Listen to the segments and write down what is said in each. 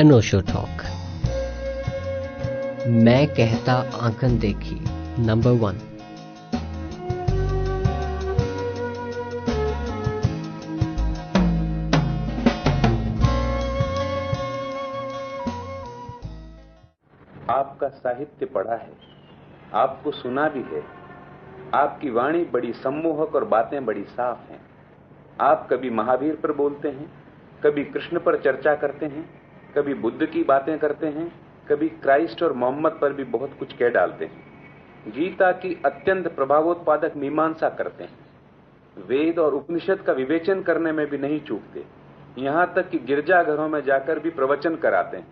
अनोशो talk मैं कहता आंकन देखी नंबर वन आपका साहित्य पढ़ा है। आपको सुना भी है। आपकी वाणी बड़ी सम्मोहक और बातें बड़ी साफ़ हैं। आप कभी महावीर पर बोलते हैं, कभी कृष्ण पर चर्चा करते हैं, कभी बुद्ध की बातें करते हैं, कभी क्राइस्ट और मोहम्मद पर भी बहुत कुछ कह डालते हैं। गीता की अत्यंत प्रभावोत्पादक मीमांसा करते हैं। वेद और उपनिषद का विवेचन करने में भी नहीं चूकते। यहाँ तक कि गिरजाघरों में जाकर भी प्रवचन कराते हैं।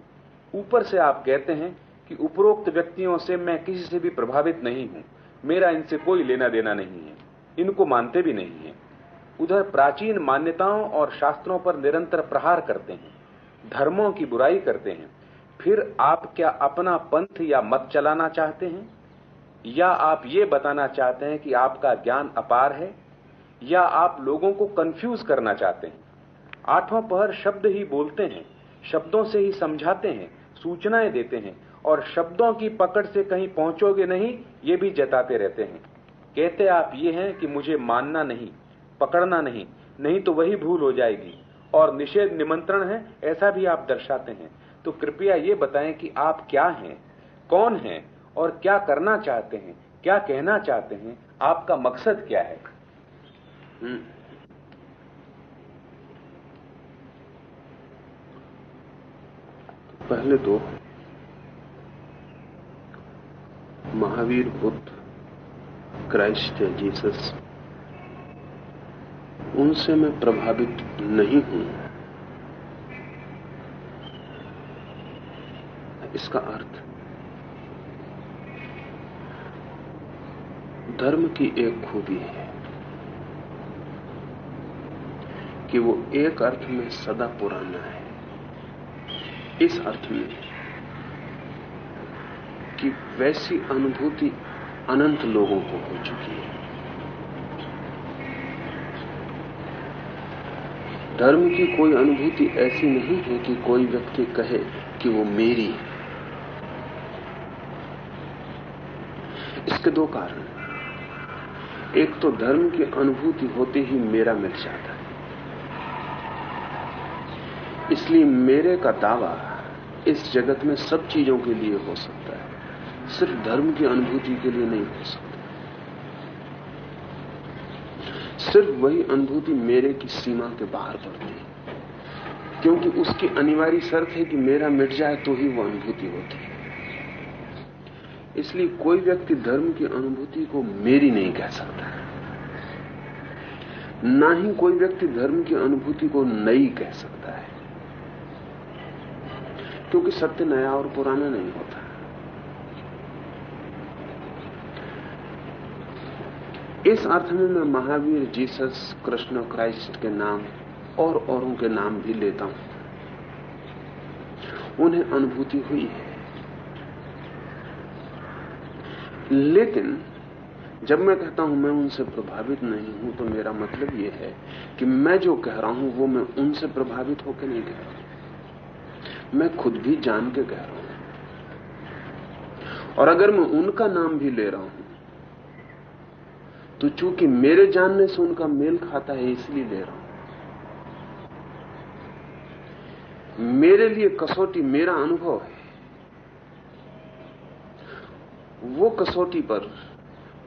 ऊपर से आप कहते हैं कि उपरोक्त व्यक्तियों से मैं किसी से भी प्रभावित नहीं हूँ। मेरा इनसे कोई लेना देना नहीं है। इनको मानते भी नहीं है। उधर प्राचीन मान्यताओं और शास्त्रों पर निरंतर प्रहार करते हैं, धर्मों की बुराई करते हैं। फिर आप क्या अपना पंथ या मत चलाना चाहते हैं? या आप ये बताना चाहते हैं कि आपका ज्ञान अपार है? या आप लोगों को कंफ्यूज करना चाहते हैं? आठों पहर शब्द ही बोलते हैं, शब्दों से ही समझाते हैं, सूचनाएँ देते हैं और शब्दों की पकड़ से कहीं पहुंचोगे नहीं, ये भी जताते रहते हैं। कहते आप ये हैं कि मुझे मानना नहीं, पकड़ना नहीं नहीं तो वही भूल हो जाएगी। और निषेध निमंत्रण है, ऐसा भी आप दर्शाते हैं। तो कृपया ये बताएँ कि आप क्या हैं, कौन हैं, और क्या करना चाहते हैं, क्या कहना चाहते हैं, आपका मकसद क्या है? हम्म। पहले तो महावीर बुद्ध, क्राइस्ट या जीसस। उनसे मैं प्रभावित नहीं हूँ। इसका अर्थ, धर्म की एक खूबी है कि वो एक अर्थ में सदा पुराना है। इस अर्थ में कि वैसी अनुभूति अनंत लोगों को हो चुकी है। धर्म की कोई अनुभूति ऐसी नहीं है कि कोई व्यक्ति कहे कि वो मेरी है। इसके दो कारण एक तो धर्म की अनुभूति होते ही मेरा मिल जाता है। इसलिए मेरे का दावा इस जगत में सब चीज़ों के लिए हो सकता है। सिर्फ़ धर्म की अनुभूति के लिए नहीं हो सकता। सिर्फ़ वही अनुभूति मेरे की सीमा के बाहर पड़ती है। क्योंकि उसकी अनिवार्य शर्त है कि मेरा मिट जाए तो ही वो अनुभूति होती है। इसलिए कोई व्यक्ति धर्म की अनुभूति को मेरी नहीं कह सकता ना ही कोई व्यक्ति धर्म की अनुभूति को नई कह सकता है। क्योंकि सत्य नया और पुराना नहीं होता। इस अर्थ में मैं महावीर जीसस कृष्ण क्राइस्ट के नाम और औरों के नाम भी लेता हूँ। उन्हें अनुभूति हुई है। लेकिन जब मैं कहता हूँ मैं उनसे प्रभावित नहीं हूँ तो मेरा मतलब यह है कि मैं जो कह रहा हूँ, वो मैं उनसे प्रभावित होकर नहीं कह रहा मैं खुद भी जान के कह रहा हूँ। और अगर मैं उनका नाम भी ले रहा हूँ तो चूँकि मेरे जानने से उनका मेल खाता है, इसलिए ले रहा हूँ। मेरे लिए कसौटी मेरा अनुभव है। वो कसौटी पर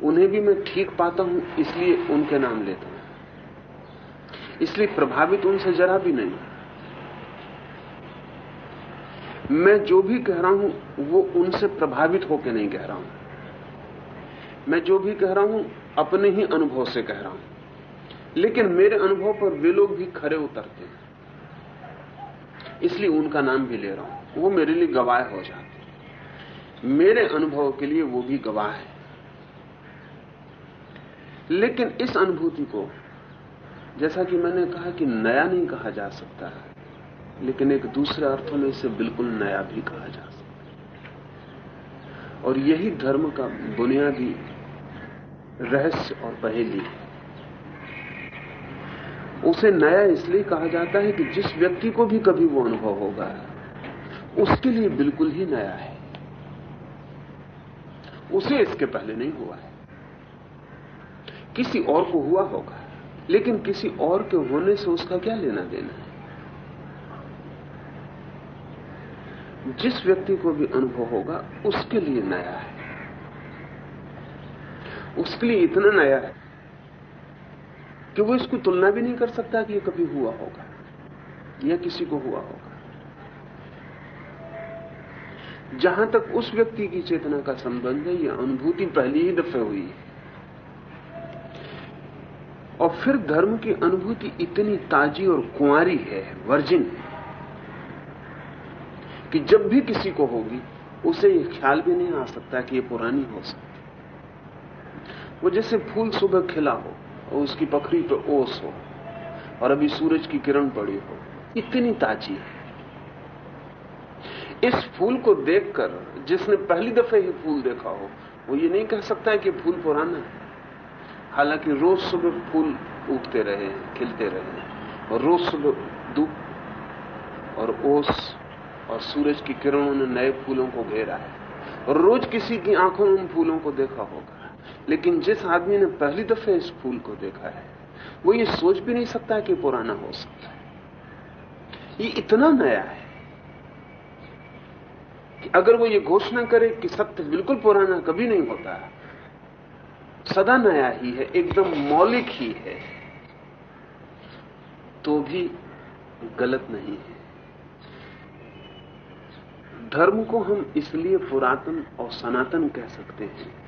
उन्हें भी मैं ठीक पाता हूँ, इसलिए उनके नाम लेता हूँ। इसलिए प्रभावित उनसे जरा भी नहीं। मैं जो भी कह रहा हूँ, वो उनसे प्रभावित होकर नहीं कह रहा हूँ। मैं जो भी कह रहा हूँ अपने ही अनुभव से कह रहा हूँ। लेकिन मेरे अनुभव पर वे लोग भी खरे उतरते हैं। इसलिए उनका नाम भी ले रहा हूँ। वो मेरे लिए गवाह हो जाते मेरे अनुभव के लिए वो भी गवाह है। लेकिन इस अनुभूति को, जैसा कि मैंने कहा कि नया नहीं कहा जा सकता है, लेकिन एक दूसरे अर्थों में इसे बिल्कुल नया भी कहा जा सकता है। और यही धर्म का बुनियादी रहस्य और पहेली। है उसे नया इसलिए कहा जाता है कि जिस व्यक्ति को भी कभी वो अनुभव होगा, उसके लिए बिल्कुल ही नया है। उसे इसके पहले नहीं हुआ है। किसी और को हुआ होगा, लेकिन किसी और के होने से उसका क्या लेना देना है? जिस व्यक्ति को भी अनुभव होगा, उसके लिए नया है। उसके लिए इतना नया है कि वो इसको तुलना भी नहीं कर सकता कि ये कभी हुआ होगा, या किसी को हुआ होगा। जहाँ तक उस व्यक्ति की चेतना का संबंध है यह अनुभूति पहली ही दफे हुई है। और फिर धर्म की अनुभूति इतनी ताजी और कुंवारी है, वर्जिन है, कि जब भी किसी को होगी, उसे यह ख्याल भी नहीं आ सकता कि यह पुरानी हो सकती। वो जैसे फूल सुबह खिला हो और उसकी पखरी पे ओस हो और अभी सूरज की किरण पड़ी हो। इतनी ताजी है। इस फूल को देखकर जिसने पहली दफे ही फूल देखा हो, वो ये नहीं कह सकता है कि फूल पुराना है। हालाँकि रोज सुबह फूल उगते रहे खिलते रहे और रोज सुबह धूप और ओस और सूरज की किरणों ने नए फूलों को घेरा है। और रोज किसी की आँखों में फूलों को देखा होगा। लेकिन जिस आदमी ने पहली दफे इस फूल को देखा है, वो ये सोच भी नहीं सकता कि पुराना हो सकता है। ये इतना नया है कि अगर वो ये घोषणा करे कि सत्य बिल्कुल पुराना कभी नहीं होता, सदा नया ही है, एकदम मौलिक ही है तो भी गलत नहीं है। धर्म को हम इसलिए पुरातन और सनातन कह सकते हैं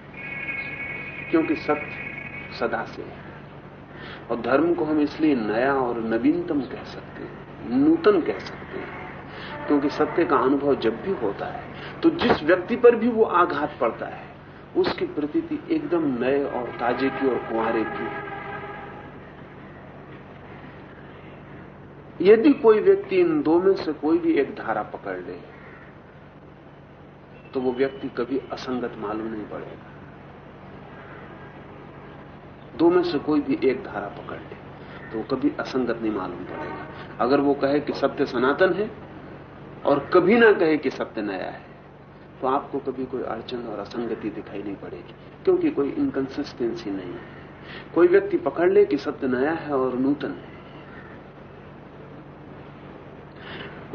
क्योंकि सत्य सदा से है। और धर्म को हम इसलिए नया और नवीनतम कह सकते हैं, नूतन कह सकते हैं। क्योंकि सत्य का अनुभव जब भी होता है तो जिस व्यक्ति पर भी वो आघात पड़ता है, उसकी प्रतीति एकदम नए और ताजे की और कुंवरे की है यदि कोई व्यक्ति इन दो में से कोई भी एक धारा पकड़ ले तो वो व्यक्ति कभी असंगत मालूम नहीं पड़ेगा। दो में से कोई भी एक धारा पकड़ ले तो कभी असंगत नहीं मालूम पड़ेगा। अगर वो कहे कि सत्य सनातन है, और कभी ना कहे कि सत्य नया है तो आपको कभी कोई अड़चन और असंगति दिखाई नहीं पड़ेगी, क्योंकि कोई इनकंसिस्टेंसी नहीं है। कोई व्यक्ति पकड़ ले कि सत्य नया है और नूतन है।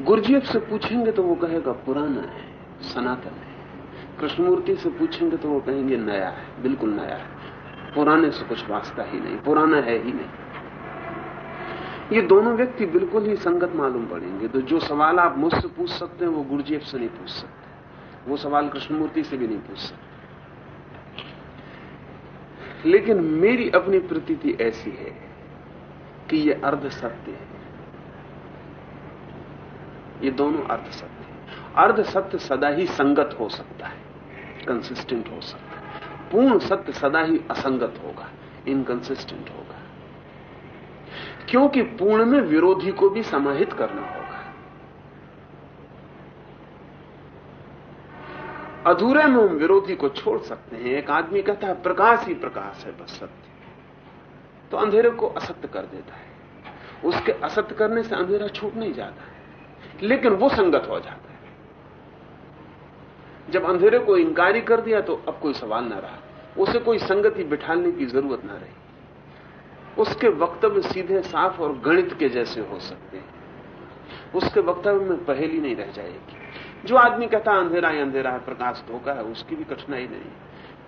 गुरुजीएफ से पूछेंगे तो वो कहेगा, पुराना है, सनातन है। कृष्णमूर्ति से पूछेंगे तो वो कहेंगे, नया है, बिल्कुल नया है। पुराने से कुछ वास्ता ही नहीं, पुराना है ही नहीं। ये दोनों व्यक्ति बिल्कुल ही संगत मालूम पड़ेंगे। तो जो सवाल आप मुझसे पूछ सकते हैं, वो गुरुजेब से नहीं पूछ सकते। वो सवाल कृष्णमूर्ति से भी नहीं पूछ सकते। लेकिन मेरी अपनी प्रतीति ऐसी है कि ये अर्ध सत्य है। ये दोनों अर्ध सत्य अर्ध सत्य सदा ही संगत हो सकता है कंसिस्टेंट हो सकता है। पूर्ण सत्य सदा ही असंगत होगा इनकंसिस्टेंट होगा। क्योंकि पूर्ण में विरोधी को भी समाहित करना होगा। अधूरे में हम विरोधी को छोड़ सकते हैं, एक आदमी कहता है, प्रकाश ही प्रकाश है, बस सत्य। तो अंधेरे को असत्य कर देता है। उसके असत्य करने से अंधेरा छूट नहीं जाता लेकिन वो संगत हो जाता है। जब अंधेरे को इंकारी कर दिया तो अब कोई सवाल ना रहा। उसे कोई संगति बिठाने की ज़रूरत ना रही। उसके वक्तव्य सीधे साफ़ और गणित के जैसे हो सकते हैं। उसके वक्तव्य में पहेली नहीं रह जाएगी। जो आदमी कहता अंधेरा ही अंधेरा है, प्रकाश धोखा है, उसकी भी कठिनाई नहीं।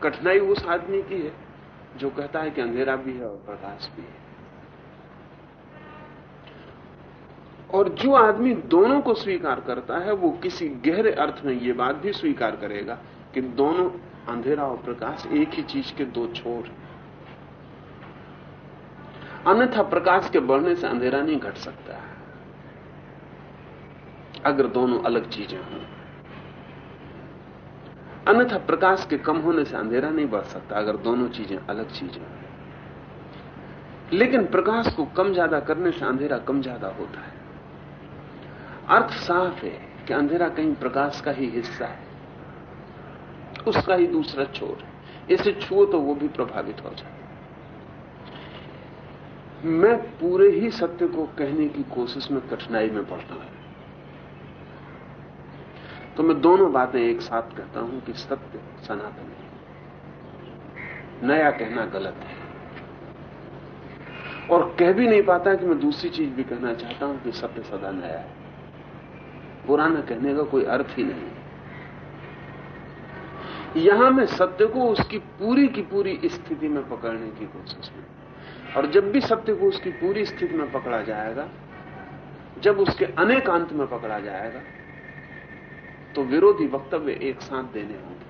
कठिनाई उस आदमी की है, जो कहता है कि अंधेरा भी है और प्रकाश भी है। और जो आदमी दोनों को स्वीकार करता है, वो किसी गहरे अर्थ में ये बात भी स्वीकार करेगा कि दोनों अंधेरा और प्रकाश, एक ही चीज़ के दो छोर। अन्यथा प्रकाश के बढ़ने से अंधेरा नहीं घट सकता अगर दोनों अलग चीज़ें हों। अन्यथा प्रकाश के कम होने से अंधेरा नहीं बढ़ सकता, अगर दोनों चीज़ें अलग चीज़ें हों। लेकिन प्रकाश को कम ज़्यादा करने से अंधेरा कम ज़्यादा होता है। अर्थ साफ़ है कि अंधेरा कहीं प्रकाश का ही हिस्सा है। उसका ही दूसरा छोर है। इसे छुओ तो वो भी प्रभावित हो जाए। मैं पूरे ही सत्य को कहने की कोशिश में कठिनाई में पड़ता हूँ। तो मैं दोनों बातें एक साथ कहता हूँ कि सत्य सनातन है। नया कहना गलत है। और कह भी नहीं पाता कि मैं दूसरी चीज़ भी कहना चाहता हूँ कि सत्य सदा नया है। पुराना कहने का कोई अर्थ ही नहीं। यहाँ मैं सत्य को उसकी पूरी की पूरी स्थिति में पकड़ने की कोशिश में और जब भी सत्य को उसकी पूरी स्थिति में पकड़ा जाएगा, जब उसके अनेकांत में पकड़ा जाएगा तो विरोधी वक्तव्य एक साथ देने होंगे।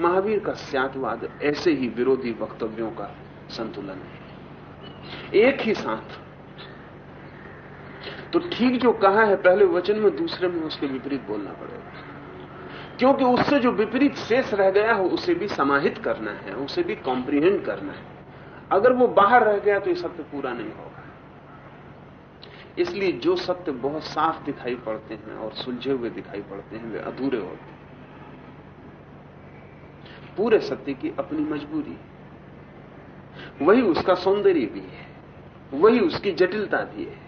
महावीर का स्यातवाद ऐसे ही विरोधी वक्तव्यों का संतुलन है। एक ही साथ। तो ठीक जो कहा है, पहले वचन में दूसरे में उसके विपरीत बोलना पड़ेगा। क्योंकि उससे जो विपरीत शेष रह गया हो, उसे भी समाहित करना है, उसे भी कॉम्प्रीहेंड करना है। अगर वो बाहर रह गया तो ये सत्य पूरा नहीं होगा। इसलिए जो सत्य बहुत साफ़ दिखाई पड़ते हैं और सुलझे हुए दिखाई पड़ते हैं, वे अधूरे होते हैं। पूरे सत्य की अपनी मजबूरी वही उसका सौंदर्य भी है। वही उसकी जटिलता भी है।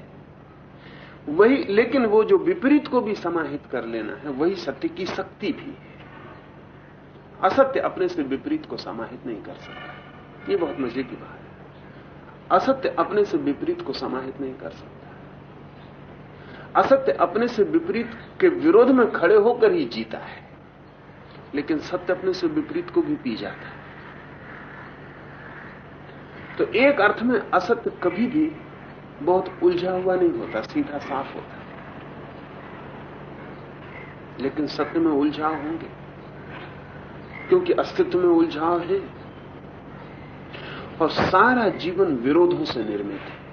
वही, लेकिन वो जो विपरीत को भी समाहित कर लेना है, वही सत्य की शक्ति भी है। असत्य अपने से विपरीत को समाहित नहीं कर सकता ये बहुत मज़े की बात है। असत्य अपने से विपरीत को समाहित नहीं कर सकता असत्य अपने से विपरीत के विरोध में खड़े होकर ही जीता है। लेकिन सत्य अपने से विपरीत को भी पी जाता है। तो एक अर्थ में असत्य कभी भी बहुत उलझा हुआ नहीं होता, सीधा साफ़ होता लेकिन सत्य में उलझाव होंगे, क्योंकि अस्तित्व में उलझाव है और सारा जीवन विरोधों से निर्मित है।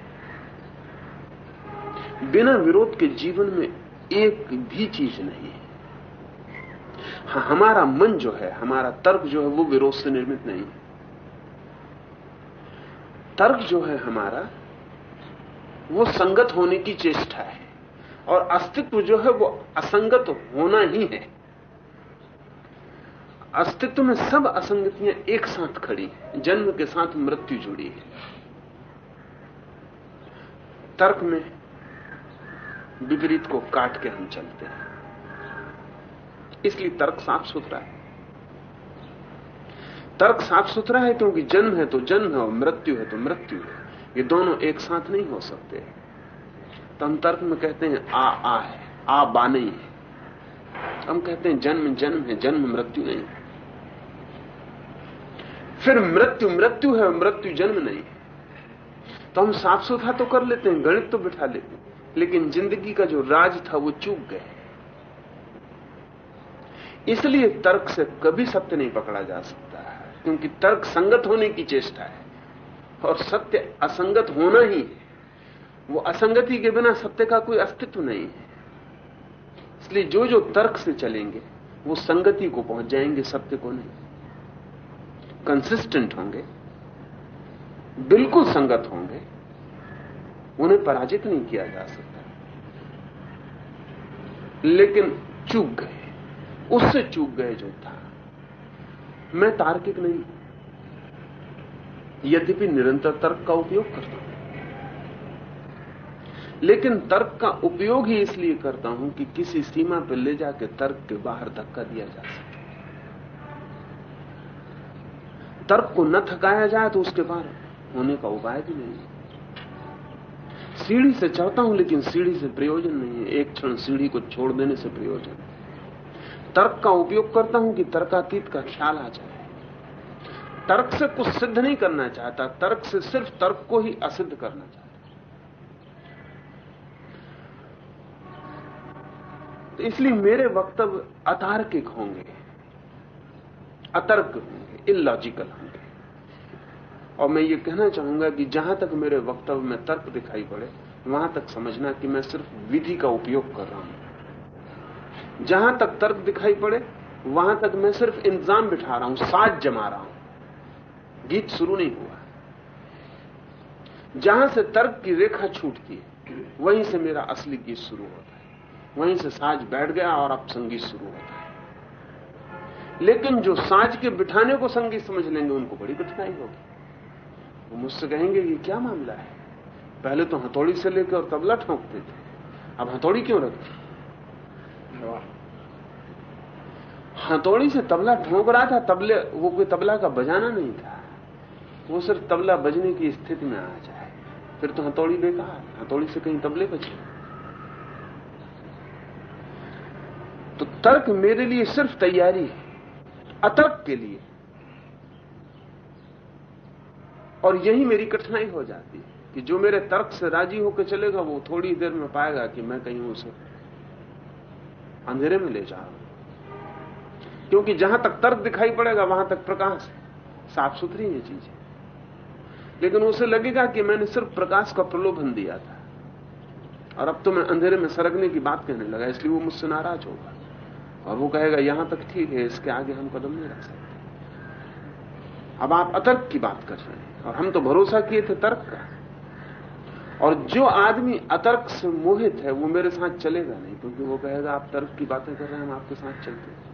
बिना विरोध के जीवन में एक भी चीज़ नहीं है। हाँ हमारा मन जो है, हमारा तर्क जो है, वो विरोध से निर्मित नहीं है। तर्क जो है हमारा वो संगत होने की चेष्टा है। और अस्तित्व जो है वो असंगत होना ही है। अस्तित्व में सब असंगतियाँ एक साथ खड़ी जन्म के साथ मृत्यु जुड़ी है। तर्क में विपरीत को काट के हम चलते हैं। इसलिए तर्क साफ़ सुथरा है। तर्क साफ़ सुथरा है क्योंकि जन्म है तो जन्म है और मृत्यु है तो मृत्यु है। ये दोनों एक साथ नहीं हो सकते। तो हम तर्क में कहते हैं, आ आ है, आ बा नहीं है। हम कहते हैं, जन्म जन्म है, जन्म, मृत्यु नहीं। फिर मृत्यु मृत्यु है, मृत्यु, जन्म नहीं। तो हम साफ़ सुथरा तो कर लेते हैं, गणित तो बिठा लेते हैं। लेकिन ज़िंदगी का जो राज था, वो चूक गए। इसलिए तर्क से कभी सत्य नहीं पकड़ा जा सकता, क्योंकि तर्क संगत होने की चेष्टा है। और सत्य असंगत होना ही है। वो असंगति के बिना सत्य का कोई अस्तित्व नहीं है। इसलिए जो जो तर्क से चलेंगे, वो संगति को पहुँच जाएँगे, सत्य को नहीं। कंसिस्टेंट होंगे, बिल्कुल संगत होंगे, उन्हें पराजित नहीं किया जा सकता। लेकिन चूक गए, उससे चूक गए जो था। मैं तार्किक नहीं यद्यपि निरंतर तर्क का उपयोग करता हूँ। लेकिन तर्क का उपयोग ही इसलिए करता हूँ कि किसी सीमा पर ले जाकर तर्क के बाहर धक्का दिया जा सके। तर्क को न थकाया जाए तो उसके बाहर होने का उपाय भी नहीं है। सीढ़ी से चढ़ता हूँ, लेकिन सीढ़ी से प्रयोजन नहीं है। एक क्षण सीढ़ी को छोड़ देने से प्रयोजन। तर्क का उपयोग करता हूँ कि तर्कातीत का ख्याल आ जाए। तर्क से कुछ सिद्ध नहीं करना चाहता, तर्क से सिर्फ़ तर्क को ही असिद्ध करना चाहता तो इसलिए मेरे वक्तव्य अतार्किक होंगे, अतर्क होंगे इलॉजिकल होंगे। और मैं ये कहना चाहूँगा कि जहाँ तक मेरे वक्तव्य में तर्क दिखाई पड़े, वहाँ तक समझना कि मैं सिर्फ़ विधि का उपयोग कर रहा हूँ। जहाँ तक तर्क दिखाई पड़े, वहाँ तक मैं सिर्फ़ इंतज़ाम बिठा रहा हूँ, साज जमा रहा हूँ। गीत शुरू नहीं हुआ जहाँ से तर्क की रेखा छूटती है, वहीं से मेरा असली गीत शुरू होता है। वहीं से साज बैठ गया और अब संगीत शुरू होता है। लेकिन जो साज के बिठाने को संगीत समझ लेंगे, उनको बड़ी कठिनाई होगी। वो मुझसे कहेंगे, ये क्या मामला है? पहले तो हथौड़ी से लेकर और तबला ठोंकते थे। अब हथौड़ी क्यों रखती हथौड़ी से तबला ठोंक रहा था, तबले, वो कोई तबला का बजाना नहीं था। वो सिर्फ़ तबला बजने की स्थिति में आ जाए फिर तो हथौड़ी बेकार हथौड़ी से कहीं तबले बचे तो तर्क मेरे लिए सिर्फ़ तैयारी है, अतर्क के लिए। और यही मेरी कठिनाई हो जाती है कि जो मेरे तर्क से राज़ी होकर चलेगा, वो थोड़ी देर में पाएगा कि मैं कहीं उसे अंधेरे में ले जा रहा हूँ। क्योंकि जहाँ तक तर्क दिखाई पड़ेगा, वहाँ तक प्रकाश साफ़ सुथरी ये चीज़। है लेकिन उसे लगेगा कि मैंने सिर्फ़ प्रकाश का प्रलोभन दिया था। और अब तो मैं अंधेरे में सरकने की बात कहने लगा, इसलिए वो मुझसे नाराज़ होगा। और वो कहेगा, यहाँ तक ठीक है, इसके आगे हम कदम नहीं रख सकते। अब आप अतर्क की बात कर रहे हैं, और हम तो भरोसा किए थे तर्क का। और जो आदमी अतर्क से मोहित है, वो मेरे साथ चलेगा नहीं, क्योंकि वो कहेगा, आप तर्क की बातें कर रहे हैं, हम आपके साथ चलते हैं।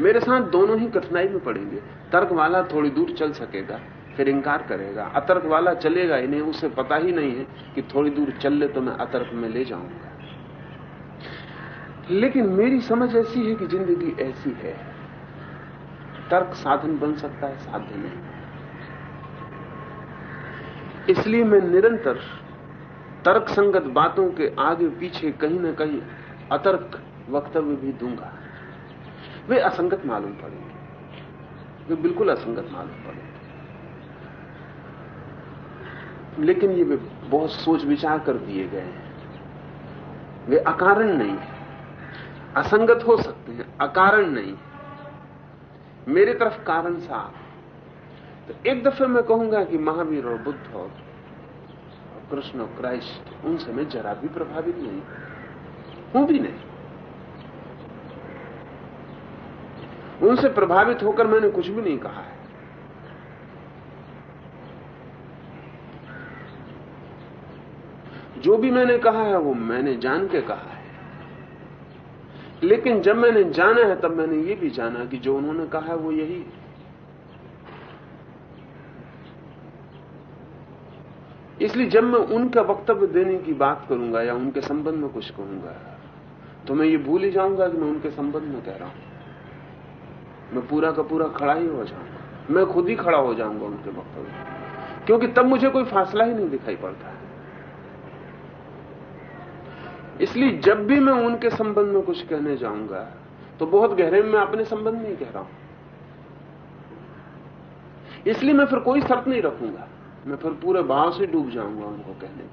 मेरे साथ दोनों ही कठिनाई में पड़ेंगे। तर्क वाला थोड़ी दूर चल सकेगा, फिर इंकार करेगा। अतर्क वाला चलेगा इन्हें उसे पता ही नहीं है कि थोड़ी दूर चल ले तो मैं अतर्क में ले जाऊँगा। लेकिन मेरी समझ ऐसी है कि ज़िंदगी ऐसी है। तर्क साधन बन सकता है साध्य नहीं। इसलिए मैं निरंतर तर्क संगत बातों के आगे पीछे कहीं ना कहीं अतर्क वक्तव्य भी दूँगा। वे असंगत मालूम पड़ेंगे। वे बिल्कुल असंगत मालूम पड़ेंगे। लेकिन ये वे बहुत सोच विचार कर दिए गए हैं। वे अकारण नहीं है। असंगत हो सकते हैं, अकारण नहीं मेरी तरफ़ कारण साफ़ तो एक दफे मैं कहूँगा कि महावीर और बुद्ध और कृष्ण और क्राइस्ट, उनसे मैं जरा भी प्रभावित नहीं हूँ भी नहीं। उनसे प्रभावित होकर मैंने कुछ भी नहीं कहा है। जो भी मैंने कहा है, वो मैंने जान के कहा है। लेकिन जब मैंने जाना है, तब मैंने ये भी जाना कि जो उन्होंने कहा है, वो यही इसलिए जब मैं उनका वक्तव्य देने की बात करूँगा या उनके संबंध में कुछ कहूँगा तो मैं ये भूल ही जाऊँगा कि मैं उनके संबंध में कह रहा हूँ। मैं पूरा का पूरा खड़ा ही हो जाऊँगा। मैं खुद ही खड़ा हो जाऊँगा उनके वक्तव्य क्योंकि तब मुझे कोई फासला ही नहीं दिखाई पड़ता। है इसलिए जब भी मैं उनके संबंध में कुछ कहने जाऊँगा तो बहुत गहरे में मैं अपने संबंध में ही कह रहा हूँ। इसलिए मैं फिर कोई शर्त नहीं रखूँगा। मैं फिर पूरे भाव से डूब जाऊँगा उनको कहने।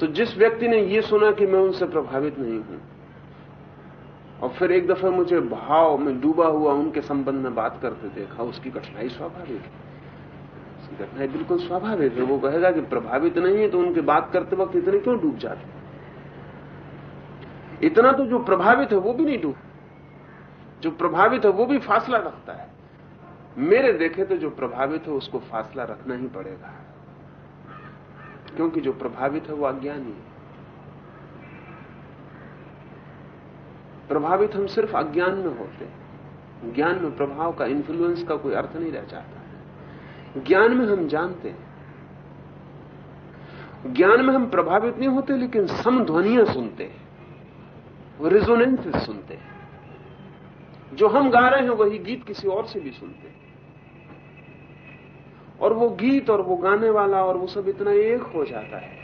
तो जिस व्यक्ति ने यह सुना कि मैं उनसे प्रभावित नहीं हूँ और फिर एक दफ़ा मुझे भाव में डूबा हुआ, उनके संबंध में बात करते देखा, उसकी कठिनाई स्वाभाविक है। उसकी कठिनाई बिल्कुल स्वाभाविक है। वो कहेगा कि प्रभावित नहीं है तो उनके बात करते वक्त इतने क्यों डूब जाते? इतना तो जो प्रभावित है, वो भी नहीं डूब। जो प्रभावित है, वो भी फासला रखता है। मेरे देखे तो जो प्रभावित है, उसको फासला रखना ही पड़ेगा। क्योंकि जो प्रभावित है, वो अज्ञानी है। प्रभावित हम सिर्फ़ अज्ञान में होते हैं। ज्ञान में प्रभाव का इन्फ्लुएंस का कोई अर्थ नहीं रह जाता ज्ञान में हम जानते हैं। ज्ञान में हम प्रभावित नहीं होते, लेकिन समध्वनियाँ सुनते हैं। रिजोनेंसेस सुनते हैं। जो हम गा रहे हैं, वही गीत किसी और से भी सुनते हैं। और वो गीत और वो गाने वाला और वो सब इतना एक हो जाता है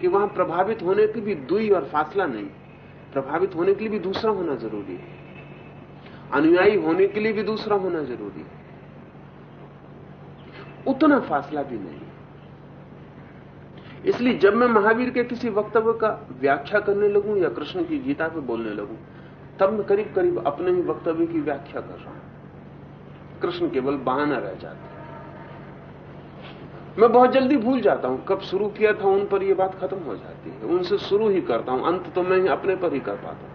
कि वहाँ प्रभावित होने की भी दुई और फासला नहीं। प्रभावित होने के लिए भी दूसरा होना ज़रूरी है। अनुयायी होने के लिए भी दूसरा होना ज़रूरी है। उतना फासला भी नहीं। इसलिए जब मैं महावीर के किसी वक्तव्य का व्याख्या करने लगूं या कृष्ण की गीता पे बोलने लगूं, तब मैं करीब करीब अपने ही वक्तव्य की व्याख्या कर रहा हूँ। कृष्ण केवल बहाना रह जाते मैं बहुत जल्दी भूल जाता हूँ। कब शुरू किया था, उन पर यह बात खत्म हो जाती है। उनसे शुरू ही करता हूँ। अंत तो मैं ही अपने पर ही कर पाता हूँ।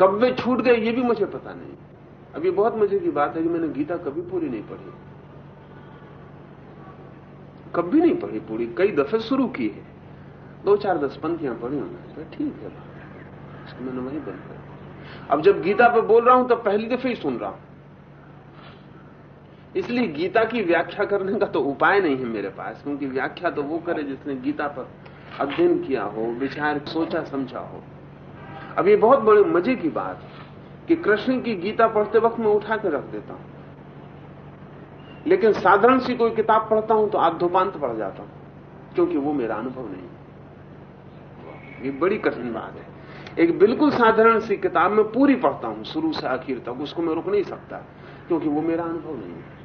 कब वे छूट गए, ये भी मुझे पता नहीं। अभी बहुत मज़े की बात है कि मैंने गीता कभी पूरी नहीं पढ़ी। कभी नहीं पढ़ी पूरी। कई दफे शुरू की है। दो चार दस पंथियाँ पढ़ी हूँ तो ठीक है। मैंने वही बंद कर अब जब गीता पे बोल रहा हूँ, तब पहली दफे ही सुन रहा हूँ। इसलिए गीता की व्याख्या करने का तो उपाय नहीं है मेरे पास, क्योंकि व्याख्या तो वो करे जिसने गीता पर अध्ययन किया हो, विचार सोचा, समझा हो। अब ये बहुत बड़े मज़े की बात है कि कृष्ण की गीता पढ़ते वक्त मैं उठा के रख देता हूँ। लेकिन साधारण सी कोई किताब पढ़ता हूँ तो आधोपांत पढ़ जाता हूँ, क्योंकि वो मेरा अनुभव नहीं ये बड़ी कठिन बात है। एक बिल्कुल साधारण सी किताब में पूरी पढ़ता हूँ, शुरू से आखिर तक, उसको मैं रुक नहीं सकता, क्योंकि वो मेरा अनुभव नहीं है।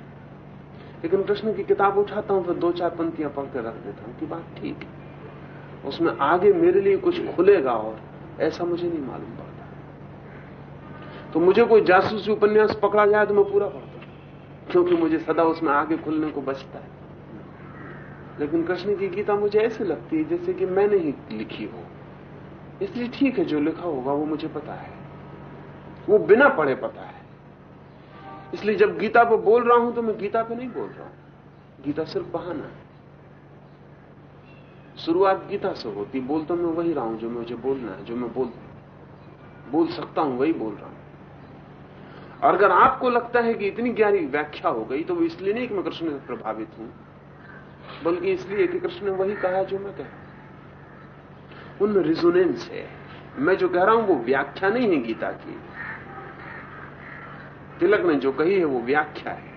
लेकिन कृष्ण की किताब उठाता हूँ फिर दो चार पंक्तियाँ पढ़ कर रख देता हूँ कि बात ठीक है। उसमें आगे मेरे लिए कुछ खुलेगा और ऐसा मुझे नहीं मालूम पड़ता। तो मुझे कोई जासूसी उपन्यास पकड़ा जाए तो मैं पूरा पढ़ता क्योंकि मुझे सदा उसमें आगे खुलने को बचता है। लेकिन कृष्ण की गीता मुझे ऐसे लगती है जैसे कि मैंने ही लिखी हो। इसलिए ठीक है, जो लिखा होगा वो मुझे पता है। वो बिना पढ़े पता है। इसलिए जब गीता पर बोल रहा हूँ तो मैं गीता पे नहीं बोल रहा हूँ। गीता सिर्फ़ बहाना है। शुरुआत गीता से होती, बोल तो मैं वही रहा हूँ जो मुझे बोलना है, जो मैं बोल बोल सकता हूँ, वही बोल रहा हूँ। और अगर आपको लगता है कि इतनी गहरी व्याख्या हो गई तो वो इसलिए नहीं कि मैं कृष्ण से प्रभावित हूँ, बल्कि इसलिए कि कृष्ण ने वही कहा जो मैं कह उनमें रिजोनेंस है। मैं जो कह रहा हूँ वो व्याख्या नहीं है गीता की। तिलक ने जो कही है वो व्याख्या है।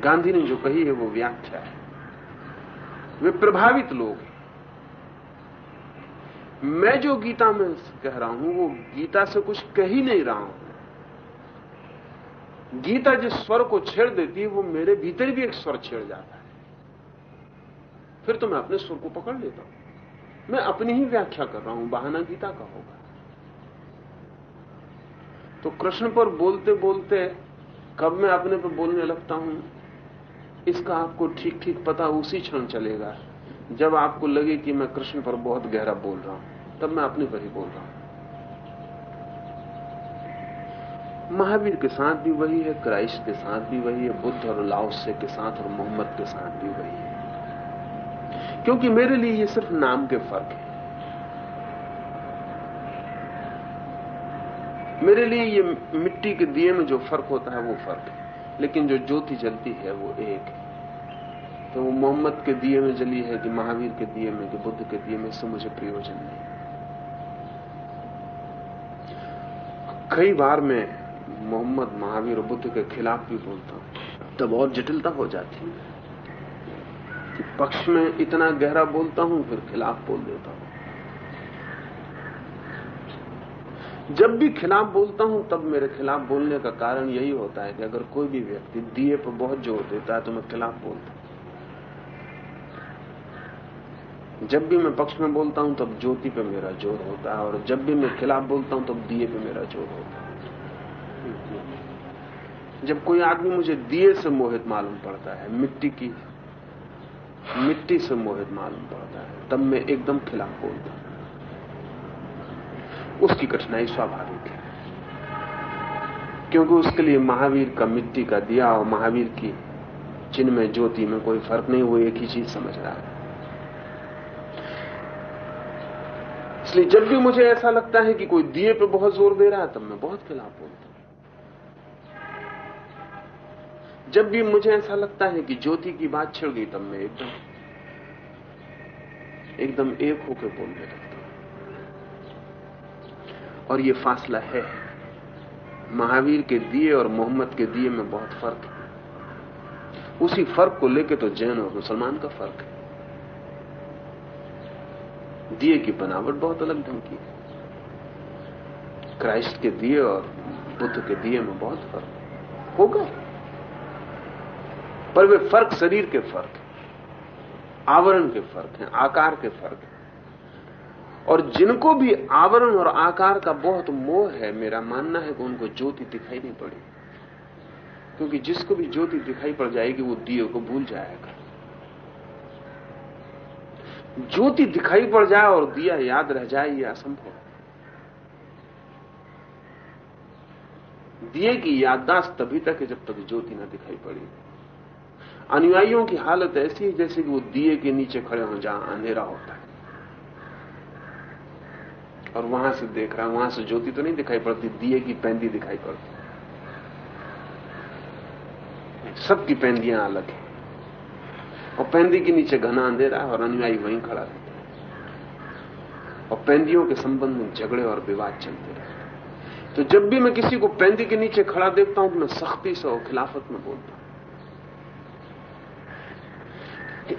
गांधी ने जो कही है वो व्याख्या है। वे प्रभावित लोग हैं। मैं जो गीता में कह रहा हूँ, वो गीता से कुछ कह ही नहीं रहा हूँ। गीता जिस स्वर को छेड़ देती है, वो मेरे भीतर भी एक स्वर छेड़ जाता है। फिर तो मैं अपने स्वर को पकड़ लेता हूँ। मैं अपनी ही व्याख्या कर रहा हूँ, बहाना गीता का होगा। तो कृष्ण पर बोलते बोलते कब मैं अपने पर बोलने लगता हूँ? इसका आपको ठीक ठीक पता उसी क्षण चलेगा। जब आपको लगे कि मैं कृष्ण पर बहुत गहरा बोल रहा हूँ, तब मैं अपने पर ही बोल रहा हूँ। महावीर के साथ भी वही है, क्राइस्ट के साथ भी वही है, बुद्ध और लाओसे के साथ और मोहम्मद के साथ भी वही है। क्योंकि मेरे लिए ये सिर्फ़ नाम के फ़र्क है। मेरे लिए ये मिट्टी के दिए में जो फ़र्क होता है वो फ़र्क है। लेकिन जो ज्योति जलती है वो एक है। तो वो मोहम्मद के दिए में जली है कि महावीर के दिए में, कि बुद्ध के दिए में, इससे मुझे प्रयोजन नहीं। कई बार मैं मोहम्मद, महावीर और बुद्ध के खिलाफ भी बोलता हूँ। तब और जटिलता हो जाती है। कि पक्ष में इतना गहरा बोलता हूँ, फिर खिलाफ बोल देता हूँ। जब भी खिलाफ बोलता हूँ, तब मेरे खिलाफ बोलने का कारण यही होता है कि अगर कोई भी व्यक्ति दिए पर बहुत ज़ोर देता है तो मैं खिलाफ बोलता जब भी मैं पक्ष में बोलता हूँ, तब ज्योति पे मेरा ज़ोर होता है, और जब भी मैं खिलाफ बोलता हूँ, तब दिए पे मेरा ज़ोर होता है। जब कोई आदमी मुझे दिए से मोहित मालूम पड़ता है, मिट्टी की, मिट्टी से मोहित मालूम पड़ता है, तब मैं एकदम खिलाफ बोलता हूँ। उसकी कठिनाई स्वाभाविक है। क्योंकि उसके लिए महावीर का मिट्टी का दिया और महावीर की चिन्ह में ज्योति में कोई फ़र्क नहीं, वो एक ही चीज़ समझ रहा है। इसलिए जब भी मुझे ऐसा लगता है कि कोई दिए पे बहुत ज़ोर दे रहा है, तब मैं बहुत खिलाफ बोलता हूँ। जब भी मुझे ऐसा लगता है कि ज्योति की बात छिड़ गई, तब मैं एकदम एकदम एक होकर बोलने लगता और ये फासला है। महावीर के दिए और मोहम्मद के दिए में बहुत फ़र्क है। उसी फ़र्क को लेकर तो जैन और मुसलमान का फ़र्क है। दिए की बनावट बहुत अलग ढंग की है। क्राइस्ट के दिए और बुद्ध के दिए में बहुत फ़र्क होगा। पर वे फ़र्क शरीर के फ़र्क आवरण के फ़र्क है, आकार के फ़र्क है। और जिनको भी आवरण और आकार का बहुत मोह है, मेरा मानना है कि उनको ज्योति दिखाई नहीं पड़ी। क्योंकि जिसको भी ज्योति दिखाई पड़ जाएगी, वो दिए को भूल जाएगा। ज्योति दिखाई पड़ जाए और दिया याद रह जाए, ये असंभव दिए की याददाश्त तभी तक है जब तक ज्योति ना दिखाई पड़ी। अनुयायियों की हालत ऐसी है जैसे कि वो दिए के नीचे खड़े हो, जहाँ अंधेरा होता है। और वहाँ से देख रहा वहाँ से ज्योति तो नहीं दिखाई पड़ती, दिए की पैंदी दिखाई पड़ती। सबकी पेंदियाँ अलग है। और पैंदी के नीचे घना अंधेरा और अनुयायी वहीं खड़ा रहता है। और पेंदियों के संबंध में झगड़े और विवाद चलते रहते तो जब भी मैं किसी को पैंदी के नीचे खड़ा देखता हूँ तो मैं सख्ती से और खिलाफत में बोलता हूँ।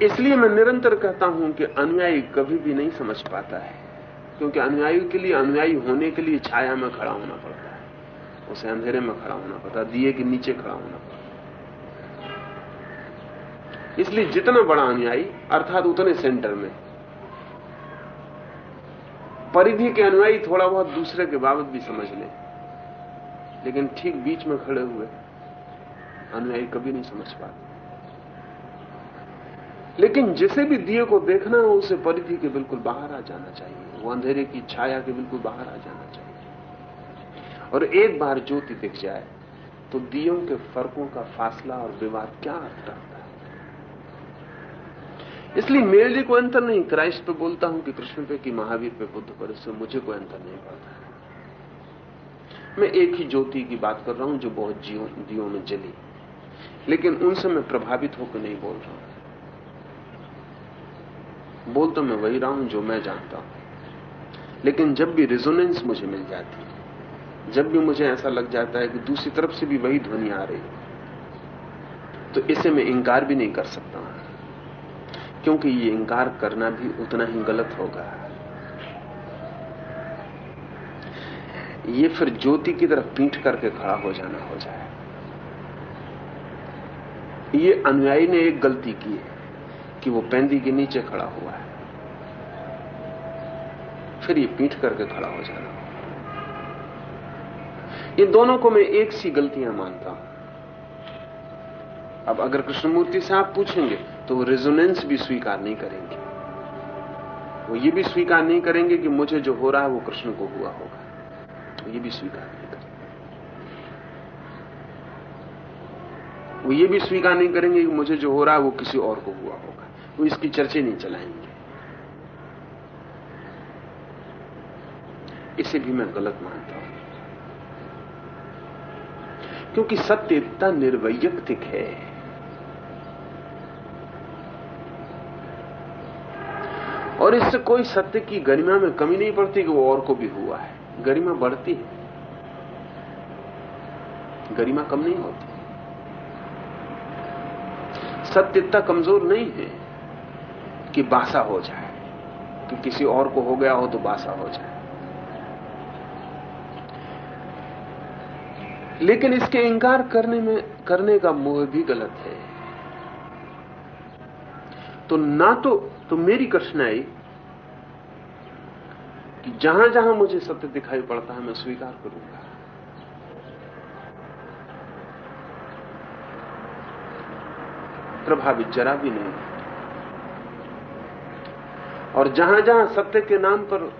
इसलिए मैं निरंतर कहता हूँ कि अनुयायी कभी भी नहीं समझ पाता है। क्योंकि अनुयायी के लिए, अनुयायी होने के लिए छाया में खड़ा होना पड़ता है। उसे अंधेरे में खड़ा होना पड़ता है, दिए के नीचे खड़ा होना पड़ता है। इसलिए जितना बड़ा अनुयायी, अर्थात उतने सेंटर में। परिधि के अनुयायी थोड़ा बहुत दूसरे के बाबत भी समझ ले। लेकिन ठीक बीच में खड़े हुए, अनुयायी कभी नहीं समझ पाते। लेकिन जिसे भी दिए को देखना हो, उसे परिधि के बिल्कुल बाहर आ जाना चाहिए। वो अंधेरे की छाया के बिल्कुल बाहर आ जाना चाहिए। और एक बार ज्योति दिख जाए तो दियों के फर्कों का फासला और विवाद क्या रखता है? इसलिए मेरे लिए कोई अंतर नहीं। क्राइस्ट पे बोलता हूँ कि कृष्ण पे, कि महावीर पे, बुद्ध पर, इससे मुझे कोई अंतर नहीं पड़ता मैं एक ही ज्योति की बात कर रहा हूँ, जो बहुत दियों में जली। लेकिन उनसे मैं प्रभावित होकर नहीं बोल रहा हूँ। बोल तो मैं वही रहा हूँ जो मैं जानता हूँ। लेकिन जब भी रिजोनेंस मुझे मिल जाती है, जब भी मुझे ऐसा लग जाता है कि दूसरी तरफ़ से भी वही ध्वनि आ रही तो इसे मैं इंकार भी नहीं कर सकता क्योंकि ये इंकार करना भी उतना ही गलत होगा। ये फिर ज्योति की तरफ़ पीठ करके खड़ा हो जाना हो जाए। ये अनुयायी ने एक गलती की है कि वो पेंदी के नीचे खड़ा हुआ है। फिर ये पीठ करके खड़ा हो जाना। ये दोनों को मैं एक सी गलतियाँ मानता हूँ। अब अगर कृष्णमूर्ति से आप पूछेंगे तो वो रेजोनेंस भी स्वीकार नहीं करेंगे। वो ये भी स्वीकार नहीं करेंगे कि मुझे जो हो रहा है वो कृष्ण को हुआ होगा। वो ये भी स्वीकार नहीं करेंगे। वो ये भी स्वीकार नहीं करेंगे कि मुझे जो हो रहा है वो किसी और को हुआ होगा। वो इसकी चर्चा नहीं चलाएँगे। इसे भी मैं गलत मानता हूँ। क्योंकि सत्य इतना निर्वैयक्तिक है। और इससे कोई सत्य की गरिमा में कमी नहीं पड़ती कि वो और को भी हुआ है। गरिमा बढ़ती है। गरिमा कम नहीं होती। सत्य इतना कमज़ोर नहीं है कि बासा हो जाए। कि किसी और को हो गया हो तो बासा हो जाए। लेकिन इसके इंकार करने में, करने का मोह भी गलत है। तो ना तो तो मेरी कठिनाई कि जहाँ जहाँ मुझे सत्य दिखाई पड़ता है, मैं स्वीकार करूँगा। प्रभावित जरा भी नहीं। और जहाँ जहाँ सत्य के नाम पर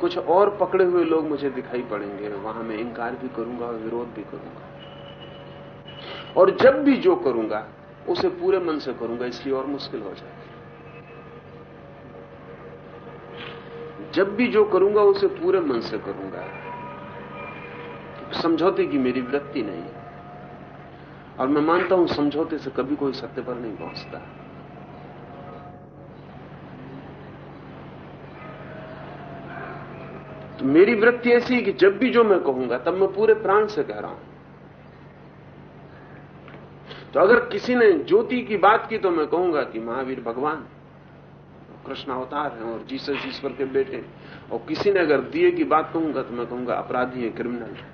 कुछ और पकड़े हुए लोग मुझे दिखाई पड़ेंगे, वहाँ मैं इंकार भी करूँगा और विरोध भी करूँगा। और जब भी जो करूँगा, उसे पूरे मन से करूँगा, इसलिए और मुश्किल हो जाएगी। जब भी जो करूँगा, उसे पूरे मन से करूँगा। समझौते की मेरी वृत्ति नहीं। और मैं मानता हूँ, समझौते से कभी कोई सत्य पर नहीं पहुँचता। तो मेरी वृत्ति ऐसी है कि जब भी जो मैं कहूँगा, तब मैं पूरे प्राण से कह रहा हूँ। तो अगर किसी ने ज्योति की बात की तो मैं कहूँगा कि महावीर भगवान, कृष्ण अवतार हैं और जीसस ईश्वर के बेटे और किसी ने अगर दिए की बात कहूँगा तो मैं कहूँगा, अपराधी है क्रिमिनल है।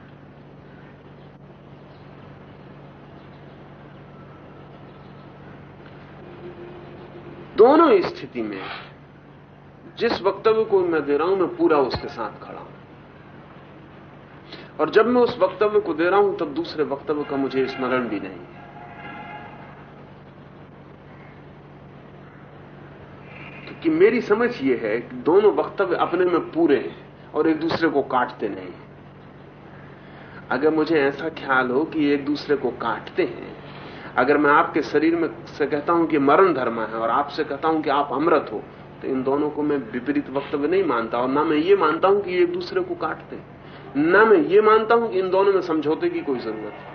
दोनों स्थिति में जिस वक्तव्य को मैं दे रहा हूँ, मैं पूरा उसके साथ खड़ा हूँ। और जब मैं उस वक्तव्य को दे रहा हूँ, तब दूसरे वक्तव्य का मुझे स्मरण भी नहीं है। क्योंकि मेरी समझ यह है कि दोनों वक्तव्य अपने में पूरे हैं और एक दूसरे को काटते नहीं अगर मुझे ऐसा ख्याल हो कि एक दूसरे को काटते हैं, अगर मैं आपके शरीर में से कहता हूँ कि मरण धर्म है और आपसे कहता हूँ कि आप अमृत हो तो इन दोनों को मैं विपरीत वक्तव्य नहीं मानता और ना मैं ये मानता हूँ कि एक दूसरे को काटते ना मैं ये मानता हूँ कि इन दोनों में समझौते की कोई ज़रूरत है।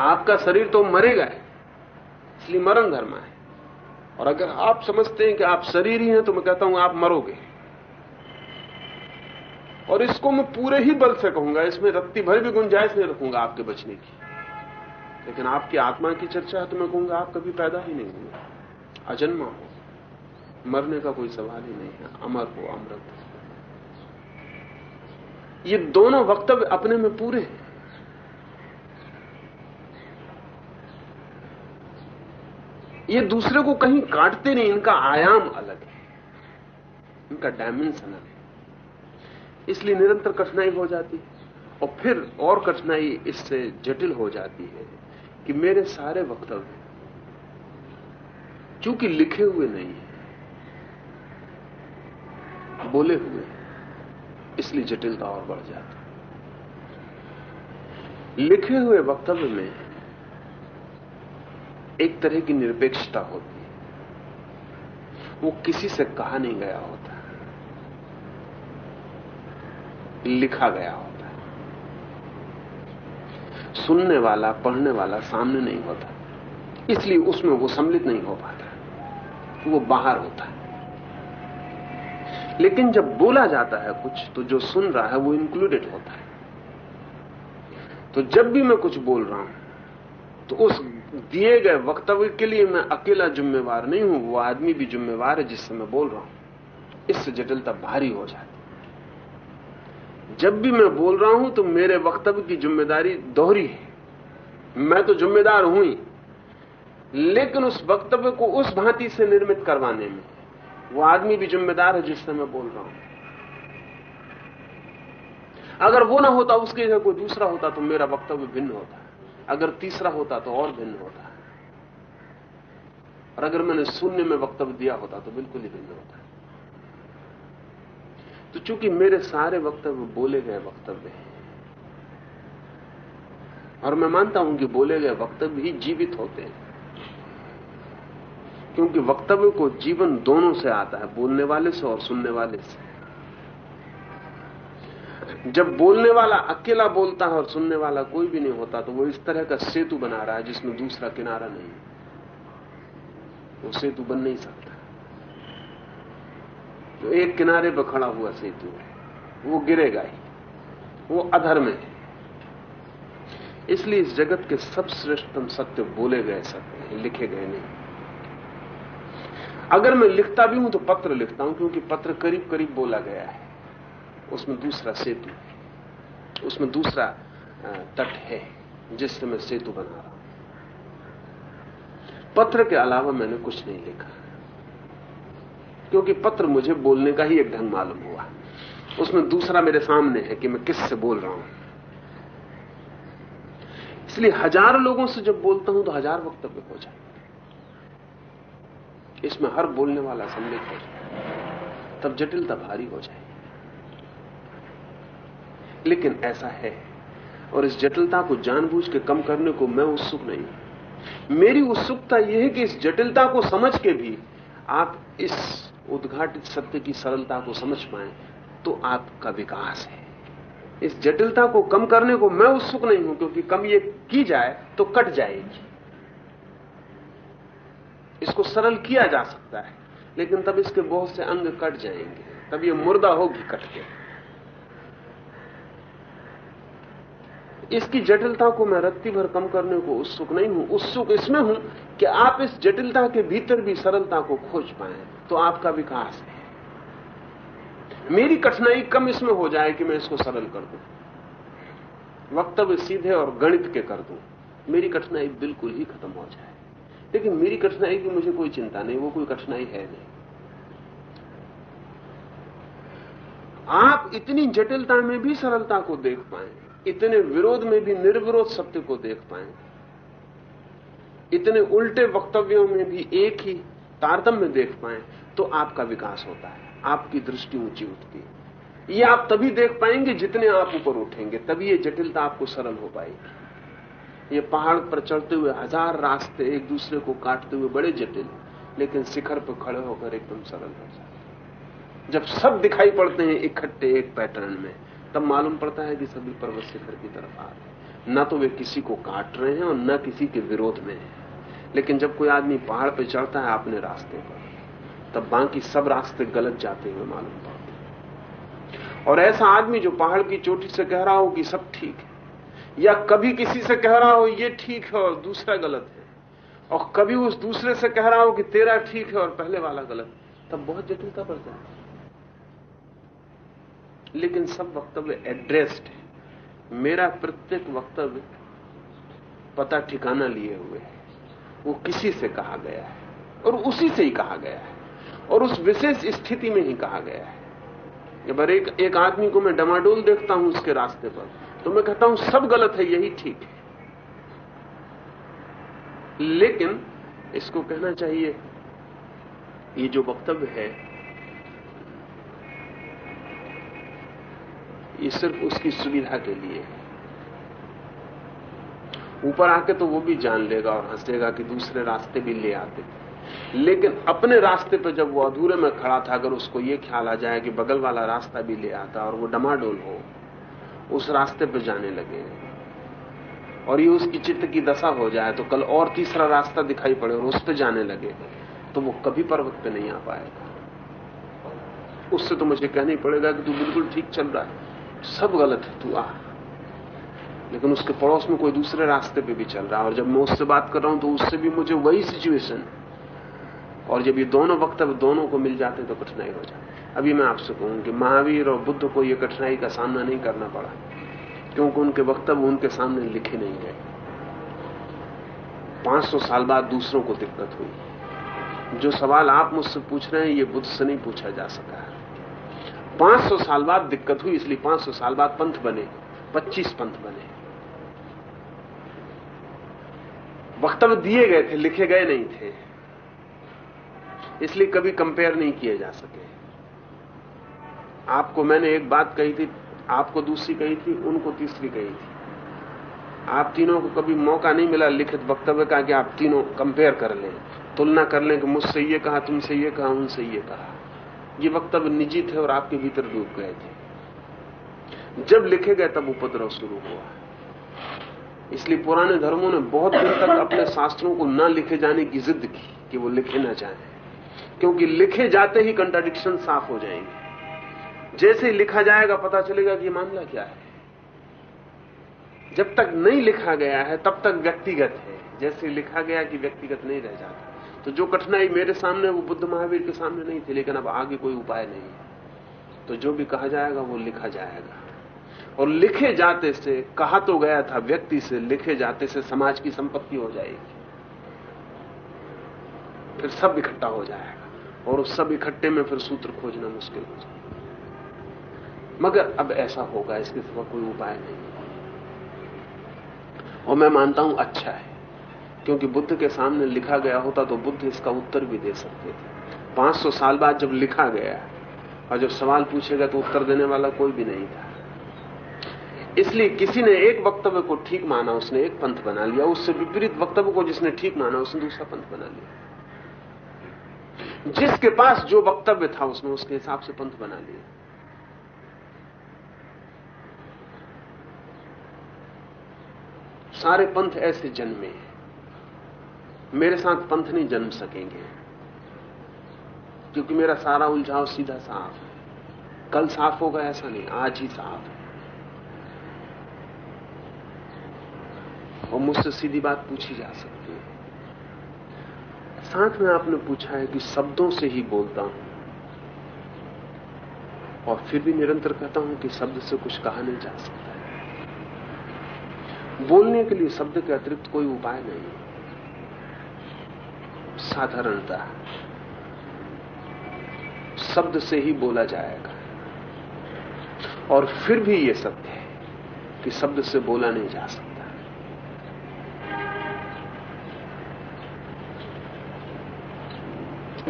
आपका शरीर तो मरेगा इसलिए मरण धर्म है। और अगर आप समझते हैं कि आप शरीर ही हैं तो मैं कहता हूँ आप मरोगे। और इसको मैं पूरे ही बल से कहूँगा, इसमें रत्ती भर भी गुंजाइश नहीं रखूँगा आपके बचने की। लेकिन आपकी आत्मा की चर्चा है तो मैं कहूँगा आप कभी पैदा ही नहीं हुए। अजन्मा हो। मरने का कोई सवाल ही नहीं है। अमर हो, अमृत। हो ये दोनों वक्तव्य अपने में पूरे हैं। ये दूसरे को कहीं काटते नहीं, इनका आयाम अलग है। इनका डायमेंशन अलग है। इसलिए निरंतर कठिनाई हो जाती है। और फिर और कठिनाई इससे जटिल हो जाती है कि मेरे सारे वक्तव्य चूँकि लिखे हुए नहीं है, बोले हुए इसलिए जटिलता और बढ़ जाती लिखे हुए वक्तव्य में एक तरह की निरपेक्षता होती है। वो किसी से कहा नहीं गया होता। लिखा गया होता है। सुनने वाला, पढ़ने वाला सामने नहीं होता। इसलिए उसमें वो सम्मिलित नहीं हो पाता। वो बाहर होता है। लेकिन जब बोला जाता है कुछ तो जो सुन रहा है वो इंक्लूडेड होता है। तो जब भी मैं कुछ बोल रहा हूँ तो उस दिए गए वक्तव्य के लिए मैं अकेला जिम्मेवार नहीं हूँ, वो आदमी भी जिम्मेवार है जिससे मैं बोल रहा हूँ। इससे जटिलता भारी हो जाती जब भी मैं बोल रहा हूँ तो मेरे वक्तव्य की ज़िम्मेदारी दोहरी है। मैं तो जिम्मेदार हूँ ही। लेकिन उस वक्तव्य को उस भांति से निर्मित करवाने में वो आदमी भी जिम्मेदार है जिससे मैं बोल रहा हूँ। अगर वो ना होता, उसकी जगह कोई दूसरा होता तो मेरा वक्तव्य भिन्न होता। अगर तीसरा होता तो और भिन्न होता। और अगर मैंने शून्य में वक्तव्य दिया होता तो बिल्कुल ही भिन्न होता। तो चूँकि मेरे सारे वक्तव्य बोले गए वक्तव्य हैं, और मैं मानता हूँ कि बोले गए वक्तव्य ही जीवित होते हैं। क्योंकि वक्तव्य को जीवन दोनों से आता है, बोलने वाले से और सुनने वाले से। जब बोलने वाला अकेला बोलता है और सुनने वाला कोई भी नहीं होता तो वो इस तरह का सेतु बना रहा है जिसमें दूसरा किनारा नहीं वो सेतु बन नहीं सकता। तो एक किनारे पर खड़ा हुआ सेतु वो गिरेगा ही। वो अधर में है। इसलिए इस जगत के सब श्रेष्ठतम सत्य बोले गए सत्य हैं, लिखे गए नहीं। अगर मैं लिखता भी हूँ तो पत्र लिखता हूँ, क्योंकि पत्र करीब करीब बोला गया है। उसमें दूसरा सेतु उसमें दूसरा तट है, जिससे मैं सेतु बना रहा हूँ। पत्र के अलावा मैंने कुछ नहीं लिखा। क्योंकि पत्र मुझे बोलने का ही एक ढंग मालूम हुआ। उसमें दूसरा मेरे सामने है कि मैं किससे बोल रहा हूँ। इसलिए हज़ार लोगों से जब बोलता हूँ तो हज़ार वक्तव्य हो जाए इसमें हर बोलने वाला सम्मिलित हो जाए, तब जटिलता भारी हो जाए। लेकिन ऐसा है, और इस जटिलता को जानबूझ के कम करने को मैं उत्सुक नहीं हूँ। मेरी उत्सुकता यह है कि इस जटिलता को समझ के भी आप इस उद्घाटित सत्य की सरलता को समझ पाए तो आपका विकास है। इस जटिलता को कम करने को मैं उत्सुक नहीं हूँ, क्योंकि कम ये की जाए तो कट जाएगी। इसको सरल किया जा सकता है, लेकिन तब इसके बहुत से अंग कट जाएँगे, तब ये मुर्दा होगी कट के इसकी जटिलता को मैं रत्ती भर कम करने को उत्सुक नहीं हूँ। उत्सुक इसमें हूँ कि आप इस जटिलता के भीतर भी सरलता को खोज पाए तो आपका विकास है। मेरी कठिनाई कम इसमें हो जाए कि मैं इसको सरल कर दूँ। वक्तव्य सीधे और गणित के कर दूँ। मेरी कठिनाई बिल्कुल ही खत्म हो जाए। लेकिन मेरी कठिनाई की मुझे कोई चिंता नहीं, वो कोई कठिनाई है नहीं। आप इतनी जटिलता में भी सरलता को देख पाए, इतने विरोध में भी निर्विरोध सत्य को देख पाए, इतने उल्टे वक्तव्यों में भी एक ही तारतम्य देख पाए तो आपका विकास होता है, आपकी दृष्टि ऊँची उठती है। ये आप तभी देख पाएँगे जितने आप ऊपर उठेंगे, तभी ये जटिलता आपको सरल हो पाएगी। ये पहाड़ पर चढ़ते हुए हज़ार रास्ते एक दूसरे को काटते हुए बड़े जटिल, लेकिन शिखर पर खड़े होकर एकदम सरल हो जाते। जब सब दिखाई पड़ते हैं इकट्ठे एक एक पैटर्न में, तब मालूम पड़ता है कि सभी पर्वत शिखर की तरफ़ आ रहे हैं। न तो वे किसी को काट रहे हैं और न किसी के विरोध में है। लेकिन जब कोई आदमी पहाड़ पर चढ़ता है अपने रास्ते पर, तब बाकी सब रास्ते गलत जाते हुए मालूम पड़ते और ऐसा आदमी जो पहाड़ की चोटी से कह रहा हो कि सब ठीक है या कभी किसी से कह रहा हो, ये ठीक है और दूसरा गलत है। और कभी उस दूसरे से कह रहा हो कि, तेरा ठीक है और पहले वाला गलत तब बहुत जटिलता बढ़ जाती लेकिन सब वक्तव्य एड्रेस्ड है। मेरा प्रत्येक वक्तव्य पता ठिकाना लिए हुए है। वो किसी से कहा गया है और उसी से ही कहा गया है और उस विशेष स्थिति में ही कहा गया है। एक एक आदमी को मैं डमाडोल देखता हूँ उसके रास्ते पर। तो मैं कहता हूँ, सब गलत है, यही ठीक है। लेकिन इसको कहना चाहिए, ये जो वक्तव्य है, ये सिर्फ़ उसकी सुविधा के लिए है। ऊपर आके तो वो भी जान लेगा और हंसेगा कि दूसरे रास्ते भी ले आते। लेकिन अपने रास्ते पर जब वो अधूरे में खड़ा था, अगर उसको ये ख्याल आ जाए कि बगल वाला रास्ता भी ले आता और वो डमाडोल हो उस रास्ते पर जाने लगे। और ये उसकी चित्त की दशा हो जाए तो कल और तीसरा रास्ता दिखाई पड़े और उस पर जाने लगे तो वो कभी पर्वत पे नहीं आ पाएगा। उससे तो मुझे कहना ही पड़ेगा कि तू बिल्कुल ठीक चल रहा है, सब गलत है, तू आ। लेकिन उसके पड़ोस में कोई दूसरे रास्ते पे भी चल रहा है, और जब मैं उससे बात कर रहा हूँ तो उससे भी मुझे वही सिचुएशन और जब ये दोनों वक्तव्य दोनों को मिल जाते तो कठिनाई हो जाती अभी मैं आपसे कहूँ कि महावीर और बुद्ध को यह कठिनाई का सामना नहीं करना पड़ा, क्योंकि उनके वक्तव्य उनके सामने लिखे नहीं गए। 500 साल बाद दूसरों को दिक्कत हुई। जो सवाल आप मुझसे पूछ रहे हैं ये बुद्ध से नहीं पूछा जा सका। 500 साल बाद दिक्कत हुई, इसलिए 500 साल बाद पंथ बने 25 पंथ बने। वक्तव्य दिए गए थे, लिखे गए नहीं थे। इसलिए कभी कंपेयर नहीं किए जा सके। आपको मैंने एक बात कही थी, आपको दूसरी कही थी, उनको तीसरी कही थी। आप तीनों को कभी मौका नहीं मिला लिखित वक्तव्य का कि आप तीनों कंपेयर कर लें, तुलना कर लें कि मुझसे ये कहा, तुमसे ये कहा, उनसे ये कहा। ये वक्तव्य निजी थे और आपके भीतर डूब गए थे। जब लिखे गए तब उपद्रव शुरू हुआ। इसलिए पुराने धर्मों ने बहुत दिन तक अपने शास्त्रों को न लिखे जाने की जिद की कि वो लिखे ना जाए, क्योंकि लिखे जाते ही कंट्राडिक्शन साफ़ हो जाएँगे। जैसे ही लिखा जाएगा, पता चलेगा कि मामला क्या है। जब तक नहीं लिखा गया है, तब तक व्यक्तिगत है। जैसे लिखा गया कि व्यक्तिगत नहीं रह जाता। तो जो कठिनाई मेरे सामने, वो बुद्ध महावीर के सामने नहीं थी, लेकिन अब आगे कोई उपाय नहीं है। तो जो भी कहा जाएगा, वो लिखा जाएगा। और लिखे जाते से, कहा तो गया था व्यक्ति से, लिखे जाते से समाज की संपत्ति हो जाएगी। फिर सब इकट्ठा हो जाएगा। और उस सब इकट्ठे में फिर सूत्र खोजना मुश्किल हो जाएगा। मगर अब ऐसा होगा, इसके सिवा कोई उपाय नहीं और मैं मानता हूँ अच्छा है, क्योंकि बुद्ध के सामने लिखा गया होता तो बुद्ध इसका उत्तर भी दे सकते थे। 500 साल बाद जब लिखा गया और जब सवाल पूछेगा तो उत्तर देने वाला कोई भी नहीं था। इसलिए किसी ने एक वक्तव्य को ठीक माना, उसने एक पंथ बना लिया, उससे विपरीत वक्तव्य को जिसने ठीक माना, उसने दूसरा पंथ बना लिया। जिसके पास जो वक्तव्य था, उसने उसके हिसाब से पंथ बना लिया। सारे पंथ ऐसे जन्मे हैं। मेरे साथ पंथ नहीं जन्म सकेंगे। क्योंकि मेरा सारा उलझाव सीधा साफ़ है। कल साफ़ होगा ऐसा नहीं, आज ही साफ़ है। और मुझसे सीधी बात पूछी जा सकती है। साथ में आपने पूछा है कि शब्दों से ही बोलता हूँ। और फिर भी निरंतर कहता हूँ कि शब्द से कुछ कहा नहीं जा सकता। बोलने के लिए शब्द के अतिरिक्त कोई उपाय नहीं। साधारणता, शब्द से ही बोला जाएगा। और फिर भी यह सत्य है कि शब्द से बोला नहीं जा सकता।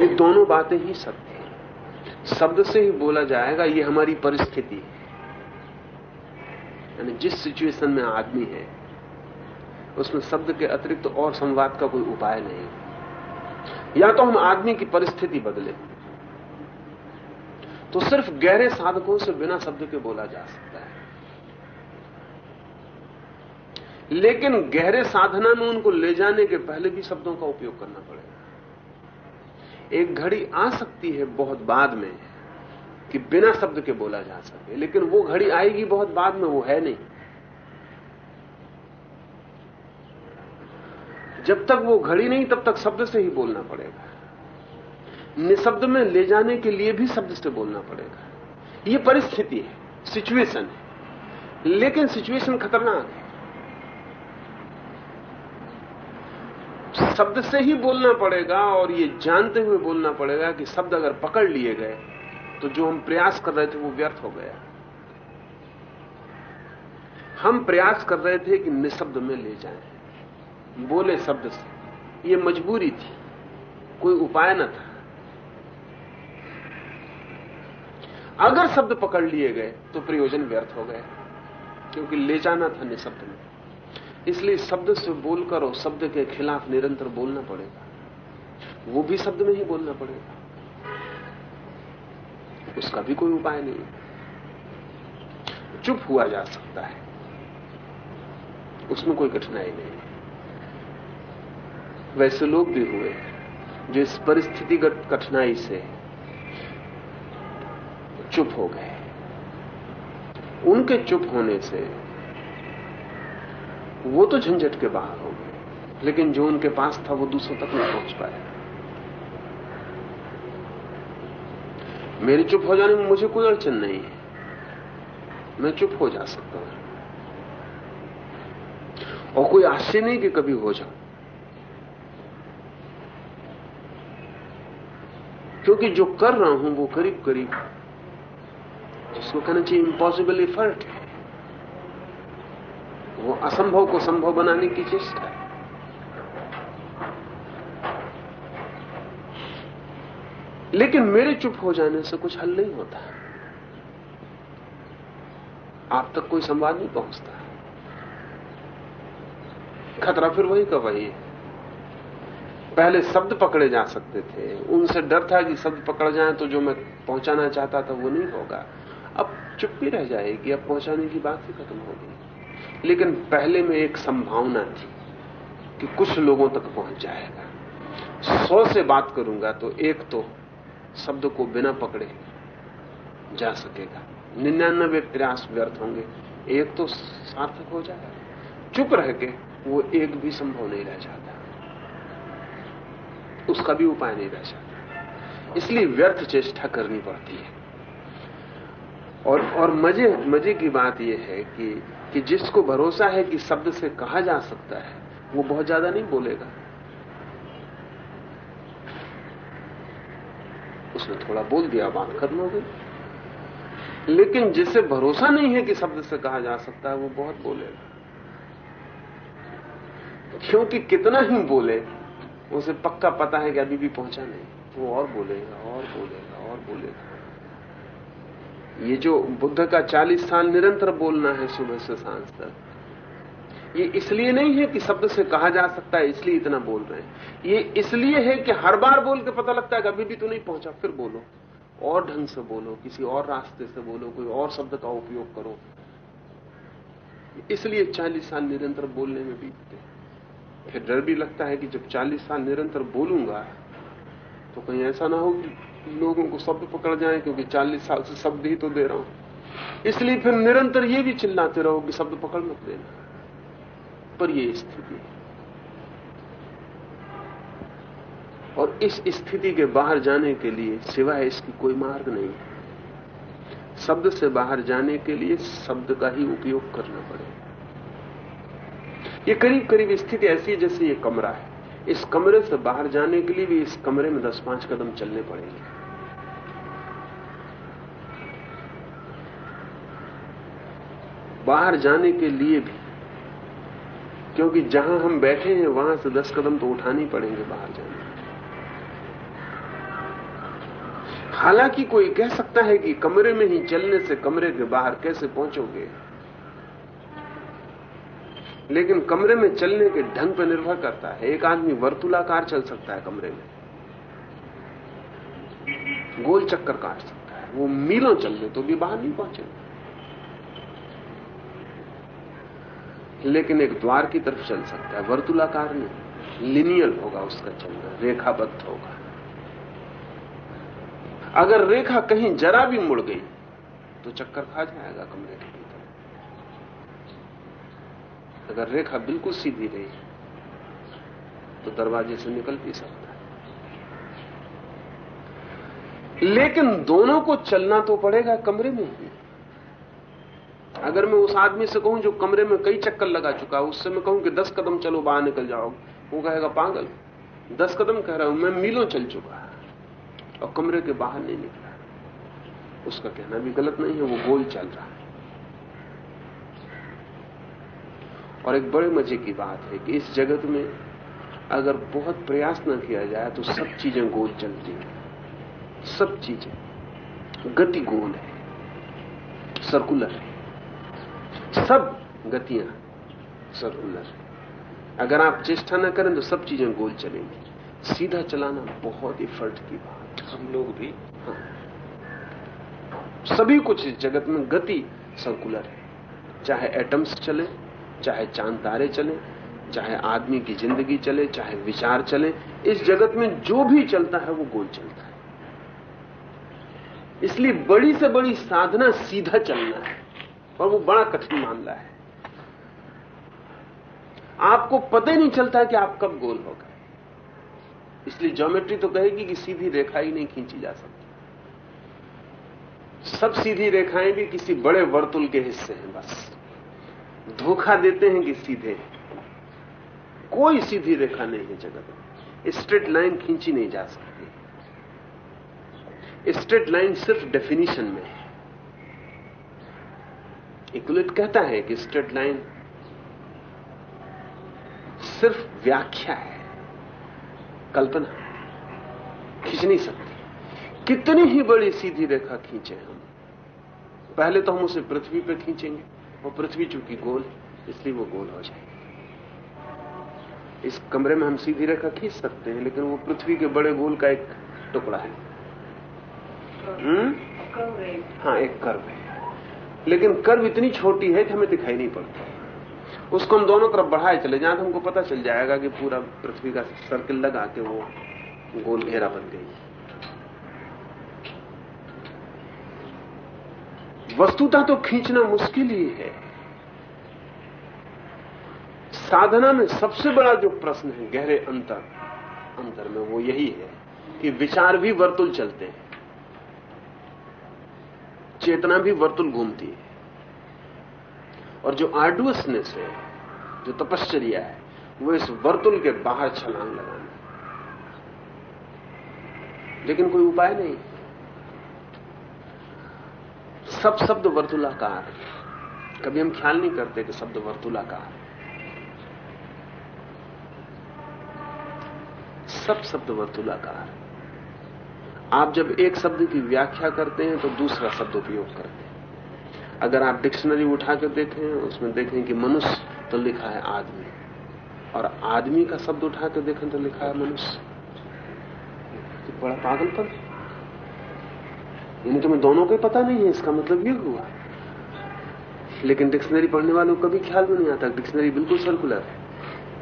ये दोनों बातें ही सत्य हैं। शब्द से ही बोला जाएगा, ये हमारी परिस्थिति है। यानी जिस सिचुएशन में आदमी है, उसमें शब्द के अतिरिक्त तो और संवाद का कोई उपाय नहीं। या तो हम आदमी की परिस्थिति बदले तो सिर्फ़ गहरे साधकों से बिना शब्द के बोला जा सकता है। लेकिन गहरे साधना में उनको ले जाने के पहले भी शब्दों का उपयोग करना पड़ेगा। एक घड़ी आ सकती है बहुत बाद में कि बिना शब्द के बोला जा सके, लेकिन वो घड़ी आएगी बहुत बाद में, वो है नहीं। जब तक वो घड़ी नहीं, तब तक शब्द से ही बोलना पड़ेगा। निशब्द में ले जाने के लिए भी शब्द से बोलना पड़ेगा। ये परिस्थिति है सिचुएशन है। लेकिन सिचुएशन खतरनाक है। शब्द से ही बोलना पड़ेगा और ये जानते हुए बोलना पड़ेगा कि शब्द अगर पकड़ लिए गए तो जो हम प्रयास कर रहे थे वो व्यर्थ हो गया। हम प्रयास कर रहे थे कि निशब्द में ले जाएँ। बोले शब्द से। ये मजबूरी थी। कोई उपाय न था। अगर शब्द पकड़ लिए गए तो प्रयोजन व्यर्थ हो गए। क्योंकि ले जाना था निशब्द में। इसलिए शब्द से बोलकर और शब्द के खिलाफ निरंतर बोलना पड़ेगा। वो भी शब्द में ही बोलना पड़ेगा। उसका भी कोई उपाय नहीं। चुप हुआ जा सकता है। उसमें कोई कठिनाई नहीं। है वैसे लोग भी हुए जो इस परिस्थितिगत कठिनाई से चुप हो गए उनके चुप होने से वो तो झंझट के बाहर हो गए, लेकिन जो उनके पास था वो दूसरों तक नहीं पहुँच पाया। मेरे चुप हो जाने में मुझे कोई अड़चन नहीं है। मैं चुप हो जा सकता हूँ। और कोई आश्चर्य नहीं कि कभी हो जाऊँ। क्योंकि जो कर रहा हूँ वो करीब करीब जिसको कहना चाहिए इम्पॉसिबल इफर्ट है। वो असंभव को संभव बनाने की चेष्टा है। लेकिन मेरे चुप हो जाने से कुछ हल नहीं होता। आप तक कोई संवाद नहीं पहुँचता। खतरा फिर वही का वही है। पहले शब्द पकड़े जा सकते थे। उनसे डर था कि शब्द पकड़ जाए तो जो मैं पहुंचाना चाहता था वो नहीं होगा। अब चुप्पी रह जाएगी, अब पहुँचाने की बात ही खत्म होगी लेकिन पहले में एक संभावना थी कि कुछ लोगों तक पहुँच जाएगा। सौ से बात करूँगा तो एक तो शब्द को बिना पकड़े जा सकेगा। निन्यानबे प्रयास व्यर्थ होंगे। एक तो सार्थक हो जाएगा। चुप रह के वो एक भी संभव नहीं रह जाता। उसका भी उपाय नहीं रह जाता। इसलिए व्यर्थ चेष्टा करनी पड़ती है। और और मज़े मज़े की बात यह है कि कि जिसको भरोसा है कि शब्द से कहा जा सकता है, वो बहुत ज़्यादा नहीं बोलेगा। उसने थोड़ा बोल दिया, बात खत्म हो गई। लेकिन जिसे भरोसा नहीं है कि शब्द से कहा जा सकता है, वो बहुत बोलेगा क्योंकि कितना ही बोले, उसे पक्का पता है कि अभी भी पहुँचा नहीं। वो और बोलेगा और बोलेगा और बोलेगा। ये जो बुद्ध का 40 साल निरंतर बोलना है सुबह से साँझ तक ये इसलिए नहीं है कि शब्द से कहा जा सकता है, इसलिए इतना बोल रहे हैं। ये इसलिए है कि हर बार बोल के पता लगता है कि अभी भी तो नहीं पहुँचा, फिर बोलो। और ढंग से बोलो, किसी और रास्ते से बोलो, कोई और शब्द का उपयोग करो। इसलिए 40 साल निरंतर बोलने में बीतते फिर डर भी लगता है कि जब 40 साल निरंतर बोलूँगा तो कहीं ऐसा ना हो कि लोगों को शब्द पकड़ जाए, क्योंकि 40 साल से शब्द ही तो दे रहा हूँ। इसलिए फिर निरंतर ये भी चिल्लाते रहो कि शब्द पकड़ मत देना पर ये स्थिति है। और इस स्थिति के बाहर जाने के लिए सिवाय इसकी कोई मार्ग नहीं है। शब्द से बाहर जाने के लिए शब्द का ही उपयोग करना पड़ेगा। ये करीब करीब स्थिति ऐसी है जैसे ये कमरा है। इस कमरे से बाहर जाने के लिए भी इस कमरे में दस पाँच कदम चलने पड़ेंगे। बाहर जाने के लिए भी क्योंकि जहाँ हम बैठे हैं, वहाँ से दस कदम तो उठाने पड़ेंगे बाहर जाने। हालाँकि कोई कह सकता है कि कमरे में ही चलने से कमरे के बाहर कैसे पहुंचोगे? लेकिन कमरे में चलने के ढंग पर निर्भर करता है। एक आदमी वर्तुलाकार चल सकता है कमरे में। गोल चक्कर काट सकता है। वो मीलों चल ले तो भी बाहर नहीं पहुँचे लेकिन एक द्वार की तरफ़ चल सकता है, वर्तुलाकार नहीं। लिनियल होगा उसका चलना रेखाबद्ध होगा। अगर रेखा कहीं जरा भी मुड़ गई तो चक्कर खा जाएगा कमरे के भीतर। अगर रेखा बिल्कुल सीधी रही तो दरवाजे से निकल भी सकता है। लेकिन दोनों को चलना तो पड़ेगा कमरे में ही। अगर मैं उस आदमी से कहूँ जो कमरे में कई चक्कर लगा चुका है, उससे मैं कहूँ कि दस कदम चलो, बाहर निकल जाओगे वो कहेगा, पागल, दस कदम कह रहा हूँ मैं, मीलों चल चुका और कमरे के बाहर नहीं निकला उसका कहना भी गलत नहीं है, वो गोल चल रहा है। और एक बड़े मज़े की बात है कि इस जगत में अगर बहुत प्रयास न किया जाए तो सब चीज़ें गोल चलती हैं। सब चीज़ें। गति गोल है। सर्कुलर है। सब गतियाँ सर्कुलर है अगर आप चेष्टा न करें तो सब चीज़ें गोल चलेंगी। सीधा चलाना बहुत ही फर्ट की बात हम लोग भी। हाँ। सभी कुछ इस जगत में गति सर्कुलर है। चाहे एटम्स चले चाहे चाँद तारे चले चाहे आदमी की ज़िंदगी चले चाहे विचार चले इस जगत में जो भी चलता है वो गोल चलता है। इसलिए बड़ी से बड़ी साधना सीधा चलना है। और वो बड़ा कठिन मामला है। आपको पता ही नहीं चलता कि आप कब गोल हो गए। इसलिए ज्योमेट्री तो कहेगी कि सीधी रेखा ही नहीं खींची जा सकती। सब सीधी रेखाएँ भी किसी बड़े वर्तुल के हिस्से हैं बस। धोखा देते हैं कि सीधे हैं। कोई सीधी रेखा नहीं है जगत में। स्ट्रेट लाइन खींची नहीं जा सकती। स्ट्रेट लाइन सिर्फ़ डेफिनेशन में है। इकुलिट कहता है कि स्ट्रेट लाइन सिर्फ़ व्याख्या है कल्पना खींच नहीं सकती। कितनी ही बड़ी सीधी रेखा खींचे हम पहले तो हम उसे पृथ्वी पर खींचेंगे और पृथ्वी चूँकि गोल इसलिए वो गोल हो जाएगी। इस कमरे में हम सीधी रेखा खींच सकते हैं लेकिन वो पृथ्वी के बड़े गोल का एक टुकड़ा है। हम्म? हाँ एक कर्व है। लेकिन कर्व इतनी छोटी है कि हमें दिखाई नहीं पड़ती। उसको हम दोनों तरफ़ बढ़ाए चले जाए तो हमको पता चल जाएगा कि पूरा पृथ्वी का सर्किल लगा के वो गोल घेरा बन गई। वस्तुता तो खींचना मुश्किल ही है। साधना में सबसे बड़ा जो प्रश्न है, गहरे अंतर अंतर में वो यही है कि विचार भी वर्तुल चलते हैं। चेतना भी वर्तुल घूमती है। और जो आर्डुअसनेस है, जो तपश्चर्या है, वो इस वर्तुल के बाहर छलांग लगाना लेकिन कोई उपाय नहीं। सब शब्द वर्तुलाकार कभी हम ख्याल नहीं करते कि शब्द वर्तुलाकार सब शब्द वर्तुलाकार आप जब एक शब्द की व्याख्या करते हैं तो दूसरा शब्द उपयोग करते हैं। अगर आप डिक्शनरी उठा कर देखें, उसमें देखें कि मनुष्य तो लिखा है आदमी। और आदमी का शब्द उठा कर देखें तो लिखा है मनुष्य। तो बड़ा पागलपन यानी तुम्हें दोनों को पता नहीं है, इसका मतलब ये हुआ। लेकिन डिक्शनरी पढ़ने वालों को कभी ख्याल में नहीं आता। डिक्शनरी बिल्कुल सर्कुलर है।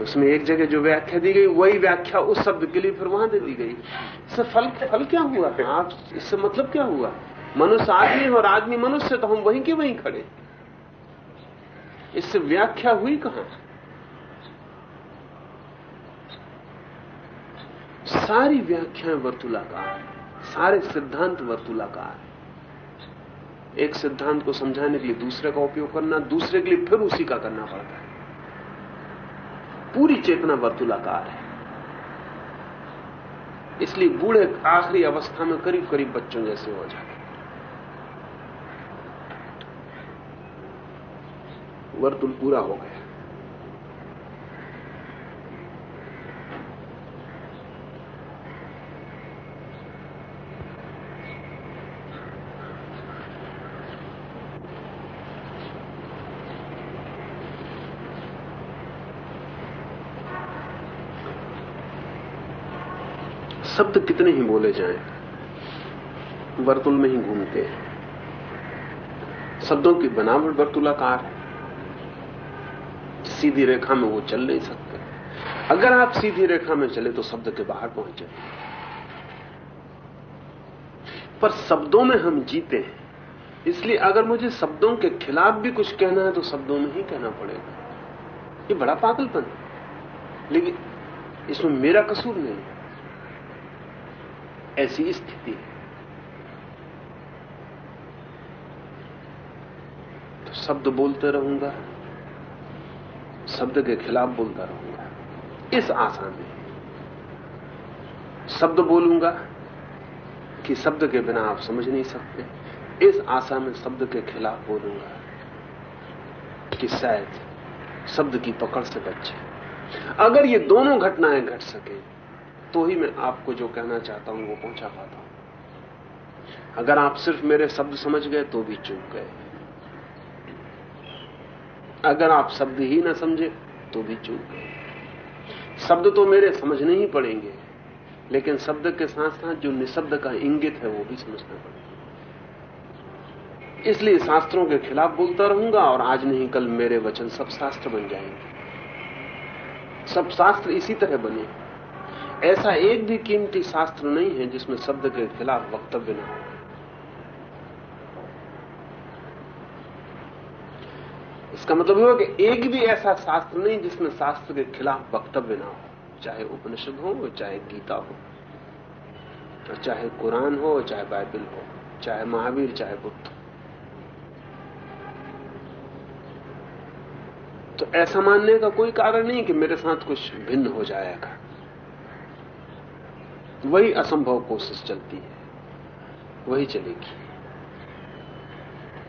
उसमें एक जगह जो व्याख्या दी गई, वही व्याख्या उस शब्द के लिए फिर वहाँ दे दी गई। इससे फल फल क्या हुआ? आप इससे मतलब क्या हुआ? मनुष्य आदमी और आदमी मनुष्य तो हम वहीं के वहीं खड़े इससे व्याख्या हुई कहाँ? सारी व्याख्याएँ वर्तुलाकार सारे सिद्धांत वर्तुलाकार एक सिद्धांत को समझाने के लिए दूसरे का उपयोग करना, दूसरे के लिए फिर उसी का करना पड़ता है। पूरी चेतना वर्तूलाकार है। इसलिए बूढ़े आखिरी अवस्था में करीब करीब बच्चों जैसे हो जाते वर्तुल पूरा हो गया। शब्द कितने ही बोले जाएँ, वर्तुल में ही घूमते हैं। शब्दों की बनावट वर्तुलाकार है। सीधी रेखा में वो चल नहीं सकते। अगर आप सीधी रेखा में चले तो शब्द के बाहर पहुँच जाए। पर शब्दों में हम जीते हैं। इसलिए अगर मुझे शब्दों के खिलाफ भी कुछ कहना है तो शब्दों में ही कहना पड़ेगा। ये बड़ा पागलपन लेकिन इसमें मेरा कसूर नहीं ऐसी स्थिति है। तो शब्द बोलते रहूँगा, शब्द के खिलाफ बोलता रहूँगा। इस आशा में शब्द बोलूँगा कि शब्द के बिना आप समझ नहीं सकते। इस आशा में शब्द के खिलाफ बोलूँगा कि शायद शब्द की पकड़ से बचे अगर ये दोनों घटनाएँ घट सके तो ही मैं आपको जो कहना चाहता हूँ, वो पहुँचा पाता हूँ। अगर आप सिर्फ़ मेरे शब्द समझ गए तो भी चूक गए। अगर आप शब्द ही ना समझे तो भी चूक गए। शब्द तो मेरे समझने ही पड़ेंगे, लेकिन शब्द के साथ साथ जो निशब्द का इंगित है, वो भी समझना पड़ेगा। इसलिए शास्त्रों के खिलाफ बोलता रहूँगा, और आज नहीं, कल मेरे वचन सब शास्त्र बन जाएँगे। सब शास्त्र इसी तरह बने। ऐसा एक भी कीमती शास्त्र नहीं है जिसमें शब्द के खिलाफ वक्तव्य न हो। इसका मतलब हुआ कि एक भी ऐसा शास्त्र नहीं जिसमें शास्त्र के खिलाफ वक्तव्य ना हो, चाहे उपनिषद हो, चाहे गीता हो चाहे कुरान हो, चाहे बाइबल हो, चाहे महावीर, चाहे बुद्ध। तो ऐसा मानने का कोई कारण नहीं कि मेरे साथ कुछ भिन्न हो जाएगा। वही असंभव कोशिश चलती है। वही चलेगी।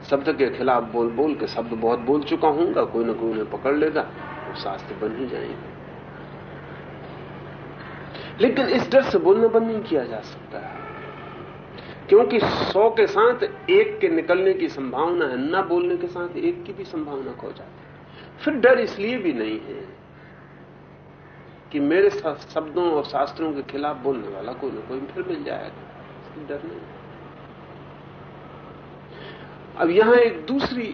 शब्द के खिलाफ बोल बोल के शब्द बहुत बोल चुका हूँगा कोई ना कोई उन्हें पकड़ लेगा, वो शास्त्र बन ही जाएँगे। लेकिन इस डर से बोलना बंद नहीं किया जा सकता। है क्योंकि सौ के साथ एक के निकलने की संभावना है, न बोलने के साथ एक की भी संभावना खो जाती है। फिर डर इसलिए भी नहीं है कि मेरे शब्दों और शास्त्रों के खिलाफ बोलने वाला कोई ना कोई फिर मिल जाएगा। डर नहीं। अब यहाँ एक दूसरी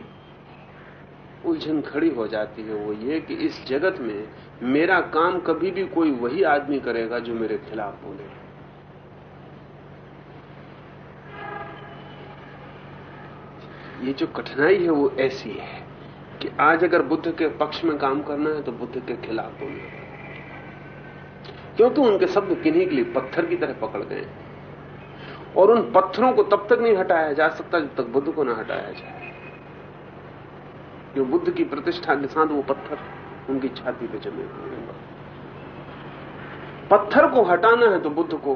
उलझन खड़ी हो जाती है वो ये कि इस जगत में मेरा काम कभी भी कोई वही आदमी करेगा जो मेरे खिलाफ बोले। ये जो कठिनाई है वो ऐसी है कि आज अगर बुद्ध के पक्ष में काम करना है तो बुद्ध के खिलाफ बोलना। क्योंकि उनके शब्द किन्हीं के लिए पत्थर की तरह पकड़ गए। और उन पत्थरों को तब तक नहीं हटाया जा सकता जब तक बुद्ध को ना हटाया जाए। जो बुद्ध की प्रतिष्ठा साथ वो पत्थर, उनकी छाती पे जमे हुए पत्थर को हटाना है तो बुद्ध को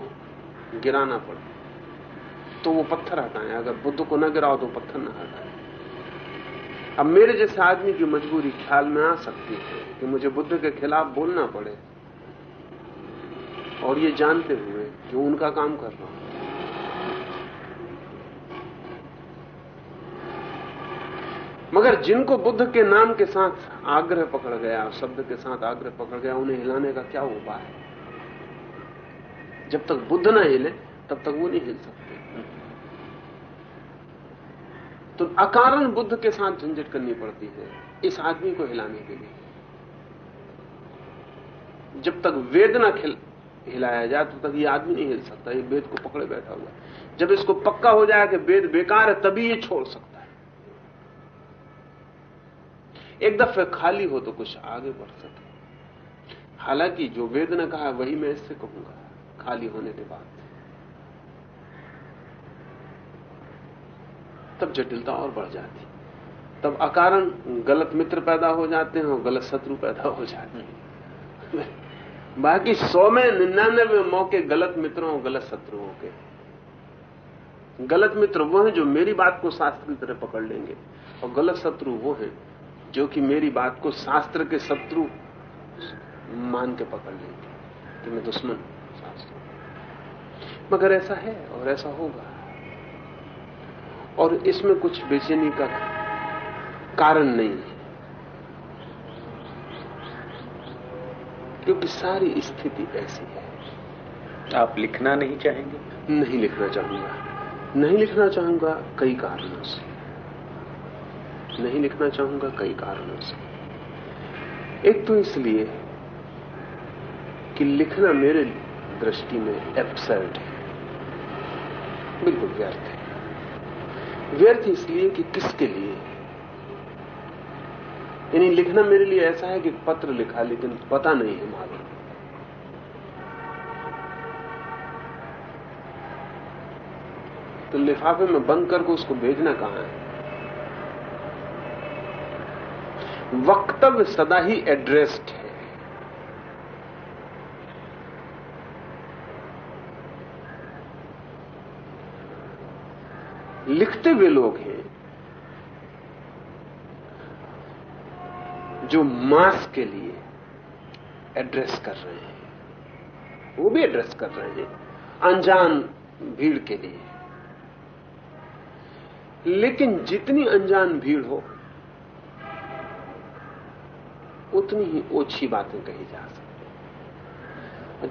गिराना पड़े। तो वो पत्थर हटाए। अगर बुद्ध को न गिराओ तो पत्थर न हटाए। अब मेरे जैसे आदमी की मजबूरी ख्याल में आ सकती है कि मुझे बुद्ध के खिलाफ बोलना पड़े। और ये जानते हुए कि उनका काम कर रहा हूँ। मगर जिनको बुद्ध के नाम के साथ आग्रह पकड़ गया, शब्द के साथ आग्रह पकड़ गया, उन्हें हिलाने का क्या उपाय है? जब तक बुद्ध ना हिले, तब तक वो नहीं हिल सकते। तो अकारण बुद्ध के साथ झंझट करनी पड़ती है इस आदमी को हिलाने के लिए। जब तक वेद ना खिल हिलाया जाए तो तक ये आदमी नहीं हिल सकता, ये वेद को पकड़े बैठा हुआ जब इसको पक्का हो जाए कि वेद बेकार है, तभी ये छोड़ सकता है। एक दफे खाली हो तो कुछ आगे बढ़ सके। हालाँकि जो वेद ने कहा, वही मैं इससे कहूँगा, खाली होने के बाद। तब जटिलता और बढ़ जाती। तब अकारण गलत मित्र पैदा हो जाते हैं और गलत शत्रु पैदा हो जाते हैं। बाकी सौ में निन्यानवे मौके गलत मित्रों और गलत शत्रुओं के। गलत मित्र वो हैं जो मेरी बात को शास्त्र की तरह पकड़ लेंगे, और गलत शत्रु वो हैं जो कि मेरी बात को शास्त्र के शत्रु मान के पकड़ लेंगे। कि मैं दुश्मन शास्त्र। मगर ऐसा है और ऐसा होगा। और इसमें कुछ बेचैनी का कारण नहीं है। क्योंकि सारी स्थिति ऐसी है। आप लिखना नहीं चाहेंगे? नहीं लिखना चाहूँगा। नहीं लिखना चाहूँगा कई कारणों से। नहीं लिखना चाहूँगा कई कारणों से। एक तो इसलिए कि लिखना मेरे दृष्टि में एब्सर्ड है। बिल्कुल व्यर्थ है। व्यर्थ इसलिए कि किसके लिए? यानी लिखना मेरे लिए ऐसा है कि पत्र लिखा, लेकिन पता नहीं है मालूम। तो लिफाफे में बंद करके उसको भेजना कहाँ है? वक्तव्य सदा ही एड्रेस्ड है। लिखते हुए लोग हैं। जो मास के लिए एड्रेस कर रहे हैं, वो भी एड्रेस कर रहे हैं, अनजान भीड़ के लिए। लेकिन जितनी अनजान भीड़ हो, उतनी ही ओछी बातें कही जा सकती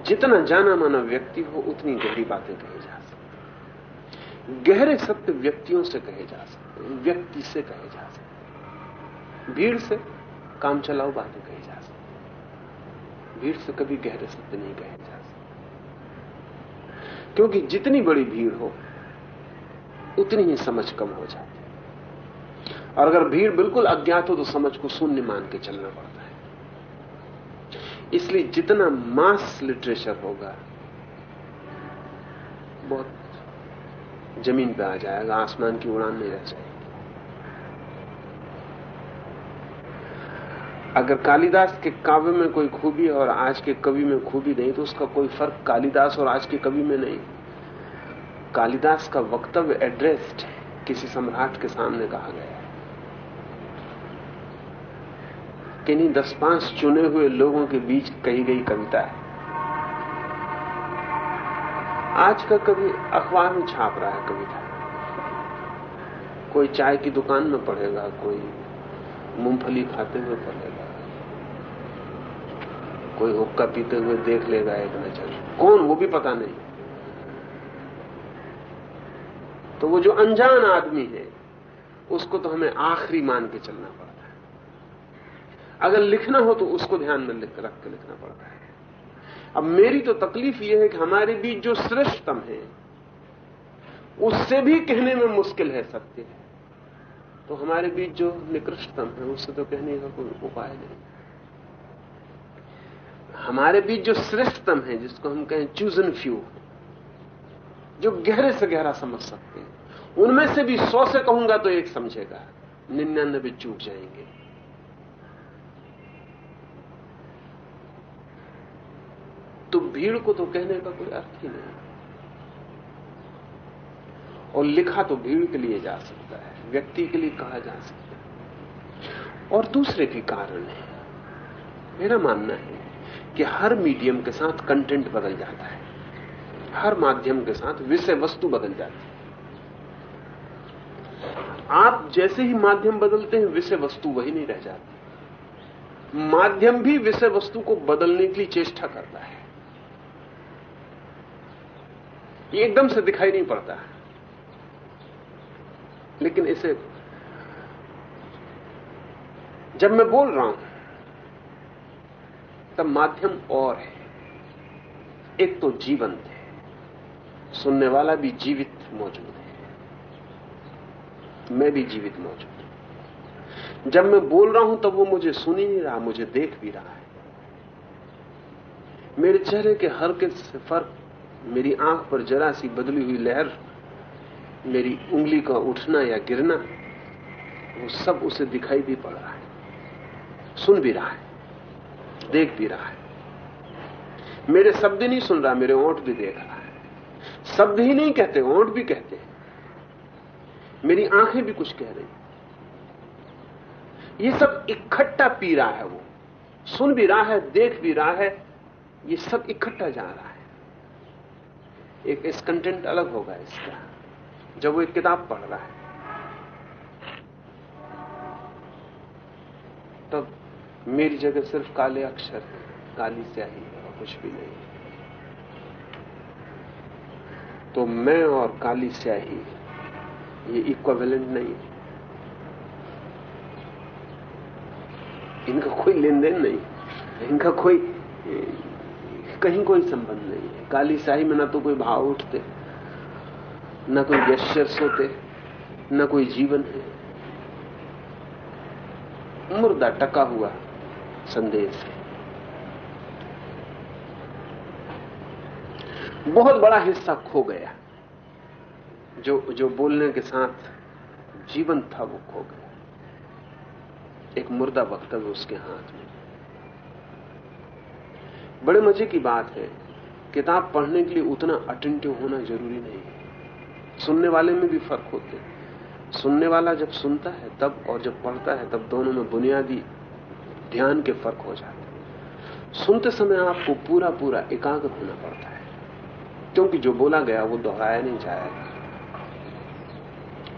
जितना जाना माना व्यक्ति हो, उतनी गहरी बातें कही जा सकती गहरे सत्य व्यक्तियों से कहे जा सकते व्यक्ति से कहे जा सकते भीड़ से काम चलाओ बातें कही जा सकती। भीड़ से कभी गहरे सत्य नहीं कहे जा सकते। क्योंकि जितनी बड़ी भीड़ हो, उतनी ही समझ कम हो जाती है। और अगर भीड़ बिल्कुल अज्ञात हो तो समझ को शून्य मान के चलना पड़ता है। इसलिए जितना मास लिटरेचर होगा, बहुत ज़मीन पे आ जाएगा, आसमान की उड़ान नहीं रह जाएगी। अगर कालिदास के काव्य में कोई खूबी और आज के कवि में खूबी नहीं तो उसका कोई फ़र्क कालिदास और आज के कवि में नहीं। कालिदास का वक्तव्य एड्रेस्ड किसी सम्राट के सामने कहा गया किन्हीं दस पाँच चुने हुए लोगों के बीच कही गई कविता है। आज का कवि अखबार में छाप रहा है कविता। कोई चाय की दुकान में पढ़ेगा, कोई मूंगफली खाते हुए पढ़ेगा। कोई हुक्का पीते हुए देख लेगा एक नज़र। कौन? वो भी पता नहीं। तो वो जो अनजान आदमी है, उसको तो हमें आखिरी मान के चलना पड़ता है। अगर लिखना हो तो उसको ध्यान में रख के लिखना पड़ता है। अब मेरी तो तकलीफ़ यह है कि हमारे बीच जो श्रेष्ठतम है, उससे भी कहने में मुश्किल है सत्य। तो हमारे बीच जो निकृष्टतम है, उससे तो कहने का कोई उपाय नहीं। हमारे बीच जो श्रेष्ठतम है, जिसको हम कहें चूजन फ्यू जो गहरे से गहरा समझ सकते हैं, उनमें से भी सौ से कहूँगा तो एक समझेगा, निन्यानबे चूक जाएँगे। तो भीड़ को तो कहने का कोई अर्थ ही नहीं। और लिखा तो भीड़ के लिए जा सकता है, व्यक्ति के लिए कहा जा सकता है। और दूसरे भी कारण है, मेरा मानना है कि हर मीडियम के साथ कंटेंट बदल जाता है। हर माध्यम के साथ विषय वस्तु बदल जाती है। आप जैसे ही माध्यम बदलते हैं, विषय वस्तु वही नहीं रह जाती। माध्यम भी विषय वस्तु को बदलने के लिए चेष्टा करता है। ये एकदम से दिखाई नहीं पड़ता। है लेकिन इसे जब मैं बोल रहा हूँ तब माध्यम और है। एक तो जीवंत है। सुनने वाला भी जीवित मौजूद है। मैं भी जीवित मौजूद हूँ। जब मैं बोल रहा हूँ, तब वो मुझे सुन ही नहीं रहा, मुझे देख भी रहा है। मेरे चेहरे के हल्के से फ़र्क, मेरी आँख पर जरा सी बदली हुई लहर, मेरी उंगली का उठना या गिरना, वो सब उसे दिखाई भी पड़ रहा है, सुन भी रहा है। देख भी रहा है। मेरे शब्द नहीं सुन रहा, मेरे ओंठ भी देख रहा है। शब्द ही नहीं कहते ओंठ भी कहते हैं। मेरी आँखें भी कुछ कह रही ये सब इकट्ठा पी रहा है वो। सुन भी रहा है, देख भी रहा है, ये सब इकट्ठा जा रहा है। एक इस कंटेंट अलग होगा इसका, जब वो एक किताब पढ़ रहा है। मेरी जगह सिर्फ़ काले अक्षर है, काली स्याही और कुछ भी नहीं। तो मैं और काली स्याही, ये इक्वेलेंट नहीं है। इनका कोई लेन देन नहीं, इनका कोई, कहीं कोई संबंध नहीं है। काली शाही में ना तो कोई भाव उठते, ना कोई गैश्चर्स होते, ना कोई जीवन है। मुर्दा टका हुआ संदेश। है बहुत बड़ा हिस्सा खो गया। जो जो बोलने के साथ जीवन था वो खो गया। एक मुर्दा वक्तव्य उसके हाथ में। बड़े मज़े की बात है, किताब पढ़ने के लिए उतना अटेंटिव होना ज़रूरी नहीं है। सुनने वाले में भी फ़र्क होते सुनने वाला जब सुनता है तब और जब पढ़ता है तब दोनों में बुनियादी ध्यान के फ़र्क हो जाते हैं। सुनते समय आपको पूरा पूरा एकाग्र होना पड़ता है। क्योंकि जो बोला गया, वो दोहराया नहीं जाएगा।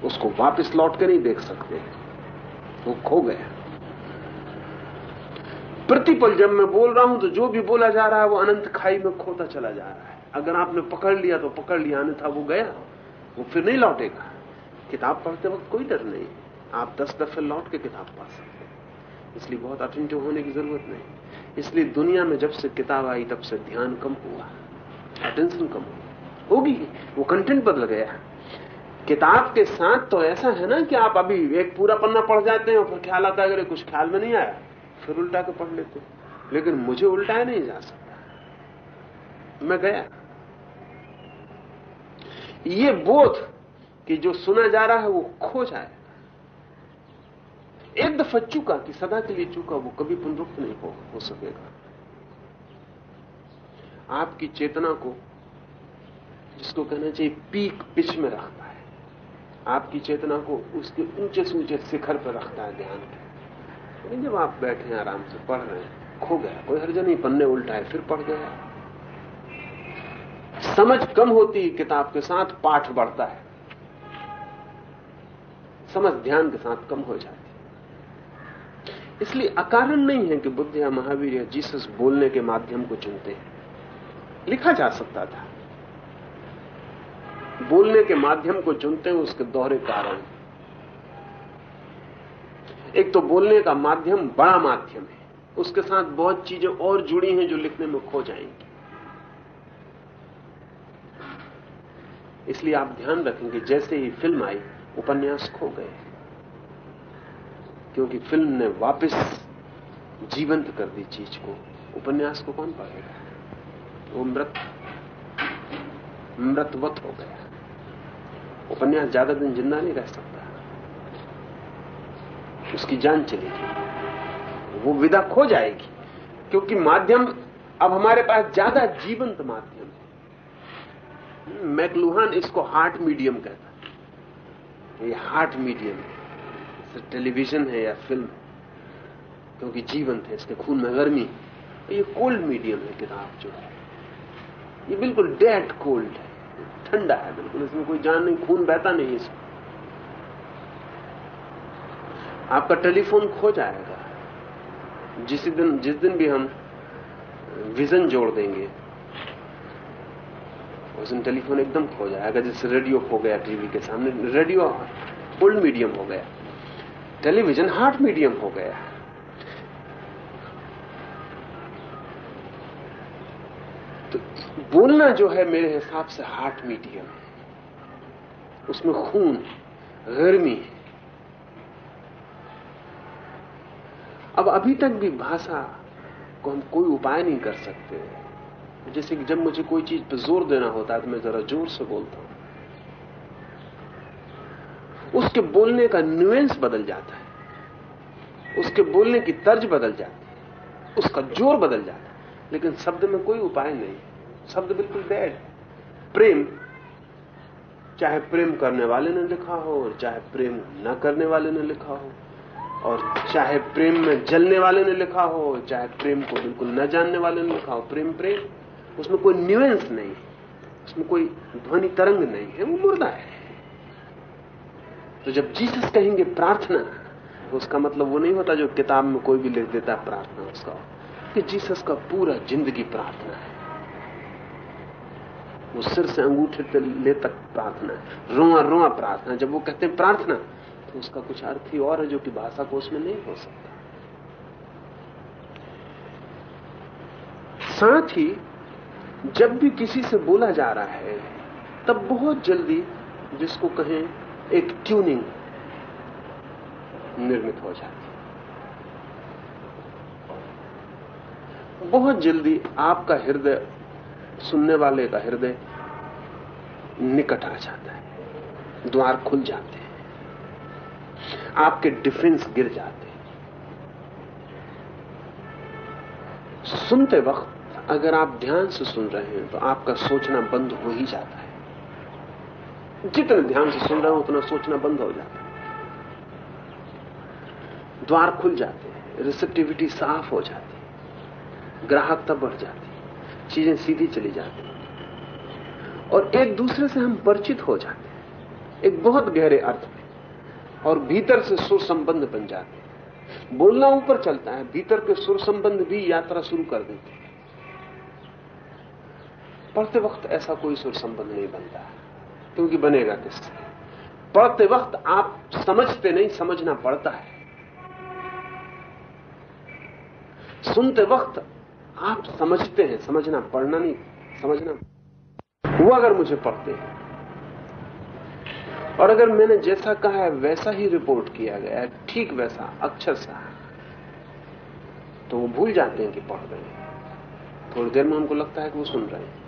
उसको वापस लौट के नहीं देख सकते। वो खो गया। प्रतिपल जब मैं बोल रहा हूँ तो जो भी बोला जा रहा है, वो अनंत खाई में खोता चला जा रहा है। अगर आपने पकड़ लिया तो पकड़ लिया, अन्यथा वो गया। वो फिर नहीं लौटेगा। किताब पढ़ते वक्त कोई डर नहीं। आप दस दफे लौट के किताब पढ़ सकते इसलिए बहुत अटेंटिव होने की ज़रूरत नहीं। इसलिए दुनिया में जब से किताब आई, तब से ध्यान कम हुआ। अटेंशन कम हुआ। होगी। वो कंटेंट बदल गया। किताब के साथ तो ऐसा है ना कि आप अभी एक पूरा पन्ना पढ़ जाते हैं और फिर ख्याल आता है अगर कुछ ख्याल में नहीं आया। फिर उल्टा के पढ़ लेते लेकिन मुझे उल्टाया नहीं जा सकता। मैं गया। ये बोध कि जो सुना जा रहा है, वो खो जाए। एक दफ़ा चूका कि सदा के लिए चूका वो कभी पुनरुक्त नहीं हो, हो सकेगा। आपकी चेतना को जिसको कहना चाहिए पीक पिच में रखता है। आपकी चेतना को उसके ऊँचे से ऊँचे शिखर पर रखता है ध्यान के। जब आप बैठे हैं आराम से पढ़ रहे हैं खो गया कोई हर्ज नहीं पन्ने उल्टाए फिर पढ़ गया। समझ कम होती है किताब के साथ पाठ बढ़ता है। समझ ध्यान के साथ कम हो जाती इसलिए अकारण नहीं है कि बुद्ध या महावीर या जीसस बोलने के माध्यम को चुनते हैं। लिखा जा सकता था। बोलने के माध्यम को चुनते हैं, उसके दोहरे कारण एक तो बोलने का माध्यम बड़ा माध्यम है। उसके साथ बहुत चीज़ें और जुड़ी हैं जो लिखने में खो जाएँगी। इसलिए आप ध्यान रखेंगे, जैसे ही फ़िल्म आई, उपन्यास खो गए। क्योंकि फ़िल्म ने वापस जीवंत कर दी चीज़ को। उपन्यास को कौन पाएगा? वो मृत, मृतवत हो गया। उपन्यास ज़्यादा दिन ज़िंदा नहीं रह सकता। उसकी जान चलेगी वो विदा खो जाएगी, क्योंकि माध्यम अब हमारे पास ज़्यादा जीवंत माध्यम है। मैकलुहान इसको हार्ट मीडियम कहता है। ये हार्ट मीडियम है। टेलीविज़न है या फ़िल्म, क्योंकि जीवन है, इसके खून में गर्मी ये कोल्ड मीडियम है किताब जो है। ये बिल्कुल डेड कोल्ड है। ठंडा है बिल्कुल, इसमें कोई जान नहीं, खून बहता नहीं इसमें। आपका टेलीफोन खो जाएगा। जिस दिन जिस दिन भी हम विजन जोड़ देंगे, उस दिन टेलीफोन एकदम खो जाएगा। जैसे रेडियो खो गया टीवी के सामने रेडियो ओल्ड मीडियम हो गया। टेलीविज़न हार्ट मीडियम हो गया है। तो बोलना जो है मेरे हिसाब से हार्ट मीडियम है। उसमें खून, गर्मी है। अब अभी तक भी भाषा को हम कोई उपाय नहीं कर सकते। जैसे कि जब मुझे कोई चीज़ पर ज़ोर देना होता है तो मैं जरा ज़ोर से बोलता हूँ। उसके बोलने का न्यूएंस बदल जाता है। उसके बोलने की तर्ज बदल जाती है। उसका ज़ोर बदल जाता है। लेकिन शब्द में कोई उपाय नहीं। शब्द बिल्कुल डेड प्रेम, चाहे प्रेम करने वाले ने लिखा हो, और चाहे प्रेम न करने वाले ने लिखा हो, और चाहे प्रेम में जलने वाले ने लिखा हो चाहे प्रेम को बिल्कुल न जानने वाले ने लिखा हो, प्रेम प्रेम, उसमें कोई न्यूएंस नहीं उसमें कोई ध्वनि तरंग नहीं है। वो मुर्दा है। तो जब जीसस कहेंगे प्रार्थना तो उसका मतलब वो नहीं होता जो किताब में कोई भी लिख देता प्रार्थना उसका। कि जीसस का पूरा ज़िंदगी प्रार्थना है। वो सिर से अंगूठे पे ले तक प्रार्थना है। रोआ रोआ प्रार्थना जब वो कहते हैं प्रार्थना तो उसका कुछ अर्थ ही और है जो कि भाषा को उसमें नहीं हो सकता। साथ ही, जब भी किसी से बोला जा रहा है, तब बहुत जल्दी जिसको कहें एक ट्यूनिंग निर्मित हो जाती बहुत जल्दी आपका हृदय, सुनने वाले का हृदय निकट आ जाता है। द्वार खुल जाते हैं। आपके डिफेंस गिर जाते हैं। सुनते वक्त अगर आप ध्यान से सुन रहे हैं तो आपका सोचना बंद हो ही जाता है। जितने ध्यान से सुन रहे हो, उतना सोचना बंद हो जाता है। द्वार खुल जाते हैं रिसेप्टिविटी साफ़ हो जाती है ग्राहकता बढ़ जाती है, चीज़ें सीधी चली जाती और एक दूसरे से हम परिचित हो जाते हैं, एक बहुत गहरे अर्थ में, और भीतर से सुर संबंध बन जाते हैं। बोलना ऊपर चलता है, भीतर के सुर संबंध भी यात्रा शुरू कर देते हैं। पढ़ते वक्त ऐसा कोई सुर संबंध नहीं बनता। क्योंकि बनेगा किससे? पढ़ते वक्त आप समझते नहीं, समझना पड़ता है। सुनते वक्त आप समझते हैं, समझना पढ़ना नहीं, समझना। वो अगर मुझे पढ़ते हैं। और अगर मैंने जैसा कहा है, वैसा ही रिपोर्ट किया गया है, ठीक वैसा, अक्षर सा तो वो भूल जाते हैं कि पढ़ रहे हैं। थोड़ी देर में उनको लगता है कि वो सुन रहे हैं।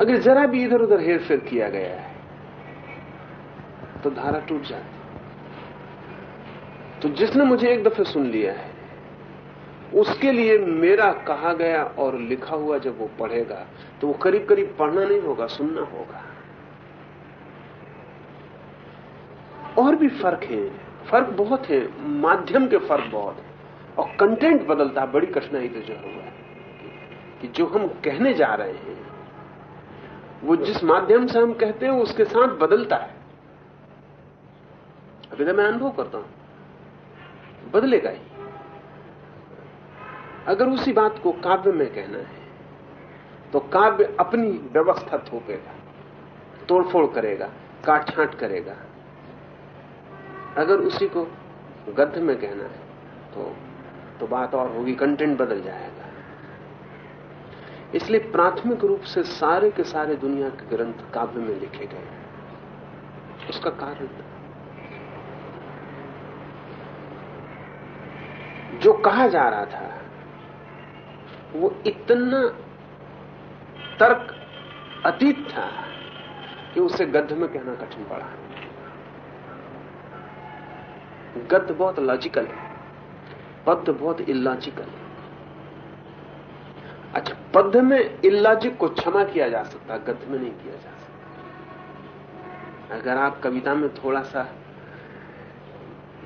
अगर जरा भी इधर उधर हेर फेर किया गया है तो धारा टूट जाती तो जिसने मुझे एक दफे सुन लिया है, उसके लिए मेरा कहा गया और लिखा हुआ जब वो पढ़ेगा तो वो करीब करीब पढ़ना नहीं होगा, सुनना होगा। और भी फ़र्क है। फ़र्क बहुत है। माध्यम के फ़र्क बहुत है। और कंटेंट बदलता है बड़ी कठिनाई तो जो हुआ है कि जो हम कहने जा रहे हैं वो जिस माध्यम से हम कहते हैं उसके साथ बदलता है। अभी तो मैं अनुभव करता हूँ। बदलेगा ही। अगर उसी बात को काव्य में कहना है तो काव्य अपनी व्यवस्था थोपेगा, तोड़फोड़ करेगा काट छांट करेगा। अगर उसी को गद्य में कहना है तो तो बात और होगी कंटेंट बदल जाएगा। इसलिए प्राथमिक रूप से सारे के सारे दुनिया के ग्रंथ काव्य में लिखे गए हैं। उसका कारण जो कहा जा रहा था, वो इतना तर्क अतीत था कि उसे गद्य में कहना कठिन पड़ा। गद्य बहुत लॉजिकल है, पद्य बहुत इलॉजिकल है। अच्छा पद्य में इलाजिक को क्षमा किया जा सकता, गद्य में नहीं किया जा सकता। अगर आप कविता में थोड़ा सा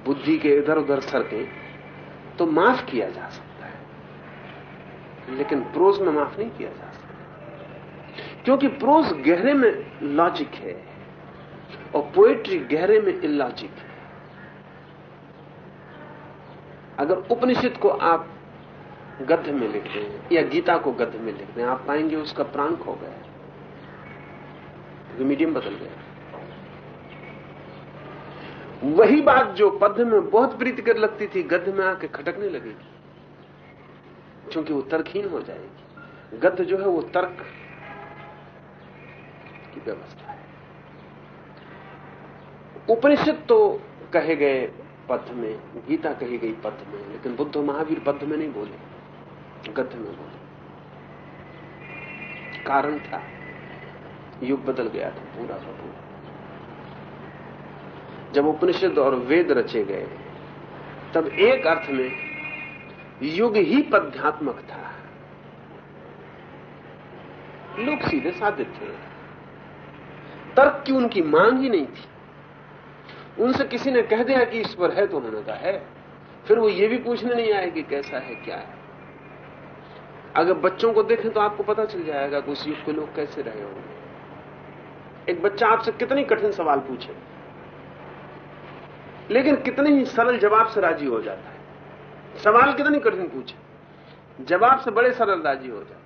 बुद्धि के इधर उधर सरके तो माफ़ किया जा सकता है। लेकिन प्रोज में माफ़ नहीं किया जा सकता। क्योंकि प्रोज गहरे में लॉजिक है, और पोएट्री गहरे में इलॉजिक है। अगर उपनिषद को आप गद्य में लिख दें या गीता को गद्य में लिख दें आप पाएँगे उसका प्राण खो गया। मीडियम बदल गया। वही बात जो पद्य में बहुत प्रीतिकर लगती थी, गद्य में आके खटकने लगेगी, क्योंकि वो तर्कहीन हो जाएगी। गद्य जो है वो तर्क की व्यवस्था है। उपनिषद तो कहे गए पथ में, गीता कही गई पथ में, लेकिन बुद्ध महावीर पथ में नहीं बोले। गद्य में बोले कारण था। युग बदल गया था, पूरा का पूरा। जब उपनिषद और वेद रचे गए, तब एक अर्थ में युग ही पद्यात्मक था। लोग सीधे साधे थे। तर्क की उनकी मांग ही नहीं थी। उनसे किसी ने कह दिया कि ईश्वर है तो उन्होंने कहा है। फिर वो ये भी पूछने नहीं आए कि कैसा है, क्या है। अगर बच्चों को देखें तो आपको पता चल जाएगा कि उस युग के लोग कैसे रहे होंगे। एक बच्चा आपसे कितनी कठिन सवाल पूछे। लेकिन कितने ही सरल जवाब से राज़ी हो जाता है। सवाल कितने कठिन पूछे। जवाब से बड़े सरल राज़ी हो जाते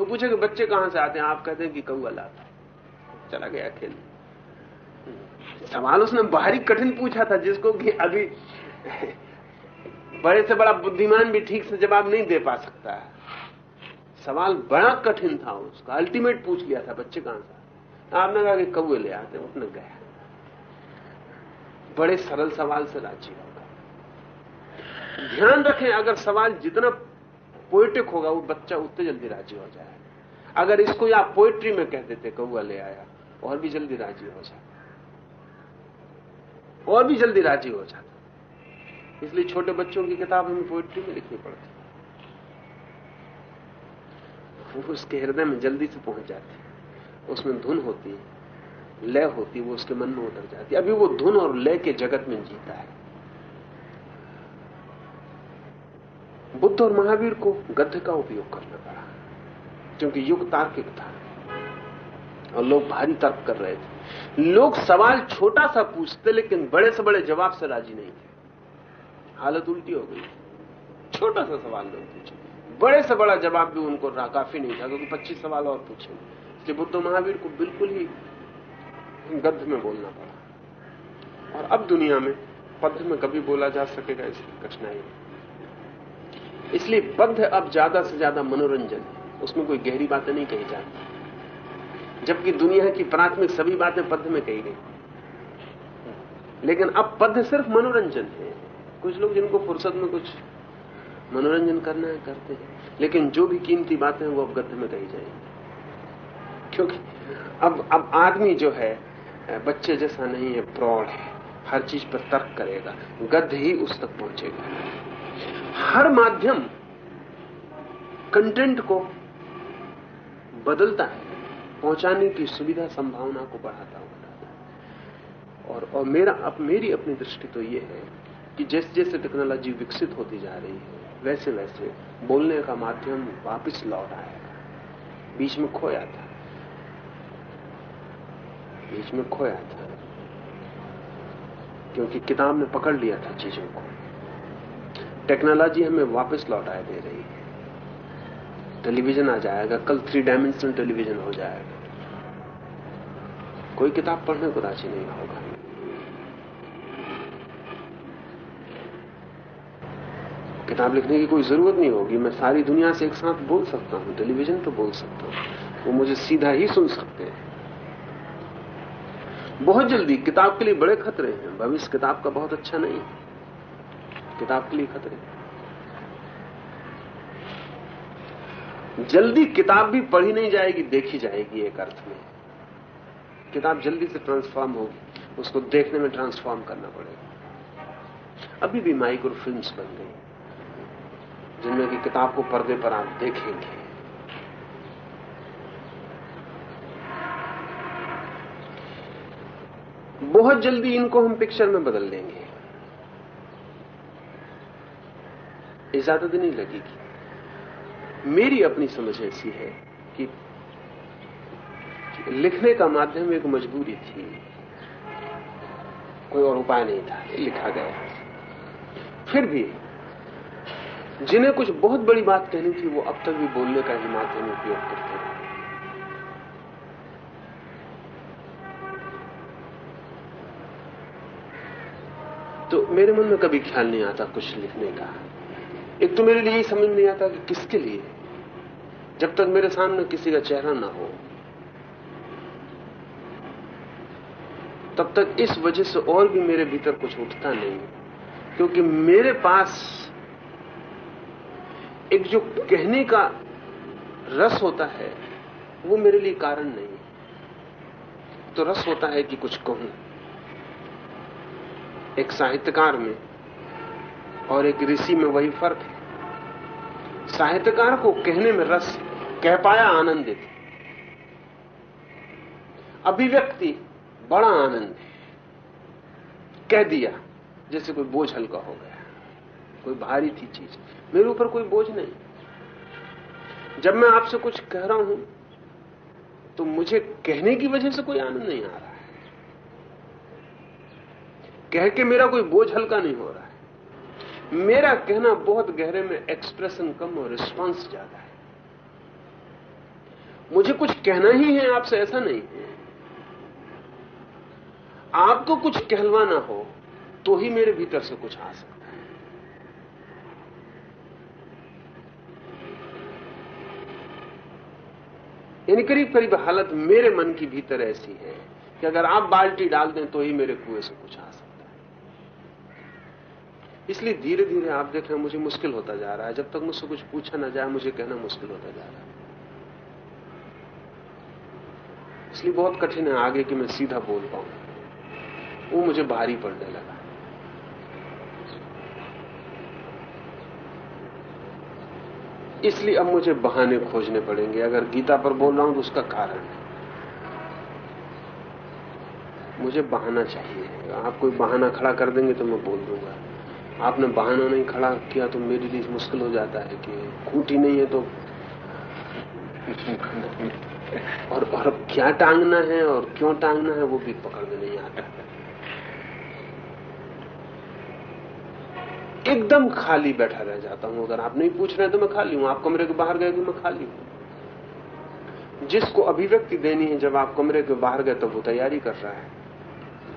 वो पूछे कि बच्चे कहाँ से आते हैं? आप कहते हैं कि कौआ लाता चला गया खेल। सवाल उसने बाहरी कठिन पूछा था, जिसको कि अभी बड़े से बड़ा बुद्धिमान भी ठीक से जवाब नहीं दे पा सकता है। सवाल बड़ा कठिन था, उसका अल्टीमेट पूछ लिया था बच्चे कहाँ से आपने कहा कि कौए ले आते उसने गया। बड़े सरल सवाल से राज़ी होगा। ध्यान रखें, अगर सवाल जितना पोइटिक होगा, वो बच्चा उतने जल्दी राज़ी हो जाए। अगर इसको आप पोइट्री में कह देते, कौआ ले आया, और भी जल्दी राज़ी हो जाता और भी जल्दी राज़ी हो जाता। इसलिए छोटे बच्चों की किताब हमें पोइट्री में लिखनी पड़ती। वो उसके हृदय में जल्दी से पहुँच जाती उसमें धुन होती है, लय होती वो उसके मन में उतर जाती है। अभी वो धुन और लय के जगत में जीता है। बुद्ध और महावीर को गद्य का उपयोग करना पड़ा, क्योंकि युग तार्किक था और लोग भारी तर्क कर रहे थे। लोग सवाल छोटा सा पूछते, लेकिन बड़े से बड़े जवाब से राज़ी नहीं थे। हालत उल्टी हो गई। छोटा सा सवाल लोग पूछे। बड़े से बड़ा जवाब भी उनको काफ़ी नहीं था, क्योंकि पच्चीस सवाल और पूछे। इसलिए बुद्ध महावीर को बिल्कुल ही गद्ध में बोलना पड़ा। और अब दुनिया में पद्य में कभी बोला जा सकेगा, इसकी कठिनाई इसलिए पद्य अब ज़्यादा से ज़्यादा मनोरंजन है उसमें कोई गहरी बातें नहीं कही जाती जबकि दुनिया की प्राथमिक सभी बातें पद्य में कही गई। लेकिन अब पद्य सिर्फ़ मनोरंजन है। कुछ लोग जिनको फुर्सत में कुछ मनोरंजन करना है, करते हैं। लेकिन जो भी कीमती बातें वो अब गद्य में कही जाएँगी। क्योंकि अब अब आदमी जो है, बच्चे जैसा नहीं है, प्रौढ़ है। हर चीज़ पर तर्क करेगा। गद्य ही उस तक पहुंचेगा। हर माध्यम कंटेंट को बदलता है। पहुँचाने की सुविधा, संभावना को बढ़ाता बढ़ाता और और मेरा, अब मेरी अपनी दृष्टि तो ये है कि जैसे जैसे टेक्नोलॉजी विकसित होती जा रही है वैसे वैसे बोलने का माध्यम वापस लौट आएगा बीच में खोया था। बीच में खोया था। क्योंकि किताब ने पकड़ लिया था चीज़ों को। टेक्नोलॉजी हमें वापस लौटाए दे रही है। टेलीविज़न आ जाएगा, कल थ्री डायमेंशनल टेलीविज़न हो जाएगा। कोई किताब पढ़ने को राज़ी नहीं होगा। किताब लिखने की कोई ज़रूरत नहीं होगी। मैं सारी दुनिया से एक साथ बोल सकता हूँ, टेलीविज़न पर बोल सकता हूँ। वो मुझे सीधा ही सुन सकते हैं। बहुत जल्दी, किताब के लिए बड़े खतरे हैं। भविष्य किताब का बहुत अच्छा नहीं है। किताब के लिए खतरे जल्दी किताब भी पढ़ी नहीं जाएगी, देखी जाएगी एक अर्थ में। किताब जल्दी से ट्रांसफॉर्म होगी। उसको देखने में ट्रांसफॉर्म करना पड़ेगा। अभी भी माइक्रो फिल्म्स बन गई जिनमें की किताब को पर्दे पर आप देखेंगे। बहुत जल्दी इनको हम पिक्चर में बदल देंगे। इजाज़त नहीं लगेगी। मेरी अपनी समझ ऐसी है कि लिखने का माध्यम एक मजबूरी थी। कोई और उपाय नहीं था लिखा गया। फिर भी जिन्हें कुछ बहुत बड़ी बात कहनी थी, वो अब तक भी बोलने का ही माध्यम उपयोग करते हैं। तो मेरे मन में कभी ख्याल नहीं आता कुछ लिखने का। एक तो मेरे लिए समझ नहीं आता कि किसके लिए। जब तक मेरे सामने किसी का चेहरा ना हो, तब तक इस वजह से और भी मेरे भीतर कुछ उठता नहीं, क्योंकि मेरे पास एक जो कहने का रस होता है, वो मेरे लिए कारण नहीं है। तो रस होता है कि कुछ कहूँ। एक साहित्यकार में और एक ऋषि में वही फ़र्क है। साहित्यकार को कहने में रस, कह पाया आनंदित अभिव्यक्ति, बड़ा आनंद कह दिया, जैसे कोई बोझ हल्का हो गया कोई भारी थी चीज़। मेरे ऊपर कोई बोझ नहीं। जब मैं आपसे कुछ कह रहा हूँ तो मुझे कहने की वजह से कोई आनंद नहीं आ रहा है। कह के मेरा कोई बोझ हल्का नहीं हो रहा है। मेरा कहना बहुत गहरे में एक्सप्रेशन कम और रिस्पांस ज़्यादा है। मुझे कुछ कहना ही है, आपसे ऐसा नहीं है। आपको कुछ कहलवाना हो तो ही मेरे भीतर से कुछ आ सकता है यानी करीब करीब हालत मेरे मन की भीतर ऐसी है कि अगर आप बाल्टी डाल दें तो ही मेरे कुएँ से कुछ आ सकता है। इसलिए धीरे धीरे आप देख रहे हैं, मुझे मुश्किल होता जा रहा है। जब तक मुझसे कुछ पूछा ना जाए, मुझे कहना मुश्किल होता जा रहा है। इसलिए बहुत कठिन है आगे कि मैं सीधा बोल पाऊँ। वो मुझे भारी पड़ने लगा। इसलिए अब मुझे बहाने खोजने पड़ेंगे। अगर गीता पर बोल रहा हूँ तो उसका कारण है। मुझे बहाना चाहिए। आप कोई बहाना खड़ा कर देंगे तो मैं बोल दूँगा। आपने बहाना नहीं खड़ा किया तो मेरे लिए मुश्किल हो जाता है कि खूटी नहीं है तो और, और क्या टांगना है और क्यों टांगना है वो भी पकड़ में नहीं आता। एकदम खाली बैठा रह जाता हूँ। अगर आप नहीं पूछ रहे तो मैं खाली हूँ। आप कमरे के बाहर गए तो मैं खाली हूँ। जिसको अभिव्यक्ति देनी है, जब आप कमरे के बाहर गए, तब वो तैयारी कर रहा है।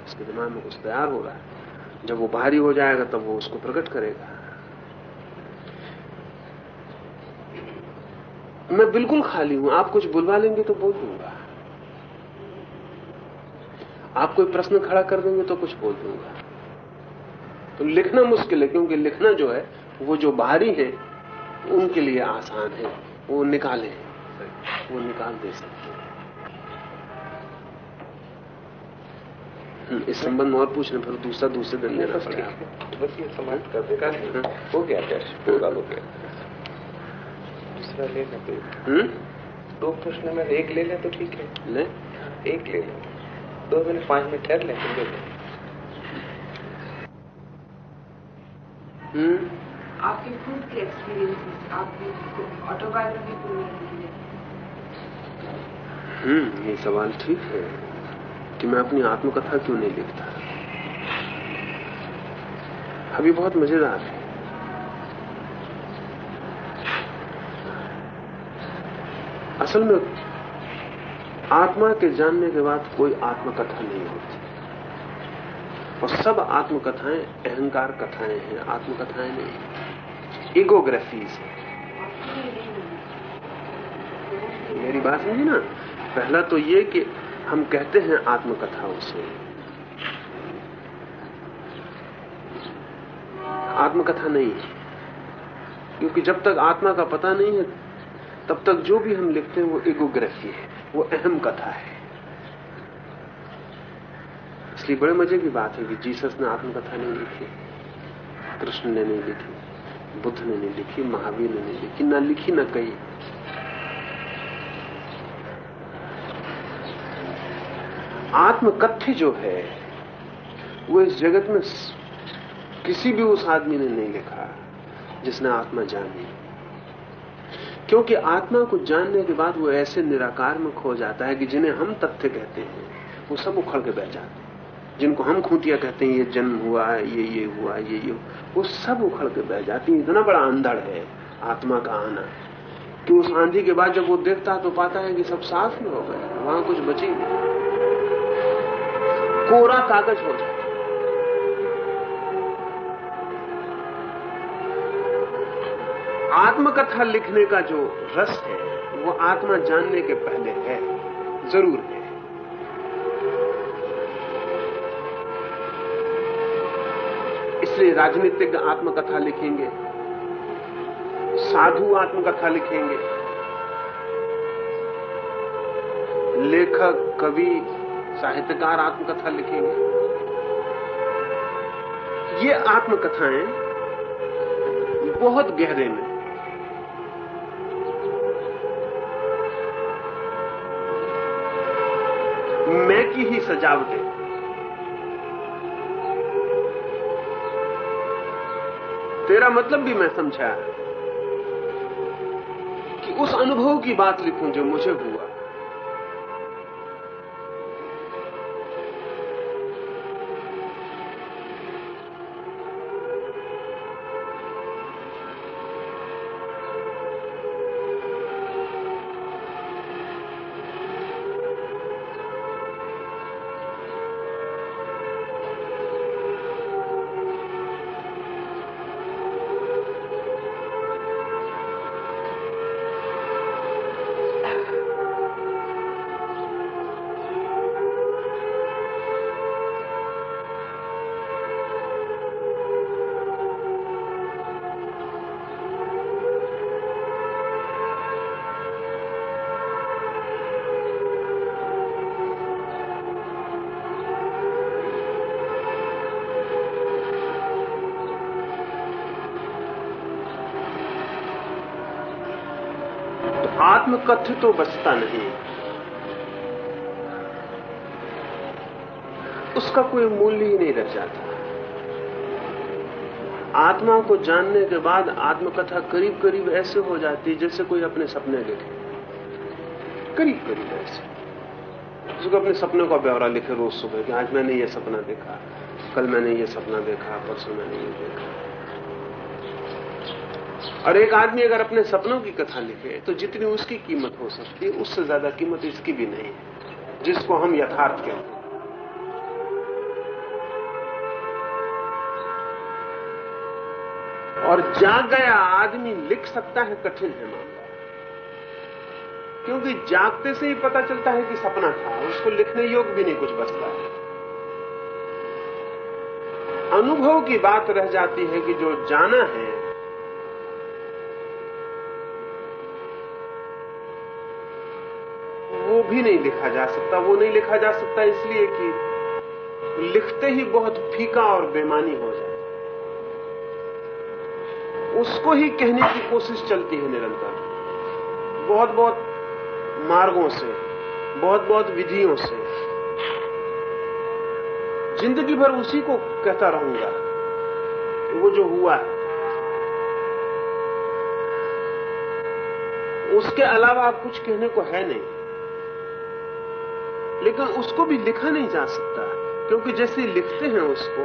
उसके दिमाग में कुछ तैयार हो रहा है। जब वो बाहरी हो जाएगा, तब वो उसको प्रकट करेगा। मैं बिल्कुल खाली हूँ। आप कुछ बुलवा लेंगे तो बोल दूँगा। आप कोई प्रश्न खड़ा कर देंगे तो कुछ बोल दूँगा। तो लिखना मुश्किल है क्योंकि लिखना जो है वो जो बाहरी है उनके लिए आसान है। वो निकाले वो निकाल दे सकते हैं। इस संबंध में और पूछने फिर दूसरा दूसरे दिन लेना पड़ेगा बस ये समाप्त कर देगा हो गया क्या पूरा हो गया। दूसरा ले लें तो हम्म? दो प्रश्न में एक ले लें तो ठीक है। ले। एक ले लें। दो मिनट पाँच मिनट ठहर लें फिर ले लें। आपके खुद के एक्सपीरियंसेस आपकी ऑटोबायोग्राफी हम्म ये सवाल ठीक है कि मैं अपनी आत्मकथा क्यों नहीं लिखता? अभी बहुत मज़ेदार है। असल में आत्मा के जानने के बाद कोई आत्मकथा नहीं होती। और सब आत्मकथाएँ अहंकार कथाएँ हैं, आत्मकथाएँ नहीं इगोग्राफीज है। मेरी बात समझी ना? पहला तो ये कि हम कहते हैं आत्मकथाओं से। आत्मकथा नहीं है। क्योंकि जब तक आत्मा का पता नहीं है, तब तक जो भी हम लिखते हैं वो इगोग्राफी है, वो अहम कथा है। इसलिए बड़े मज़े की बात है कि जीसस ने आत्मकथा नहीं लिखी, कृष्ण ने नहीं लिखी, बुद्ध ने नहीं लिखी, महावीर ने नहीं लिखी, ना लिखी ना कही। आत्मकथ्य जो है, वो इस जगत में किसी भी उस आदमी ने नहीं लिखा जिसने आत्मा जानी। क्योंकि आत्मा को जानने के बाद वो ऐसे निराकार में खो जाता है कि जिन्हें हम तथ्य कहते हैं, वो सब उखड़ के बैठ जाते हैं। जिनको हम खूंटिया कहते हैं, ये जन्म हुआ, ये ये हुआ, ये ये वो सब उखड़ के बह जाती है। इतना बड़ा अंधड़ है आत्मा का आना कि उस आंधी के बाद जब वो देखता तो पाता है कि सब साफ़ में हो गए, वहाँ कुछ बची नहीं। कोरा कागज़ हो जाता आत्मकथा लिखने का जो रस है, वो आत्मा जानने के पहले है, ज़रूर है। इसलिए राजनीतिज्ञ आत्मकथा लिखेंगे, साधु आत्मकथा लिखेंगे। लेखक, कवि, साहित्यकार आत्मकथा लिखेंगे। ये आत्मकथाएँ बहुत गहरे में मैं की ही सजावट। तेरा मतलब भी मैं समझा कि उस अनुभव की बात लिखूं जो मुझे हुआ। आत्मकथ्य तो बचता नहीं। उसका कोई मूल्य ही नहीं रह जाता। आत्मा को जानने के बाद आत्मकथा करीब करीब ऐसे हो जाती जैसे कोई अपने सपने लिखे करीब करीब ऐसे। उसको अपने सपने का ब्यौरा लिखे रोज सुबह कि आज मैंने ये सपना देखा, कल मैंने ये सपना देखा, परसों मैंने ये देखा। और एक आदमी अगर अपने सपनों की कथा लिखे तो जितनी उसकी कीमत हो सकती है, उससे ज़्यादा कीमत इसकी भी नहीं है, जिसको हम यथार्थ कहते हैं। और जाग गया आदमी लिख सकता है कठिन है मामला। क्योंकि जागते से ही पता चलता है कि सपना था, उसको लिखने योग्य भी नहीं कुछ बचता है। अनुभव की बात रह जाती है कि जो जाना है वो भी नहीं लिखा जा सकता, वो नहीं लिखा जा सकता इसलिए कि लिखते ही बहुत फीका और बेमानी हो जाए। उसको ही कहने की कोशिश चलती है निरंतर। बहुत बहुत मार्गों से बहुत बहुत विधियों से। ज़िंदगी भर उसी को कहता रहूँगा वो जो हुआ है। उसके अलावा आप कुछ कहने को है नहीं। लेकिन उसको भी लिखा नहीं जा सकता, क्योंकि जैसे लिखते हैं उसको।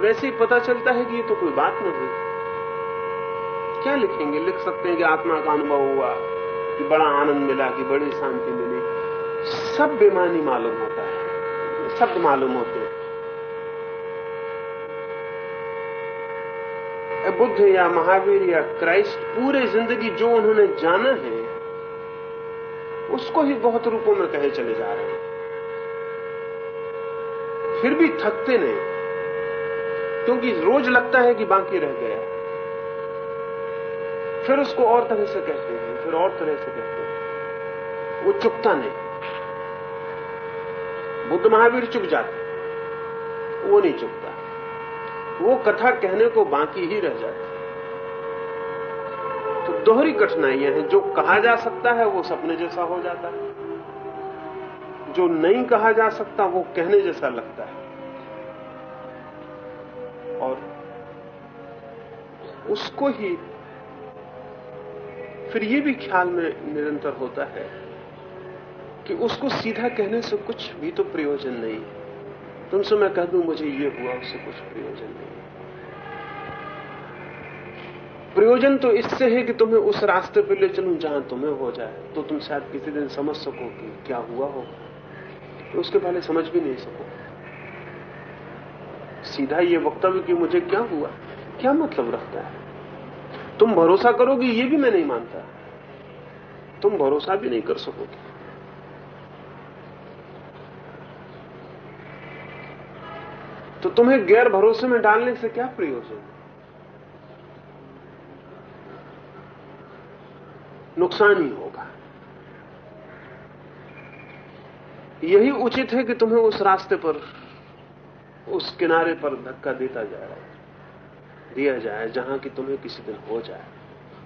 वैसे ही पता चलता है कि ये तो कोई बात नहीं। हुई क्या लिखेंगे? लिख सकते हैं कि आत्मा का अनुभव हुआ, कि बड़ा आनंद मिला, कि बड़ी शांति मिली। सब बेमानी मालूम होता है। शब्द मालूम होते हैं। बुद्ध या महावीर या क्राइस्ट पूरे ज़िंदगी जो उन्होंने जाना है उसको ही बहुत रूपों में कहे चले जा रहे हैं। फिर भी थकते नहीं, क्योंकि रोज लगता है कि बाकी रह गया। फिर उसको और तरह से कहते हैं, फिर और तरह से कहते हैं। वो चुपता नहीं। बुद्ध महावीर चुप जाते वो नहीं चुपता। वो कथा कहने को बाकी ही रह जाती दोहरी कठिनाइयाँ हैं। जो कहा जा सकता है, वो सपने जैसा हो जाता है। जो नहीं कहा जा सकता, वो कहने जैसा लगता है। और उसको ही फिर ये भी ख्याल में निरंतर होता है कि उसको सीधा कहने से कुछ भी तो प्रयोजन नहीं है। तुमसे मैं कह दूँ, मुझे ये हुआ, उससे कुछ प्रयोजन नहीं प्रयोजन तो इससे है कि तुम्हें उस रास्ते पर ले चलूँ जहाँ तुम्हें हो जाए। तो तुम शायद किसी दिन समझ सको कि क्या हुआ होगा तो उसके पहले समझ भी नहीं सको। सीधा ये वक्तव्य कि मुझे क्या हुआ, क्या मतलब रखता है? तुम भरोसा करोगे ये भी मैं नहीं मानता। तुम भरोसा भी नहीं कर सकोगे। तो तुम्हें गैर भरोसे में डालने से क्या प्रयोजन? नुकसान ही होगा। यही उचित है कि तुम्हें उस रास्ते पर, उस किनारे पर धक्का देता जाए, दिया जाए, जहाँ कि तुम्हें किसी दिन हो जाए।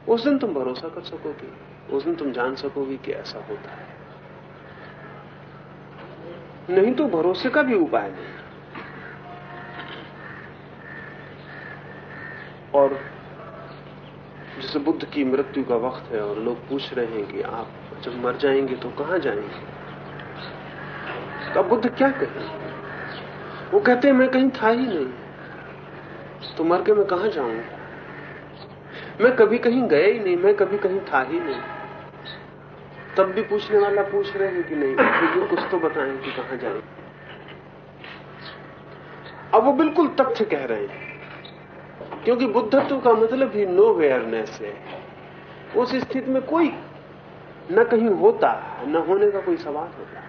उस दिन तुम भरोसा कर सकोगे, उस दिन तुम जान सकोगे कि ऐसा होता है। नहीं तो भरोसे का भी उपाय नहीं। और जैसे बुद्ध की मृत्यु का वक्त है और लोग पूछ रहे हैं कि आप जब मर जाएँगे तो कहाँ जाएँगे? तो बुद्ध क्या कहे? वो कहते हैं, मैं कहीं था ही नहीं। तो मर के मैं कहा जाऊँगा मैं कभी कहीं गया ही नहीं, मैं कभी कहीं था ही नहीं। तब भी पूछने वाला पूछ रहे हैं कि नहीं, फिर कुछ तो बताएँ कि कहा जाए? अब वो बिल्कुल तथ्य कह रहे हैं। क्योंकि बुद्धत्व का मतलब ही नो अवेयरनेस है। उस स्थिति में कोई न कहीं होता, न होने का कोई सवाल होता।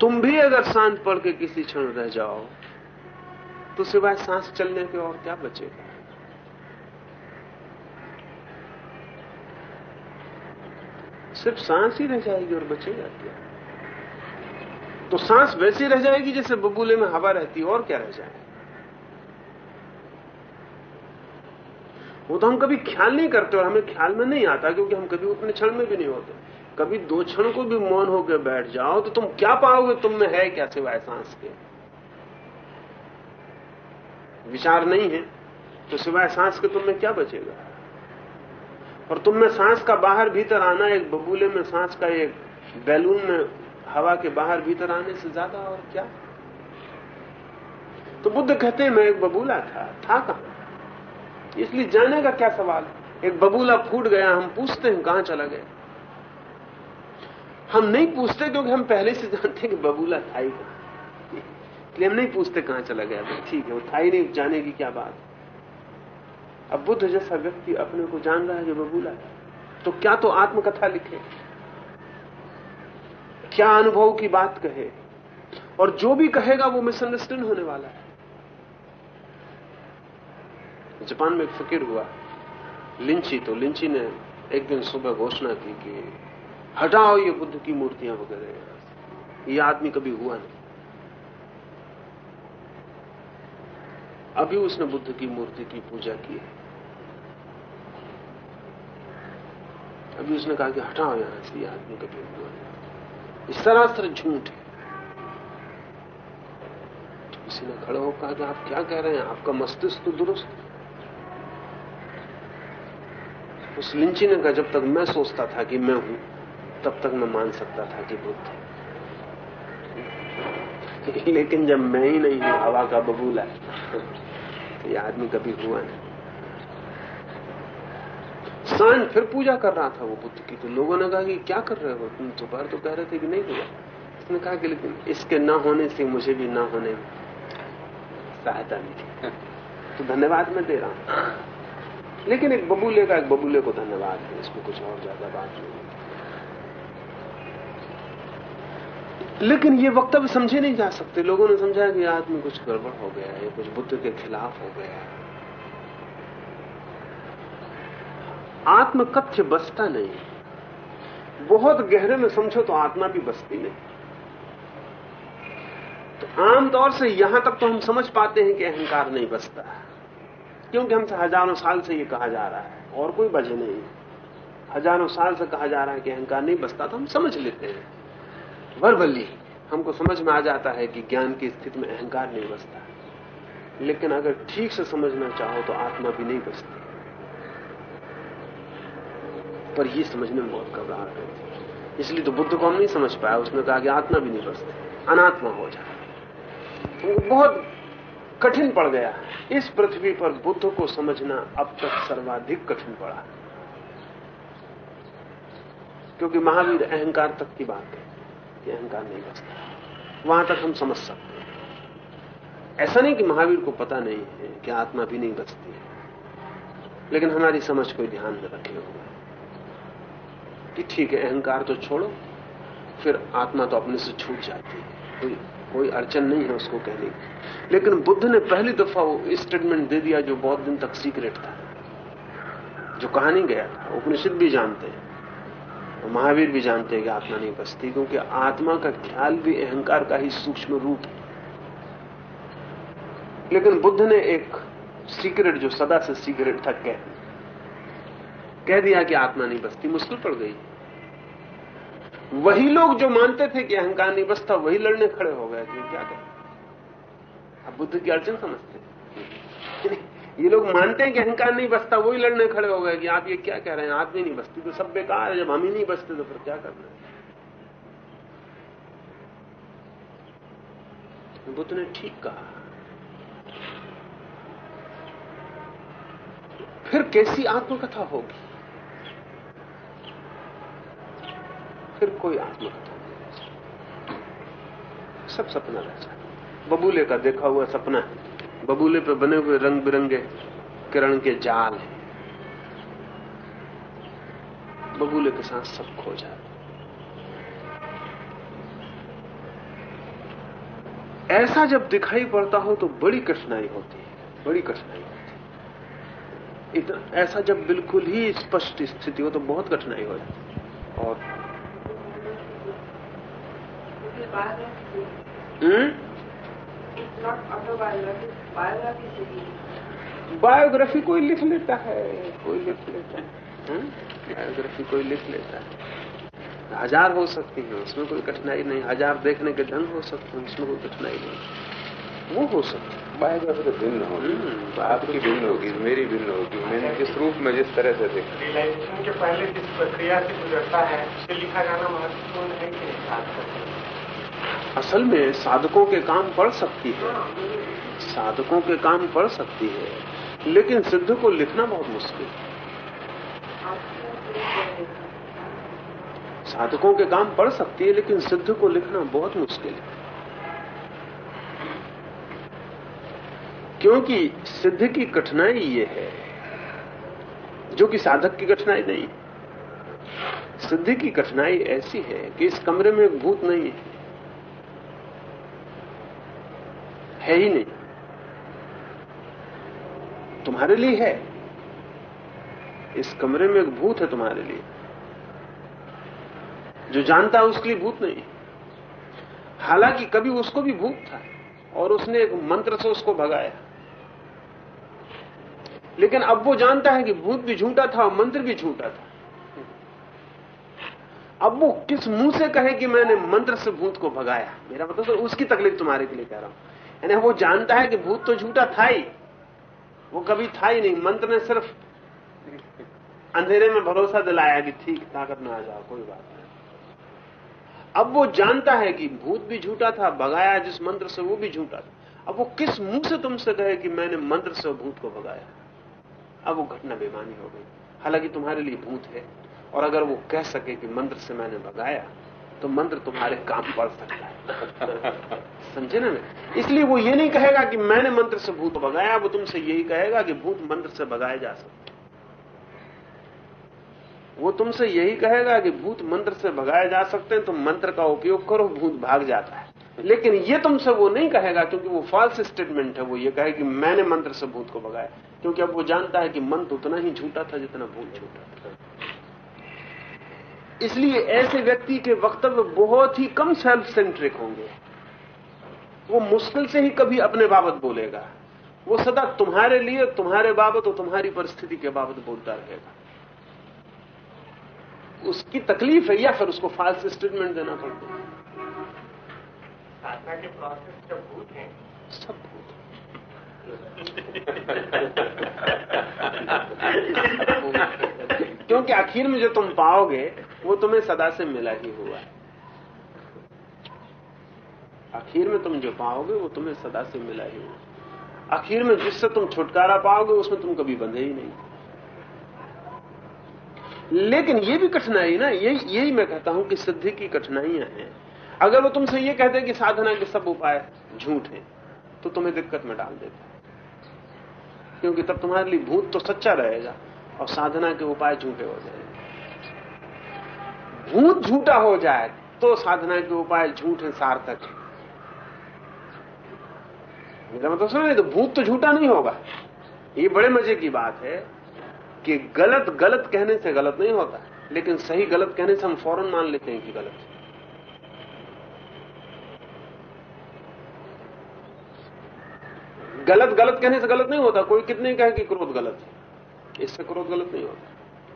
तुम भी अगर शांत पड़ के किसी क्षण रह जाओ तो सिवाय सांस चलने के और क्या बचेगा? सिर्फ़ सांस ही रह जाएगी और बचेगा क्या? तो सांस वैसी रह जाएगी जैसे बबूले में हवा रहती है, और क्या रह जाए वो तो हम कभी ख्याल नहीं करते और हमें ख्याल में नहीं आता क्योंकि हम कभी उतने क्षण में भी नहीं होते। कभी दो क्षण को भी मौन होकर बैठ जाओ तो तुम क्या पाओगे? तुम में है क्या सिवाय सांस के? विचार नहीं है तो सिवाय सांस के तुम में क्या बचेगा? और तुम में सांस का बाहर भीतर आना एक बबूले में सांस का एक बैलून में हवा के बाहर भीतर आने से ज़्यादा और क्या? तो बुद्ध कहते हैं, मैं एक बबूला था था कहाँ? इसलिए जाने का क्या सवाल है? एक बबूला फूट गया, हम पूछते हैं कहाँ चला गया? हम नहीं पूछते क्योंकि हम पहले से जानते हैं कि बबूला था ही। इसलिए हम नहीं पूछते कहाँ चला गया तो ठीक है, वो था ही नहीं, जाने की क्या बात अब बुद्ध जैसा व्यक्ति अपने को जान रहा है कि बबूला है तो क्या तो आत्मकथा लिखे? क्या अनुभव की बात कहे? और जो भी कहेगा, वो मिसअंडरस्टैंड होने वाला है। जापान में एक फकीर हुआ, लिंची। तो लिंची ने एक दिन सुबह घोषणा की कि हटाओ ये बुद्ध की मूर्तियाँ वगैरह। ये आदमी कभी हुआ नहीं। अभी उसने बुद्ध की मूर्ति की पूजा की है। अभी उसने कहा कि हटाओ यहाँ से, ये आदमी कभी हुआ नहीं। इस सरासर झूठ है। तो किसी ने खड़े होकर कहा कि आप क्या कह रहे हैं? आपका मस्तिष्क तो दुरुस्त है। उस लिंची ने कहा जब तक मैं सोचता था कि मैं हूँ, तब तक मैं मान सकता था कि बुद्ध है। लेकिन जब मैं ही नहीं हूँ, हवा का बबूला तो ये आदमी कभी हुआ नहीं। साँझ फिर पूजा कर रहा था वो बुद्ध की। तो लोगों ने कहा कि क्या कर रहे हो? तुम दोपहर तो कह रहे थे कि नहीं हुआ। उसने कहा कि लेकिन इसके ना होने से मुझे भी ना होने सहायता मिली। तो धन्यवाद मैं दे रहा हूँ। लेकिन एक बबूले का एक बबूले को धन्यवाद है, इसमें कुछ और ज़्यादा बात नहीं लेकिन ये वक्तव्य समझे नहीं जा सकते। लोगों ने समझा कि आदमी कुछ गड़बड़ हो गया है कुछ बुद्ध के खिलाफ हो गया है। आत्मकथ्य बसता नहीं बहुत गहरे में समझो तो आत्मा भी बसती नहीं। तो आमतौर से यहाँ तक तो हम समझ पाते हैं कि अहंकार नहीं बसता। क्योंकि हमसे हज़ारों साल से ये कहा जा रहा है, और कोई वजह नहीं। हज़ारों साल से कहा जा रहा है कि अहंकार नहीं बसता तो हम समझ लेते हैं। वर्बली हमको समझ में आ जाता है कि ज्ञान की स्थिति में अहंकार नहीं बसता। लेकिन अगर ठीक से समझना चाहो तो आत्मा भी नहीं बसती। पर ये समझने में बहुत घबराहट होती है। इसलिए तो बुद्ध को हम नहीं समझ पाया उसने कहा कि आत्मा भी नहीं बसती, अनात्मा हो जाए। तो बहुत कठिन पड़ गया। इस पृथ्वी पर बुद्ध को समझना अब तक सर्वाधिक कठिन पड़ा। क्योंकि महावीर अहंकार तक की बात है कि अहंकार नहीं बचता। वहाँ तक हम समझ सकते हैं। ऐसा नहीं कि महावीर को पता नहीं है कि आत्मा भी नहीं बचती है। लेकिन हमारी समझ को ध्यान में रखे हुए कि ठीक है, अहंकार तो छोड़ो, फिर आत्मा तो अपने से छूट जाती है। कोई कोई अड़चन नहीं है उसको कहने की। लेकिन बुद्ध ने पहली दफ़ा वो स्टेटमेंट दे दिया जो बहुत दिन तक सीक्रेट था। जो कहा नहीं गया था, उपनिषद भी जानते हैं। महावीर भी जानते हैं कि आत्मा नहीं बसती, क्योंकि आत्मा का ख्याल भी अहंकार का ही सूक्ष्म रूप है। लेकिन बुद्ध ने एक सीक्रेट जो सदा से सीक्रेट था, कह कह दिया कि आत्मा नहीं बसती, मुश्किल पड़ गई। वही लोग जो मानते थे कि अहंकार नहीं बसता वही लड़ने खड़े हो गए कि क्या करें अब बुद्ध की अड़चन समझते ये लोग मानते हैं कि अहंकार नहीं बसता, वही लड़ने खड़े हो गए कि आप ये क्या कह रहे हैं? आदमी नहीं बसती तो सब बेकार है। जब हम ही नहीं बसते तो फिर क्या करना है? बुद्ध ने ठीक कहा। फिर कैसी आत्मकथा होगी? फिर कोई नहीं सब सपना रह जाए बबूले का देखा हुआ सपना है। बबूले पर बने हुए रंग बिरंगे किरण के जाल हैं। बबूले के साथ सब खो जाए ऐसा जब दिखाई पड़ता हो तो बड़ी कठिनाई होती है। बड़ी कठिनाई होती है। इतना, ऐसा जब बिल्कुल ही स्पष्ट स्थिति हो तो बहुत कठिनाई हो जाती है। और बायोग्राफी कोई लिख लेता है कोई लिख लेता है। बायोग्राफी कोई लिख लेता है। हज़ार हो सकती है उसमें कोई कठिनाई नहीं। हज़ार देखने के ढंग हो सकते हैं उसमें कोई कठिनाई नहीं। वो हो सकता है। बायोग्राफी तो भिन्न होगी। हम्म, आपकी भिन्न होगी मेरी भिन्न होगी। मैंने जिस रूप में जिस तरह से देखा। रियलाइजेशन के पहले जिस प्रक्रिया से गुजरता है उसे लिखा जाना महत्वपूर्ण है कि नहीं? असल में साधकों के काम पड़ सकती है। साधकों के काम पड़ सकती है। लेकिन सिद्ध को लिखना बहुत मुश्किल है। साधकों के काम पड़ सकती है, लेकिन सिद्ध को लिखना बहुत मुश्किल है। क्योंकि सिद्ध की कठिनाई ये है, जो कि साधक की कठिनाई नहीं। सिद्ध की कठिनाई ऐसी है कि इस कमरे में भूत नहीं है। है ही नहीं। तुम्हारे लिए है। इस कमरे में एक भूत है तुम्हारे लिए। जो जानता है उसके लिए भूत नहीं। हालाँकि कभी उसको भी भूत था और उसने एक मंत्र से उसको भगाया। लेकिन अब वो जानता है कि भूत भी झूठा था और मंत्र भी झूठा था। अब वो किस मुँह से कहे कि मैंने मंत्र से भूत को भगाया? मेरा मतलब तो उसकी तकलीफ़ तुम्हारे के लिए कह रहा हूँ। यानी वो जानता है कि भूत तो झूठा था ही। वो कभी था ही नहीं। मंत्र ने सिर्फ़ अंधेरे में भरोसा दिलाया कि ठीक, ताकत में आ जाओ, कोई बात नहीं। अब वो जानता है कि भूत भी झूठा था, भगाया जिस मंत्र से वो भी झूठा था। अब वो किस मुँह से तुमसे कहे कि मैंने मंत्र से भूत को भगाया? अब वो घटना बेमानी हो गई। हालाँकि तुम्हारे लिए भूत है, और अगर वो कह सके कि मंत्र से मैंने भगाया तो मंत्र तुम्हारे काम पड़ सकता है। समझे ना मैं? इसलिए वो ये नहीं कहेगा कि मैंने मंत्र से भूत भगाया, वो तुमसे यही कहेगा कि भूत मंत्र से भगाए जा सकते वो तुमसे यही कहेगा कि भूत मंत्र से भगाए जा सकते हैं तो मंत्र का उपयोग करो, भूत भाग जाता है। लेकिन ये तुमसे वो नहीं कहेगा, क्योंकि वो फॉल्स स्टेटमेंट है, वो ये कहे कि मैंने मंत्र से भूत को भगाया। क्योंकि अब वो जानता है कि मंत्र उतना ही झूठा था जितना भूत झूठा था। इसलिए ऐसे व्यक्ति के वक्तव्य बहुत ही कम सेल्फ सेंट्रिक होंगे। वो मुश्किल से ही कभी अपने बाबत बोलेगा। वो सदा तुम्हारे लिए तुम्हारे बाबत और तुम्हारी परिस्थिति के बाबत बोलता रहेगा। उसकी तकलीफ़ है या फिर उसको फाल्स स्टेटमेंट देना पड़ता है? साधना के प्रोसेस जब भूत हैं। सब भूत क्योंकि आखिर में जो तुम पाओगे वो तुम्हें सदा से मिला ही हुआ है। आखिर में तुम जो पाओगे, वो तुम्हें सदा से मिला ही हुआ आखिर में जिससे तुम छुटकारा पाओगे, उसमें तुम कभी बंधे ही नहीं। लेकिन ये भी कठिनाई ना, यही यही मैं कहता हूँ कि सिद्धि की कठिनाइयाँ हैं। अगर वो तुमसे ये कहते कि साधना के सब उपाय झूठ हैं तो तुम्हें दिक्कत में डाल देते क्योंकि तब तुम्हारे लिए भूत तो सच्चा रहेगा, और साधना के उपाय झूठे हो जाएँगे। भूत झूठा हो जाए तो साधना के उपाय झूठ है, सार्थक है। मेरा मतलब सुना तो भूत तो झूठा नहीं होगा। ये बड़े मज़े की बात है कि गलत गलत कहने से गलत नहीं होता। लेकिन सही गलत कहने से हम फ़ौरन मान लेते हैं कि गलत गलत गलत कहने से गलत नहीं होता। कोई कितने कहे कि क्रोध गलत है? इससे क्रोध गलत नहीं होता।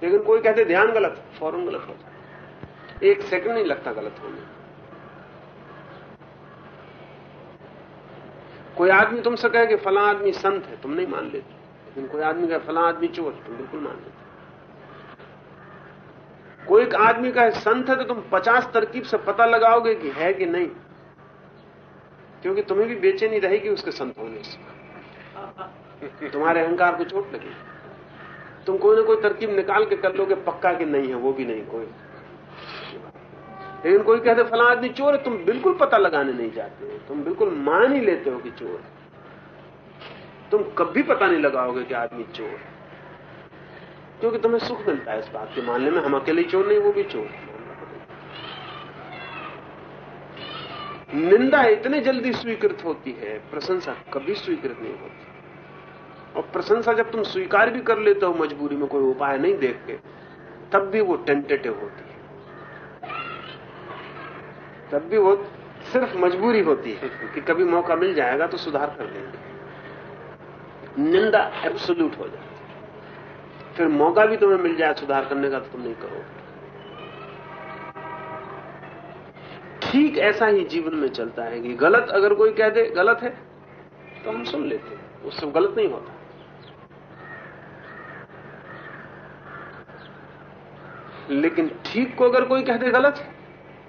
लेकिन कोई कहते ध्यान गलत फ़ौरन गलत होता एक सेकंड नहीं लगता गलत होने कोई आदमी तुमसे कहे कि फला आदमी संत है, तुम नहीं मान लेते। लेकिन कोई आदमी कहे, फला आदमी चोर तुम बिल्कुल मान लेते। कोई आदमी कहे, संत है तो तुम पचास तरकीब से पता लगाओगे कि है कि नहीं। क्योंकि तुम्हें भी बेचैनी रहेगी उसके संत होने से। तुम्हारे अहंकार को चोट लगी तुम कोई ना कोई तरकीब निकाल के कर लोगे, पक्का कि नहीं है, वो भी नहीं, कोई। लेकिन कोई कहते फला आदमी चोर है, तुम बिल्कुल पता लगाने नहीं जाते हो। तुम बिल्कुल मान ही लेते हो कि चोर है। तुम कभी पता नहीं लगाओगे कि आदमी चोर है। क्योंकि तुम्हें सुख मिलता है इस बात के मानने में, हम अकेले चोर नहीं, वो भी चोर निंदा इतने जल्दी स्वीकृत होती है, प्रशंसा कभी स्वीकृत नहीं होती। और प्रशंसा जब तुम स्वीकार भी कर लेते हो मजबूरी में, कोई उपाय नहीं देख के तब भी वो टेंटेटिव होती है। तब भी वो सिर्फ़ मजबूरी होती है कि कभी मौका मिल जाएगा तो सुधार कर लेंगे निंदा एब्सोल्यूट हो जाती फिर मौका भी तुम्हें मिल जाए सुधार करने का तो तुम नहीं करोगे ठीक ऐसा ही जीवन में चलता है कि गलत अगर कोई कह दे, गलत है तो हम सुन लेते हैं। उससे गलत नहीं होता। लेकिन ठीक को अगर कोई कह दे गलत है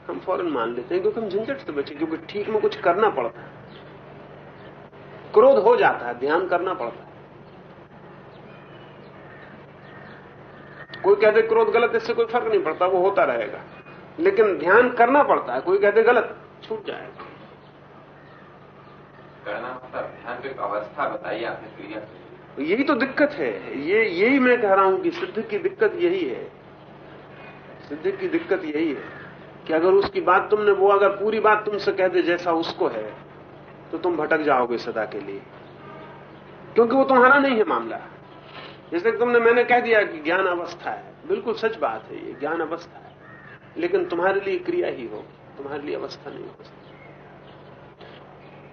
हम फ़ौरन मान लेते हैं क्योंकि हम झंझट से बचे क्योंकि ठीक में कुछ करना पड़ता है। क्रोध हो जाता है ध्यान करना पड़ता है। कोई कहते क्रोध गलत इससे कोई फ़र्क नहीं पड़ता वो होता रहेगा। लेकिन ध्यान करना पड़ता है कोई कहते गलत छूट जाएगा। करना ध्यान की अवस्था बताइए आपने क्रिया यही तो दिक्कत है। ये यही मैं कह रहा हूँ कि सिद्ध की दिक्कत यही है। सिद्ध की दिक्कत यही है। कि अगर उसकी बात तुमने, वो अगर पूरी बात तुमसे कह दे जैसा उसको है तो तुम भटक जाओगे सदा के लिए। क्योंकि वो तुम्हारा नहीं है मामला। जैसे तुमने, मैंने कह दिया कि ज्ञान अवस्था है। बिल्कुल सच बात है, ये ज्ञान अवस्था है। लेकिन तुम्हारे लिए क्रिया ही हो तुम्हारे लिए अवस्था नहीं हो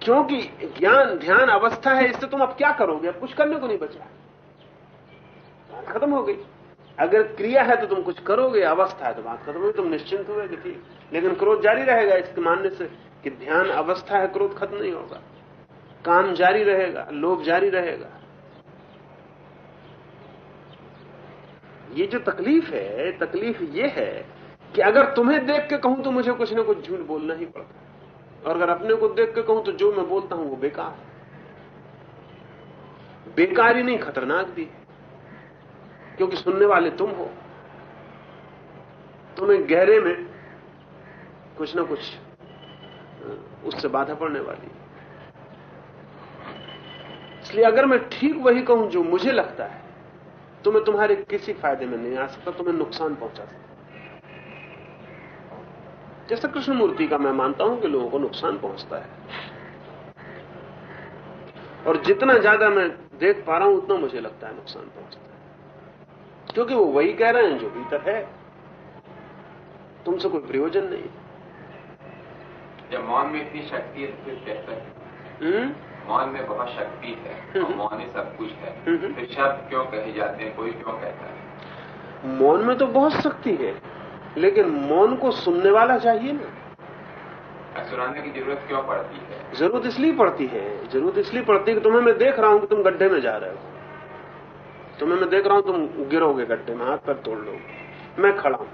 क्योंकि ज्ञान, ध्यान अवस्था है, इससे तुम अब क्या करोगे? अब कुछ करने को नहीं बचा। खत्म हो गई। अगर क्रिया है तो तुम कुछ करोगे, अवस्था है तो बात खत्म होगी तुम निश्चिंत हुए कि ठीक लेकिन क्रोध जारी रहेगा, इसके मानने से कि ध्यान अवस्था है, क्रोध खत्म नहीं होगा। काम जारी रहेगा, लोभ जारी रहेगा। ये जो तकलीफ़ है, तकलीफ़ ये है कि अगर तुम्हें देख के कहूँ तो मुझे कुछ ना कुछ झूठ बोलना ही पड़ता और अगर अपने को देख के कहूँ तो जो मैं बोलता हूँ वो बेकार है। बेकार ही नहीं, खतरनाक भी क्योंकि सुनने वाले तुम हो। तुम्हें गहरे में कुछ ना कुछ उससे बाधा पड़ने वाली इसलिए अगर मैं ठीक वही कहूँ जो मुझे लगता है तो मैं तुम्हारे किसी फ़ायदे में नहीं आ सकता, तुम्हें नुकसान पहुँचा सकता। जैसे कृष्णमूर्ति का मैं मानता हूँ कि लोगों को नुकसान पहुँचता है। और जितना ज़्यादा मैं देख पा रहा हूँ, उतना मुझे लगता है नुकसान पहुँचता क्योंकि वो वही कह रहे हैं जो भीतर है। तुमसे कोई प्रयोजन नहीं। जब मौन में इतनी शक्ति है तो फिर कहता है। मौन में बहुत शक्ति है और मौन ही सब कुछ है। फिर शब्द क्यों कहे जाते हैं? कोई क्यों कहता है? मौन में तो बहुत शक्ति है लेकिन मौन को सुनने वाला चाहिए ना। सुनाने की ज़रूरत क्यों पड़ती है? ज़रूरत इसलिए पड़ती है ज़रूरत इसलिए पड़ती है कि तुम्हें मैं देख रहा हूँ कि तुम गड्ढे में जा रहे हो। तुम्हें मैं देख रहा हूँ तुम गिरोगे गड्ढे में हाथ पर तोड़ लोगे। मैं खड़ा हूँ।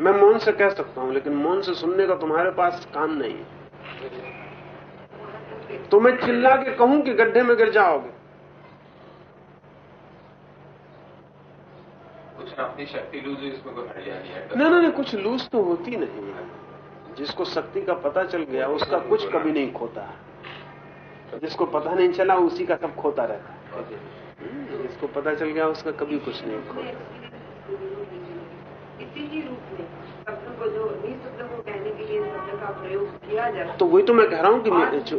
मैं मौन से कह सकता हूँ लेकिन मौन से सुनने का तुम्हारे पास काम नहीं है। तो मैं चिल्ला के कहूँ कि गड्ढे में गिर जाओगे। कुछ अपनी शक्ति लूज इसमें है? नहीं नहीं कुछ लूज तो होती नहीं जिसको शक्ति का पता चल गया उसका कुछ कभी नहीं खोता। जिसको पता नहीं चला उसी का सब खोता रहता है। जिसको पता चल गया उसका कभी कुछ नहीं खोता। इसी ही रूप में। शब्द को जो निशब्द को कहने के लिए शब्द का प्रयोग किया जाए तो वही तो मैं कह रहा हूँ कि मैं जो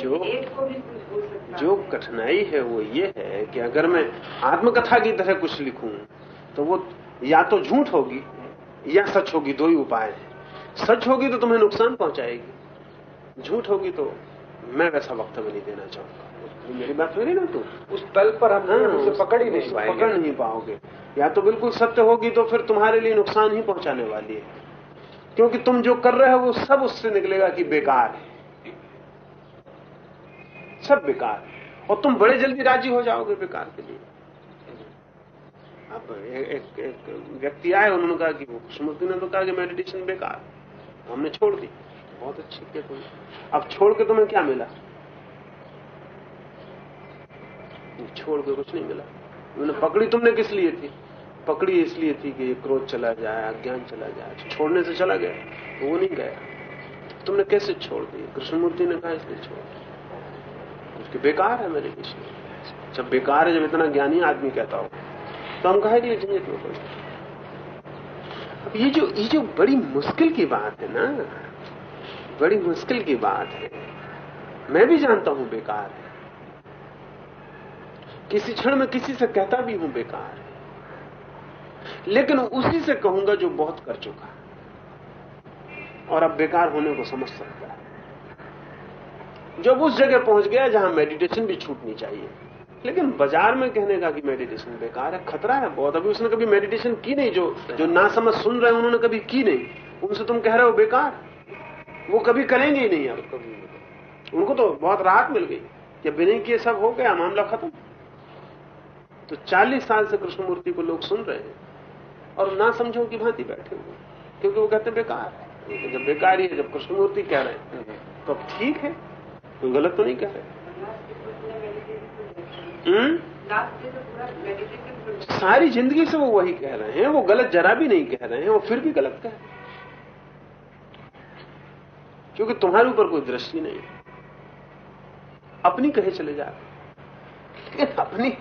जो एक को भी कुछ बोल सकता। जो कठिनाई है वो ये है कि अगर मैं आत्मकथा की तरह कुछ लिखूं तो वो या तो झूठ होगी या सच होगी दो ही उपाय है। सच होगी तो तुम्हें नुकसान पहुंचाएगी। झूठ होगी तो मैं वैसा वक्तव्य नहीं देना चाहूँगा। मेरी बात सुनी ना तू? उस तल पर हम हाँ, उसे पकड़ ही नहीं पाएँगे। पकड़ नहीं पाओगे। या तो बिल्कुल सत्य होगी तो फिर तुम्हारे लिए नुकसान ही पहुँचाने वाली है। क्योंकि तुम जो कर रहे हो वो सब उससे निकलेगा कि बेकार है। सब बेकार है। और तुम बड़े जल्दी राज़ी हो जाओगे बेकार के लिए। अब एक, एक, एक व्यक्ति आए उन्होंने कहा कि वो कृष्णमूर्ति ने तो कहा कि मेडिटेशन बेकार हमने छोड़ दी। बहुत अच्छी है तुम अब छोड़ के तुम्हें क्या मिला? छोड़ के कुछ नहीं मिला। उन्होंने पकड़ी तुमने किस लिए थी? पकड़ी इसलिए थी कि क्रोध चला जाए, अज्ञान चला जाए छोड़ने से चला गया। तो वो नहीं गया। तुमने कैसे छोड़ दिया? कृष्णमूर्ति ने कहा इसलिए छोड़ उसके बेकार है मेरे कृष्ण जब बेकार है, जब इतना ज्ञानी आदमी कहता हो तो हम कहे कि झंझट में कोई अब ये जो ये जो बड़ी मुश्किल की बात है ना बड़ी मुश्किल की बात है। मैं भी जानता हूँ बेकार है। किसी क्षण में किसी से कहता भी हूँ बेकार है। लेकिन उसी से कहूँगा जो बहुत कर चुका और अब बेकार होने को समझ सकता है। जब उस जगह पहुँच गया जहाँ मेडिटेशन भी छूटनी चाहिए। लेकिन बाज़ार में कहने का कि मेडिटेशन बेकार है, खतरा है बहुत। अभी उसने कभी मेडिटेशन की नहीं, जो जो ना समझ सुन रहे हैं, उन्होंने कभी की नहीं। उनसे तुम कह रहे हो बेकार? वो कभी करेंगे ही नहीं अब। उनको तो बहुत राहत मिल गई। कि बिना किए सब हो गया, मामला खत्म। तो 40 साल से कृष्णमूर्ति को लोग सुन रहे हैं और ना समझो कि भांति बैठे हुए क्योंकि वो कहते हैं, बेकार है। जब बेकार ही है, जब कृष्णमूर्ति कह रहे हैं तो अब ठीक है। कोई गलत तो नहीं कह रहे। हम्म? सारी ज़िंदगी से वो वही कह रहे हैं, वो गलत जरा भी नहीं कह रहे हैं, वो फिर भी गलत कह रहे हैं। क्योंकि तुम्हारे ऊपर कोई दृष्टि नहीं अपनी कहे चले जा रहे अपनी,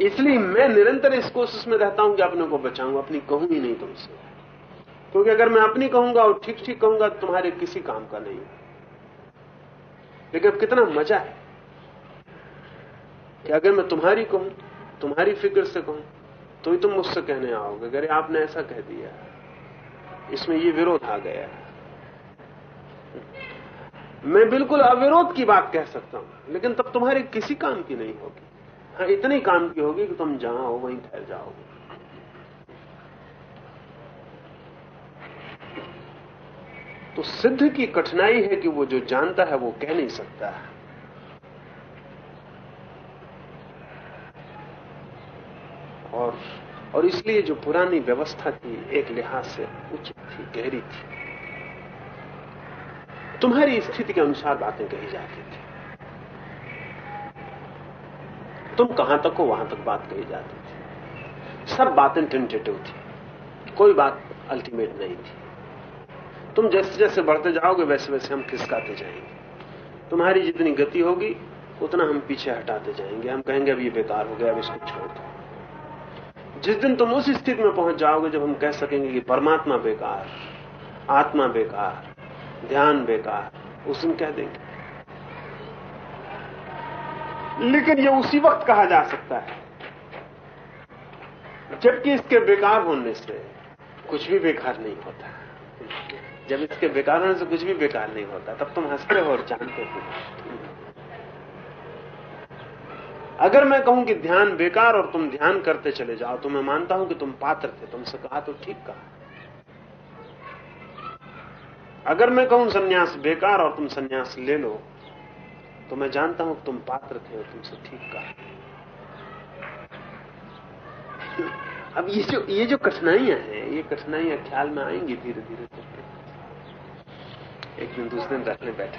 इसलिए मैं निरंतर इस कोशिश में रहता हूँ कि अपने को बचाऊं, अपनी कहूँ ही नहीं तुमसे। क्योंकि अगर मैं अपनी कहूँगा और ठीक ठीक कहूँगा तो तुम्हारे किसी काम का नहीं। लेकिन अब कितना मज़ा है कि अगर मैं तुम्हारी कहूँ, तुम्हारी फ़िक्र से कहूँ तो ही तुम मुझसे कहने आओगे। अगर आपने ऐसा कह दिया। इसमें ये विरोध आ गया मैं बिल्कुल अविरोध की बात कह सकता हूँ, लेकिन तब तुम्हारे किसी काम की नहीं होगी। हाँ इतनी काम की होगी कि तुम जहाँ हो, वहीं ठहर जाओगे। तो सिद्ध की कठिनाई है कि वो जो जानता है, वो कह नहीं सकता है। और और इसलिए जो पुरानी व्यवस्था थी, एक लिहाज से उचित थी, गहरी थी। तुम्हारी स्थिति के अनुसार बातें कही जाती थी। तुम कहाँ तक हो, वहाँ तक बात कही जाती थी। सब बातें टेंटेटिव थी। कोई बात अल्टीमेट नहीं थी। तुम जैसे जैसे बढ़ते जाओगे, वैसे वैसे हम खिसकाते जाएँगे। तुम्हारी जितनी गति होगी, उतना हम पीछे हटाते जाएँगे। हम कहेंगे, अब ये बेकार हो गया, अब इसको छोड़ दो। जिस दिन तुम उस स्थिति में पहुँच जाओगे, जब हम कह सकेंगे कि परमात्मा बेकार, आत्मा बेकार ध्यान बेकार उस दिन कह देंगे लेकिन यह उसी वक्त कहा जा सकता है, जबकि इसके बेकार होने से कुछ भी बेकार नहीं होता। जब इसके बेकार होने से कुछ भी बेकार नहीं होता, तब तुम हँसते हो और जानते हो। अगर मैं कहूँ कि ध्यान बेकार और तुम ध्यान करते चले जाओ तो मैं मानता हूँ कि तुम पात्र थे, तुमसे कहा तो ठीक कहा। अगर मैं कहूँ सन्यास बेकार और तुम सन्यास ले लो तो मैं जानता हूँ तुम पात्र थे और तुमसे ठीक कहा। अब ये जो ये जो कठिनाइयाँ हैं, ये कठिनाइयाँ ख्याल में आएँगी धीरे धीरे करके एक दिन दूसरे दिन रखने बैठे